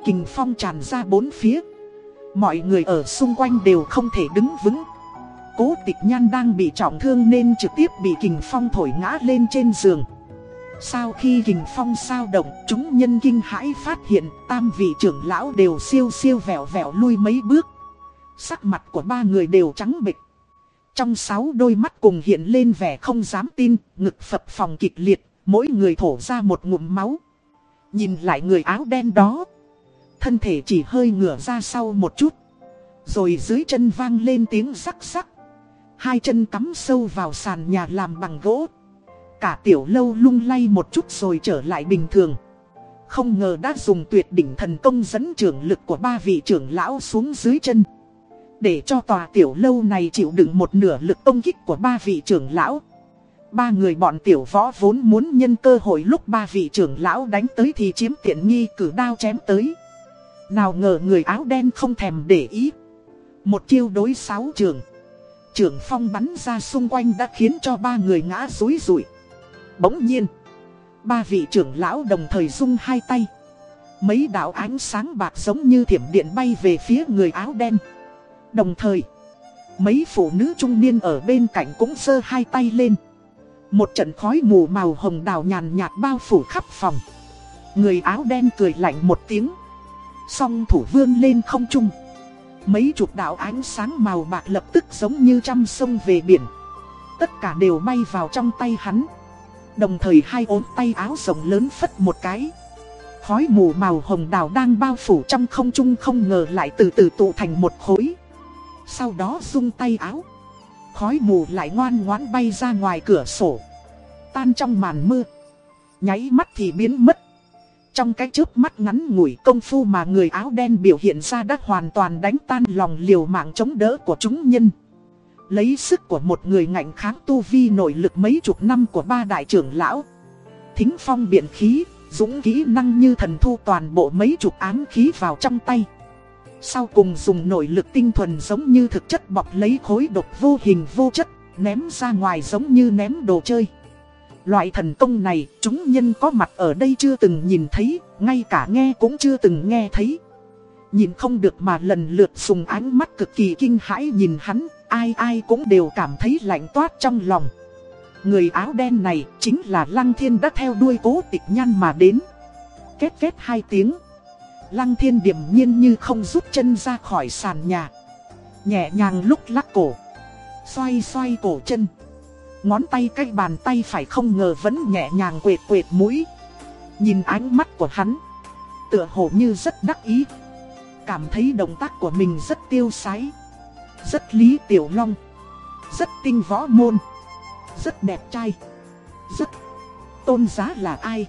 Kình phong tràn ra bốn phía. Mọi người ở xung quanh đều không thể đứng vững. Cố tịch nhan đang bị trọng thương nên trực tiếp bị kình phong thổi ngã lên trên giường. Sau khi kình phong sao động, chúng nhân kinh hãi phát hiện tam vị trưởng lão đều siêu siêu vẹo vẹo lui mấy bước. Sắc mặt của ba người đều trắng bệch. Trong sáu đôi mắt cùng hiện lên vẻ không dám tin, ngực phập phòng kịch liệt, mỗi người thổ ra một ngụm máu. Nhìn lại người áo đen đó, thân thể chỉ hơi ngửa ra sau một chút. Rồi dưới chân vang lên tiếng rắc rắc. Hai chân cắm sâu vào sàn nhà làm bằng gỗ. Cả tiểu lâu lung lay một chút rồi trở lại bình thường. Không ngờ đã dùng tuyệt đỉnh thần công dẫn trưởng lực của ba vị trưởng lão xuống dưới chân. Để cho tòa tiểu lâu này chịu đựng một nửa lực công kích của ba vị trưởng lão. Ba người bọn tiểu võ vốn muốn nhân cơ hội lúc ba vị trưởng lão đánh tới thì chiếm tiện nghi cử đao chém tới. Nào ngờ người áo đen không thèm để ý. Một chiêu đối sáu trường. Trưởng phong bắn ra xung quanh đã khiến cho ba người ngã rối rủi. Bỗng nhiên, Ba vị trưởng lão đồng thời rung hai tay. Mấy đạo ánh sáng bạc giống như thiểm điện bay về phía người áo đen. Đồng thời, mấy phụ nữ trung niên ở bên cạnh cũng giơ hai tay lên. Một trận khói mù màu hồng đào nhàn nhạt bao phủ khắp phòng. Người áo đen cười lạnh một tiếng. Song thủ vươn lên không trung. Mấy chục đạo ánh sáng màu bạc lập tức giống như trăm sông về biển. Tất cả đều bay vào trong tay hắn. Đồng thời hai ốm tay áo rộng lớn phất một cái. Khói mù màu hồng đào đang bao phủ trong không trung không ngờ lại từ từ tụ thành một khối. Sau đó rung tay áo. Khói mù lại ngoan ngoãn bay ra ngoài cửa sổ. Tan trong màn mưa. Nháy mắt thì biến mất. Trong cái chớp mắt ngắn ngủi công phu mà người áo đen biểu hiện ra đã hoàn toàn đánh tan lòng liều mạng chống đỡ của chúng nhân. Lấy sức của một người ngạnh kháng tu vi nội lực mấy chục năm của ba đại trưởng lão. Thính phong biện khí, dũng kỹ năng như thần thu toàn bộ mấy chục ám khí vào trong tay sau cùng dùng nội lực tinh thuần giống như thực chất bọc lấy khối độc vô hình vô chất, ném ra ngoài giống như ném đồ chơi. Loại thần công này, chúng nhân có mặt ở đây chưa từng nhìn thấy, ngay cả nghe cũng chưa từng nghe thấy. Nhìn không được mà lần lượt dùng ánh mắt cực kỳ kinh hãi nhìn hắn, ai ai cũng đều cảm thấy lạnh toát trong lòng. Người áo đen này chính là Lăng Thiên đã theo đuôi cố tịch nhăn mà đến. Kết kết hai tiếng. Lăng thiên điềm nhiên như không rút chân ra khỏi sàn nhà. Nhẹ nhàng lúc lắc cổ. Xoay xoay cổ chân. Ngón tay cái bàn tay phải không ngờ vẫn nhẹ nhàng quệt quệt mũi. Nhìn ánh mắt của hắn. Tựa hồ như rất đắc ý. Cảm thấy động tác của mình rất tiêu sái. Rất lý tiểu long. Rất tinh võ môn. Rất đẹp trai. Rất tôn giá là ai.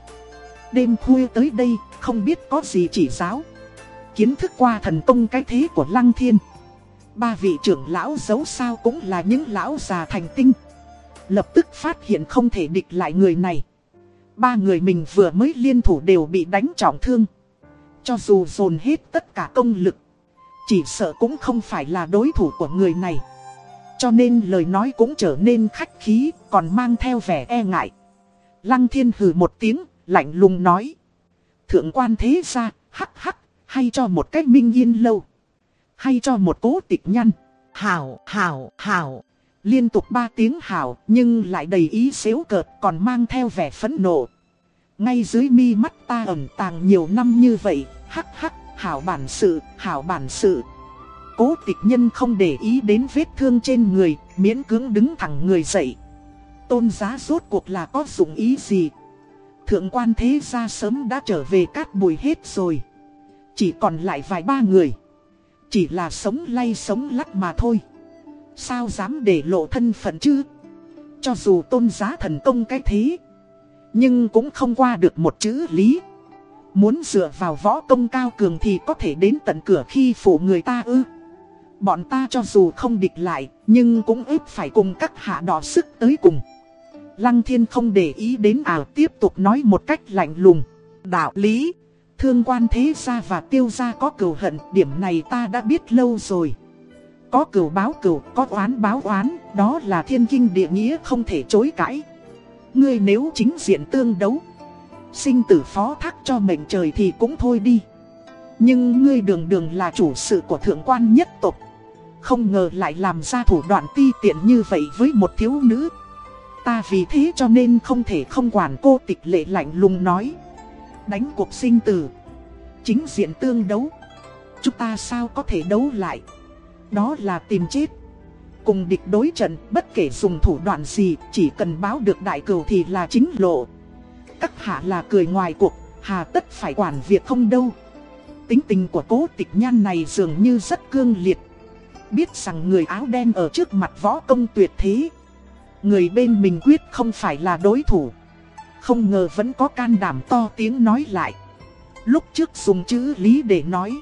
Đêm khuya tới đây, không biết có gì chỉ giáo. Kiến thức qua thần công cái thế của Lăng Thiên. Ba vị trưởng lão giấu sao cũng là những lão già thành tinh. Lập tức phát hiện không thể địch lại người này. Ba người mình vừa mới liên thủ đều bị đánh trọng thương. Cho dù dồn hết tất cả công lực Chỉ sợ cũng không phải là đối thủ của người này. Cho nên lời nói cũng trở nên khách khí Còn mang theo vẻ e ngại. Lăng thiên hừ một tiếng Lạnh lùng nói Thượng quan thế ra hắc hắc Hay cho một cách minh yên lâu Hay cho một cố tịch nhăn Hảo hảo hảo Liên tục ba tiếng hảo nhưng lại đầy ý xếu cợt còn mang theo vẻ phẫn nộ. Ngay dưới mi mắt ta ẩn tàng nhiều năm như vậy, hắc hắc, hảo bản sự, hảo bản sự. Cố tịch nhân không để ý đến vết thương trên người, miễn cưỡng đứng thẳng người dậy. Tôn giá rốt cuộc là có dụng ý gì? Thượng quan thế gia sớm đã trở về cát bụi hết rồi. Chỉ còn lại vài ba người. Chỉ là sống lay sống lắc mà thôi. Sao dám để lộ thân phận chứ? Cho dù tôn giá thần công cái thế, nhưng cũng không qua được một chữ lý. Muốn dựa vào võ công cao cường thì có thể đến tận cửa khi phủ người ta ư. Bọn ta cho dù không địch lại, nhưng cũng ít phải cùng các hạ đỏ sức tới cùng. Lăng thiên không để ý đến ảo tiếp tục nói một cách lạnh lùng. Đạo lý, thương quan thế gia và tiêu gia có cửu hận, điểm này ta đã biết lâu rồi. Có cửu báo cửu, có oán báo oán, đó là thiên kinh địa nghĩa không thể chối cãi. Ngươi nếu chính diện tương đấu, sinh tử phó thác cho mệnh trời thì cũng thôi đi. Nhưng ngươi đường đường là chủ sự của thượng quan nhất tộc. Không ngờ lại làm ra thủ đoạn ti tiện như vậy với một thiếu nữ. Ta vì thế cho nên không thể không quản cô tịch lệ lạnh lùng nói. Đánh cuộc sinh tử. Chính diện tương đấu. Chúng ta sao có thể đấu lại. Đó là tìm chết Cùng địch đối trận, bất kể dùng thủ đoạn gì, Chỉ cần báo được đại cửu thì là chính lộ Các hạ là cười ngoài cuộc, Hà tất phải quản việc không đâu Tính tình của cố tịch nhan này dường như rất cương liệt Biết rằng người áo đen ở trước mặt võ công tuyệt thế Người bên mình quyết không phải là đối thủ. Không ngờ vẫn có can đảm to tiếng nói lại. Lúc trước dùng chữ lý để nói.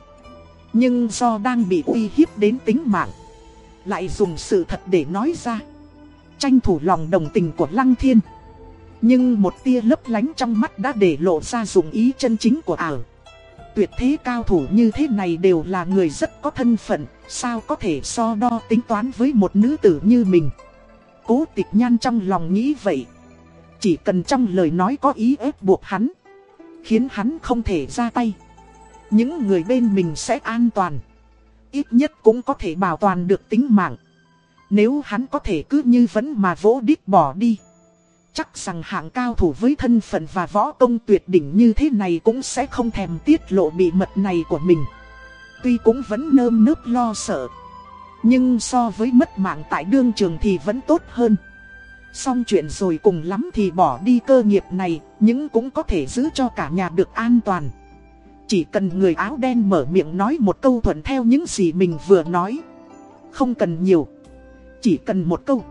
Nhưng do đang bị uy hiếp đến tính mạng. Lại dùng sự thật để nói ra. Tranh thủ lòng đồng tình của Lăng Thiên. Nhưng một tia lấp lánh trong mắt đã để lộ ra dụng ý chân chính của ảo. Tuyệt thế cao thủ như thế này đều là người rất có thân phận. Sao có thể so đo tính toán với một nữ tử như mình? Cố tịch nhan trong lòng nghĩ vậy Chỉ cần trong lời nói có ý ép buộc hắn, Khiến hắn không thể ra tay những người bên mình sẽ an toàn. Ít nhất cũng có thể bảo toàn được tính mạng. Nếu hắn có thể cứ như vẫn mà vỗ đít bỏ đi. Chắc rằng hạng cao thủ với thân phận và võ công tuyệt đỉnh như thế này cũng sẽ không thèm tiết lộ bị mật này của mình. Tuy cũng vẫn nơm nớp lo sợ. Nhưng so với mất mạng tại đương trường thì vẫn tốt hơn. Xong chuyện rồi cùng lắm thì bỏ đi cơ nghiệp này, nhưng cũng có thể giữ cho cả nhà được an toàn. Chỉ cần người áo đen mở miệng nói một câu thuận theo những gì mình vừa nói. Không cần nhiều. Chỉ cần một câu.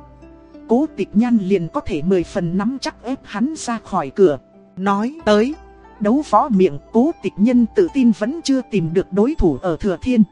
Cố tịch nhan liền có thể mười phần nắm chắc ép hắn ra khỏi cửa. Nói tới Đấu võ miệng cố tịch nhân tự tin vẫn chưa tìm được đối thủ ở thừa thiên.